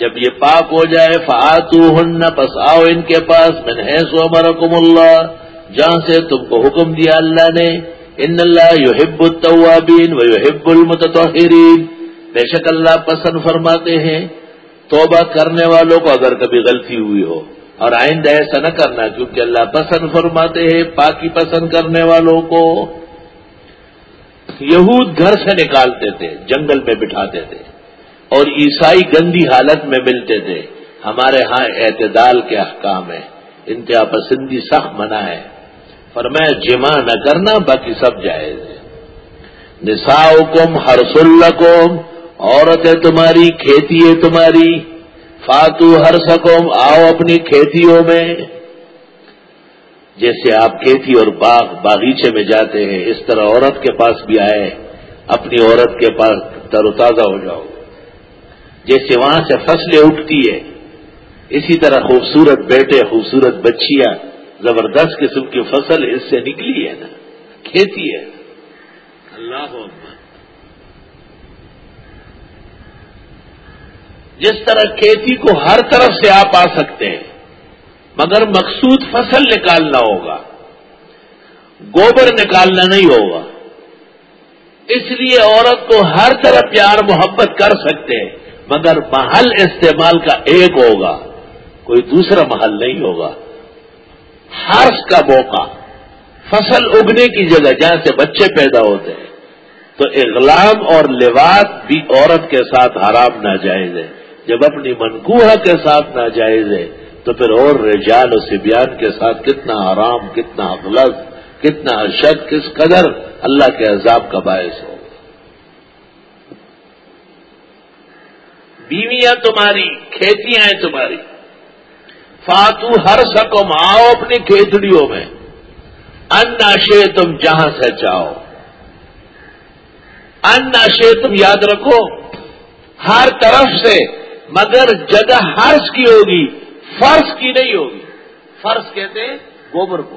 جب یہ پاک ہو جائے فاتو ہن پس آؤ ان کے پاس میں نے سو مرکم اللہ، جہاں سے تم کو حکم دیا اللہ نے، ان اللہ یحب التوابین و یحب المتطہرین۔ بے شک اللہ پسند فرماتے ہیں، توبہ کرنے والوں کو اگر کبھی غلطی ہوئی ہو، اور آئندہ ایسا نہ کرنا، کیونکہ اللہ پسند فرماتے ہیں، پاکی پسند کرنے والوں کو۔ یہود گھر سے نکالتے تھے، جنگل میں بٹھاتے تھے، اور عیسائی گندی حالت میں ملتے تھے۔ ہمارے ہاں اعتدال کے احکام ہے انتہا پسندی سخت منع ہے۔ پر میں جمع نہ کرنا، باقی سب جائز ہے۔ نساؤ کم ہر سلکم عورت ہے تمہاری کھیتی ہے تمہاری، فاتو ہر سکوم آؤ اپنی کھیتیوں میں۔ جیسے آپ کھیتی اور باغ باغیچے میں جاتے ہیں، اس طرح عورت کے پاس بھی آئے، اپنی عورت کے پاس تر و تازہ ہو جاؤ۔ جیسے وہاں سے فصلیں اٹھتی ہے اسی طرح خوبصورت بیٹے، خوبصورت بچیاں، زبردست قسم کی فصل اس سے نکلی ہے نا، کھیتی ہے۔ اللہ جس طرح کھیتی کو ہر طرف سے آپ آ سکتے ہیں۔ مگر مقصود فصل نکالنا ہوگا۔ گوبر نکالنا نہیں ہوگا۔ اس لیے عورت کو ہر طرح پیار محبت کر سکتے ہیں، مگر محل استعمال کا ایک ہوگا، کوئی دوسرا محل نہیں ہوگا۔ ہرس کا موقع، فصل اگنے کی جگہ جہاں سے بچے پیدا ہوتے ہیں۔ تو اغلام اور لباس بھی عورت کے ساتھ حرام ناجائز ہے۔ جب اپنی منقوہ کے ساتھ ناجائز ہے تو پھر اور رجال و سبیان کے ساتھ کتنا آرام، کتنا غلط کتنا اشد کس قدر اللہ کے عذاب کا باعث ہو۔ بیویاں تمہاری، کھیتیاں ہیں تمہاری۔ فاتو ہر سکو آؤ اپنی کھیتڑیوں میں۔ اناشے تم جہاں سے چاہو۔ ان تم یاد رکھو۔ ہر طرف سے، مگر جگہ ہرس کی ہوگی۔ فرض کی نہیں ہوگی۔ فرض کہتے ہیں گوبر کو۔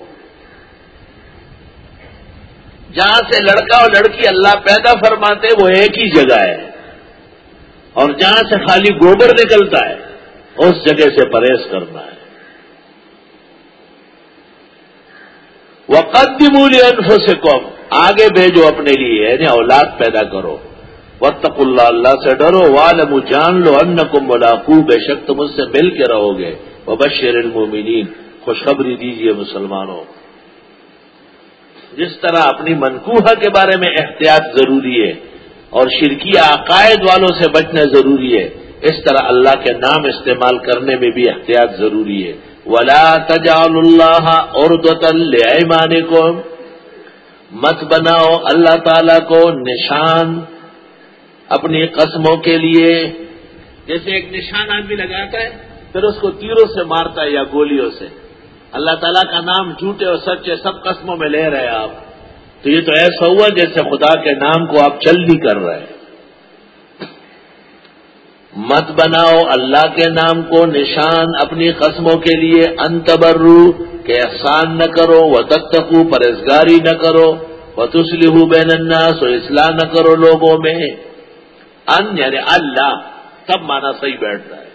جہاں سے لڑکا اور لڑکی اللہ پیدا فرماتے وہ ایک ہی جگہ ہے۔ اور جہاں سے خالی گوبر نکلتا ہے، اس جگہ سے پرہیز کرنا ہے۔ وہ قدمولی انف سے کم آگے بھیجو اپنے لیے یعنی اولاد پیدا کرو۔ وطق اللہ اللہ سے ڈرو۔ والم جان لو ان کو ملاقو بے شک تم اس سے مل کے رہو گے۔ وبشر المومنین خوشخبری دیجیے مسلمانوں. جس طرح اپنی منقوہ کے بارے میں احتیاط ضروری ہے اور شرکی عقائد والوں سے بچنا ضروری ہے، اس طرح اللہ کے نام استعمال کرنے میں بھی احتیاط ضروری ہے. ولا تجال اللہ اور دے کو مت بناؤ اللہ تعالی کو نشان اپنی قسموں کے لیے۔ جیسے ایک نشان آدمی لگاتا ہے پھر اس کو تیروں سے مارتا ہے یا گولیوں سے۔ اللہ تعالیٰ کا نام جھوٹے اور سچے سب قسموں میں لے رہے ہیں آپ۔ تو یہ تو ایسا ہوا جیسے خدا کے نام کو آپ چل نہیں کر رہے مت بناؤ اللہ کے نام کو نشان اپنی قسموں کے لیے۔ انتبرو، کہ احسان نہ کرو وہ تک تکو پرہزگاری نہ کرو وہ تسلی بین الناس و اصلاح نہ کرو لوگوں میں۔ ان یعنی اللہ، تب مانا صحیح بیٹھ رہا ہے۔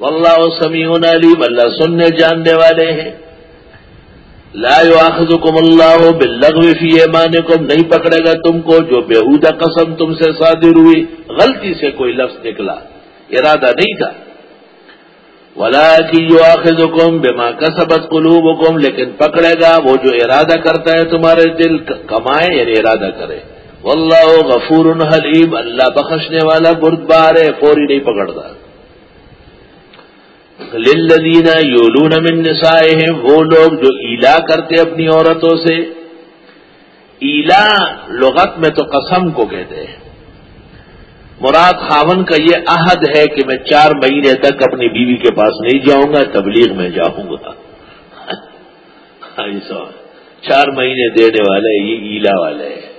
واللہ سمیع علیم، اللہ سننے جاننے والے ہیں۔ لا يؤاخذكم اللہ باللغو فی ایمانکم، نہیں پکڑے گا تم کو جو بےحودہ قسم تم سے صادر ہوئی، غلطی سے کوئی لفظ نکلا، ارادہ نہیں تھا۔ ولا کی یو آخذ حکم بے ماں کسبت قلوب لیکن پکڑے گا وہ جو ارادہ کرتا ہے تمہارے دل کمائے یعنی ارادہ کرے۔ واللہ غفور حلیم، اللہ بخشنے والا بردبار ہے، فوری نہیں پکڑتا۔ للذین یولون من نسائهم وہ لوگ جو ایلا کرتے اپنی عورتوں سے۔ ایلا لغت میں تو قسم کو کہتے ہیں۔ مراد خاون کا یہ عہد ہے کہ میں چار مہینے تک اپنی بیوی کے پاس نہیں جاؤں گا، تبلیغ میں جاؤں گا۔ ہاں، چار مہینے دینے والے، یہ ایلا والے ہیں۔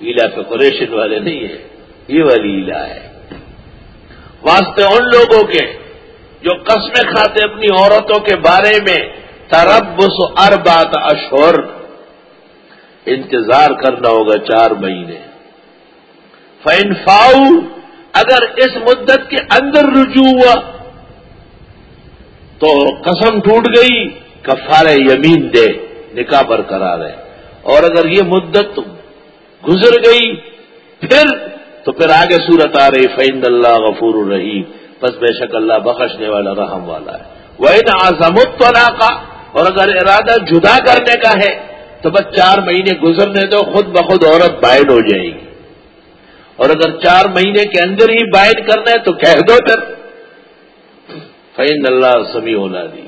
ایلا تو والے نہیں ہے یہ والی ایلا ہے۔ واسطے ان لوگوں کے جو قسمیں کھاتے اپنی عورتوں کے بارے میں تربس اربات اشور انتظار کرنا ہوگا چار مہینے۔ فین فاؤ اگر اس مدت کے اندر رجوع ہوا، تو قسم ٹوٹ گئی کفار یمین دے، نکاح پر کرا رہے اور اگر یہ مدت گزر گئی، پھر تو پھر آگے صورت آ رہی فیند اللہ غفور الرحیم بس بے شک اللہ بخشنے والا رحم والا ہے۔ وہ آزمت کا اور اگر ارادہ جدا کرنے کا ہے، تو بس چار مہینے گزرنے دو، خود بخود عورت بائن ہو جائے گی۔ اور اگر چار مہینے کے اندر ہی بائن کرنا ہے تو کہہ دو پھر۔ فین اللہ سمی ہونا دی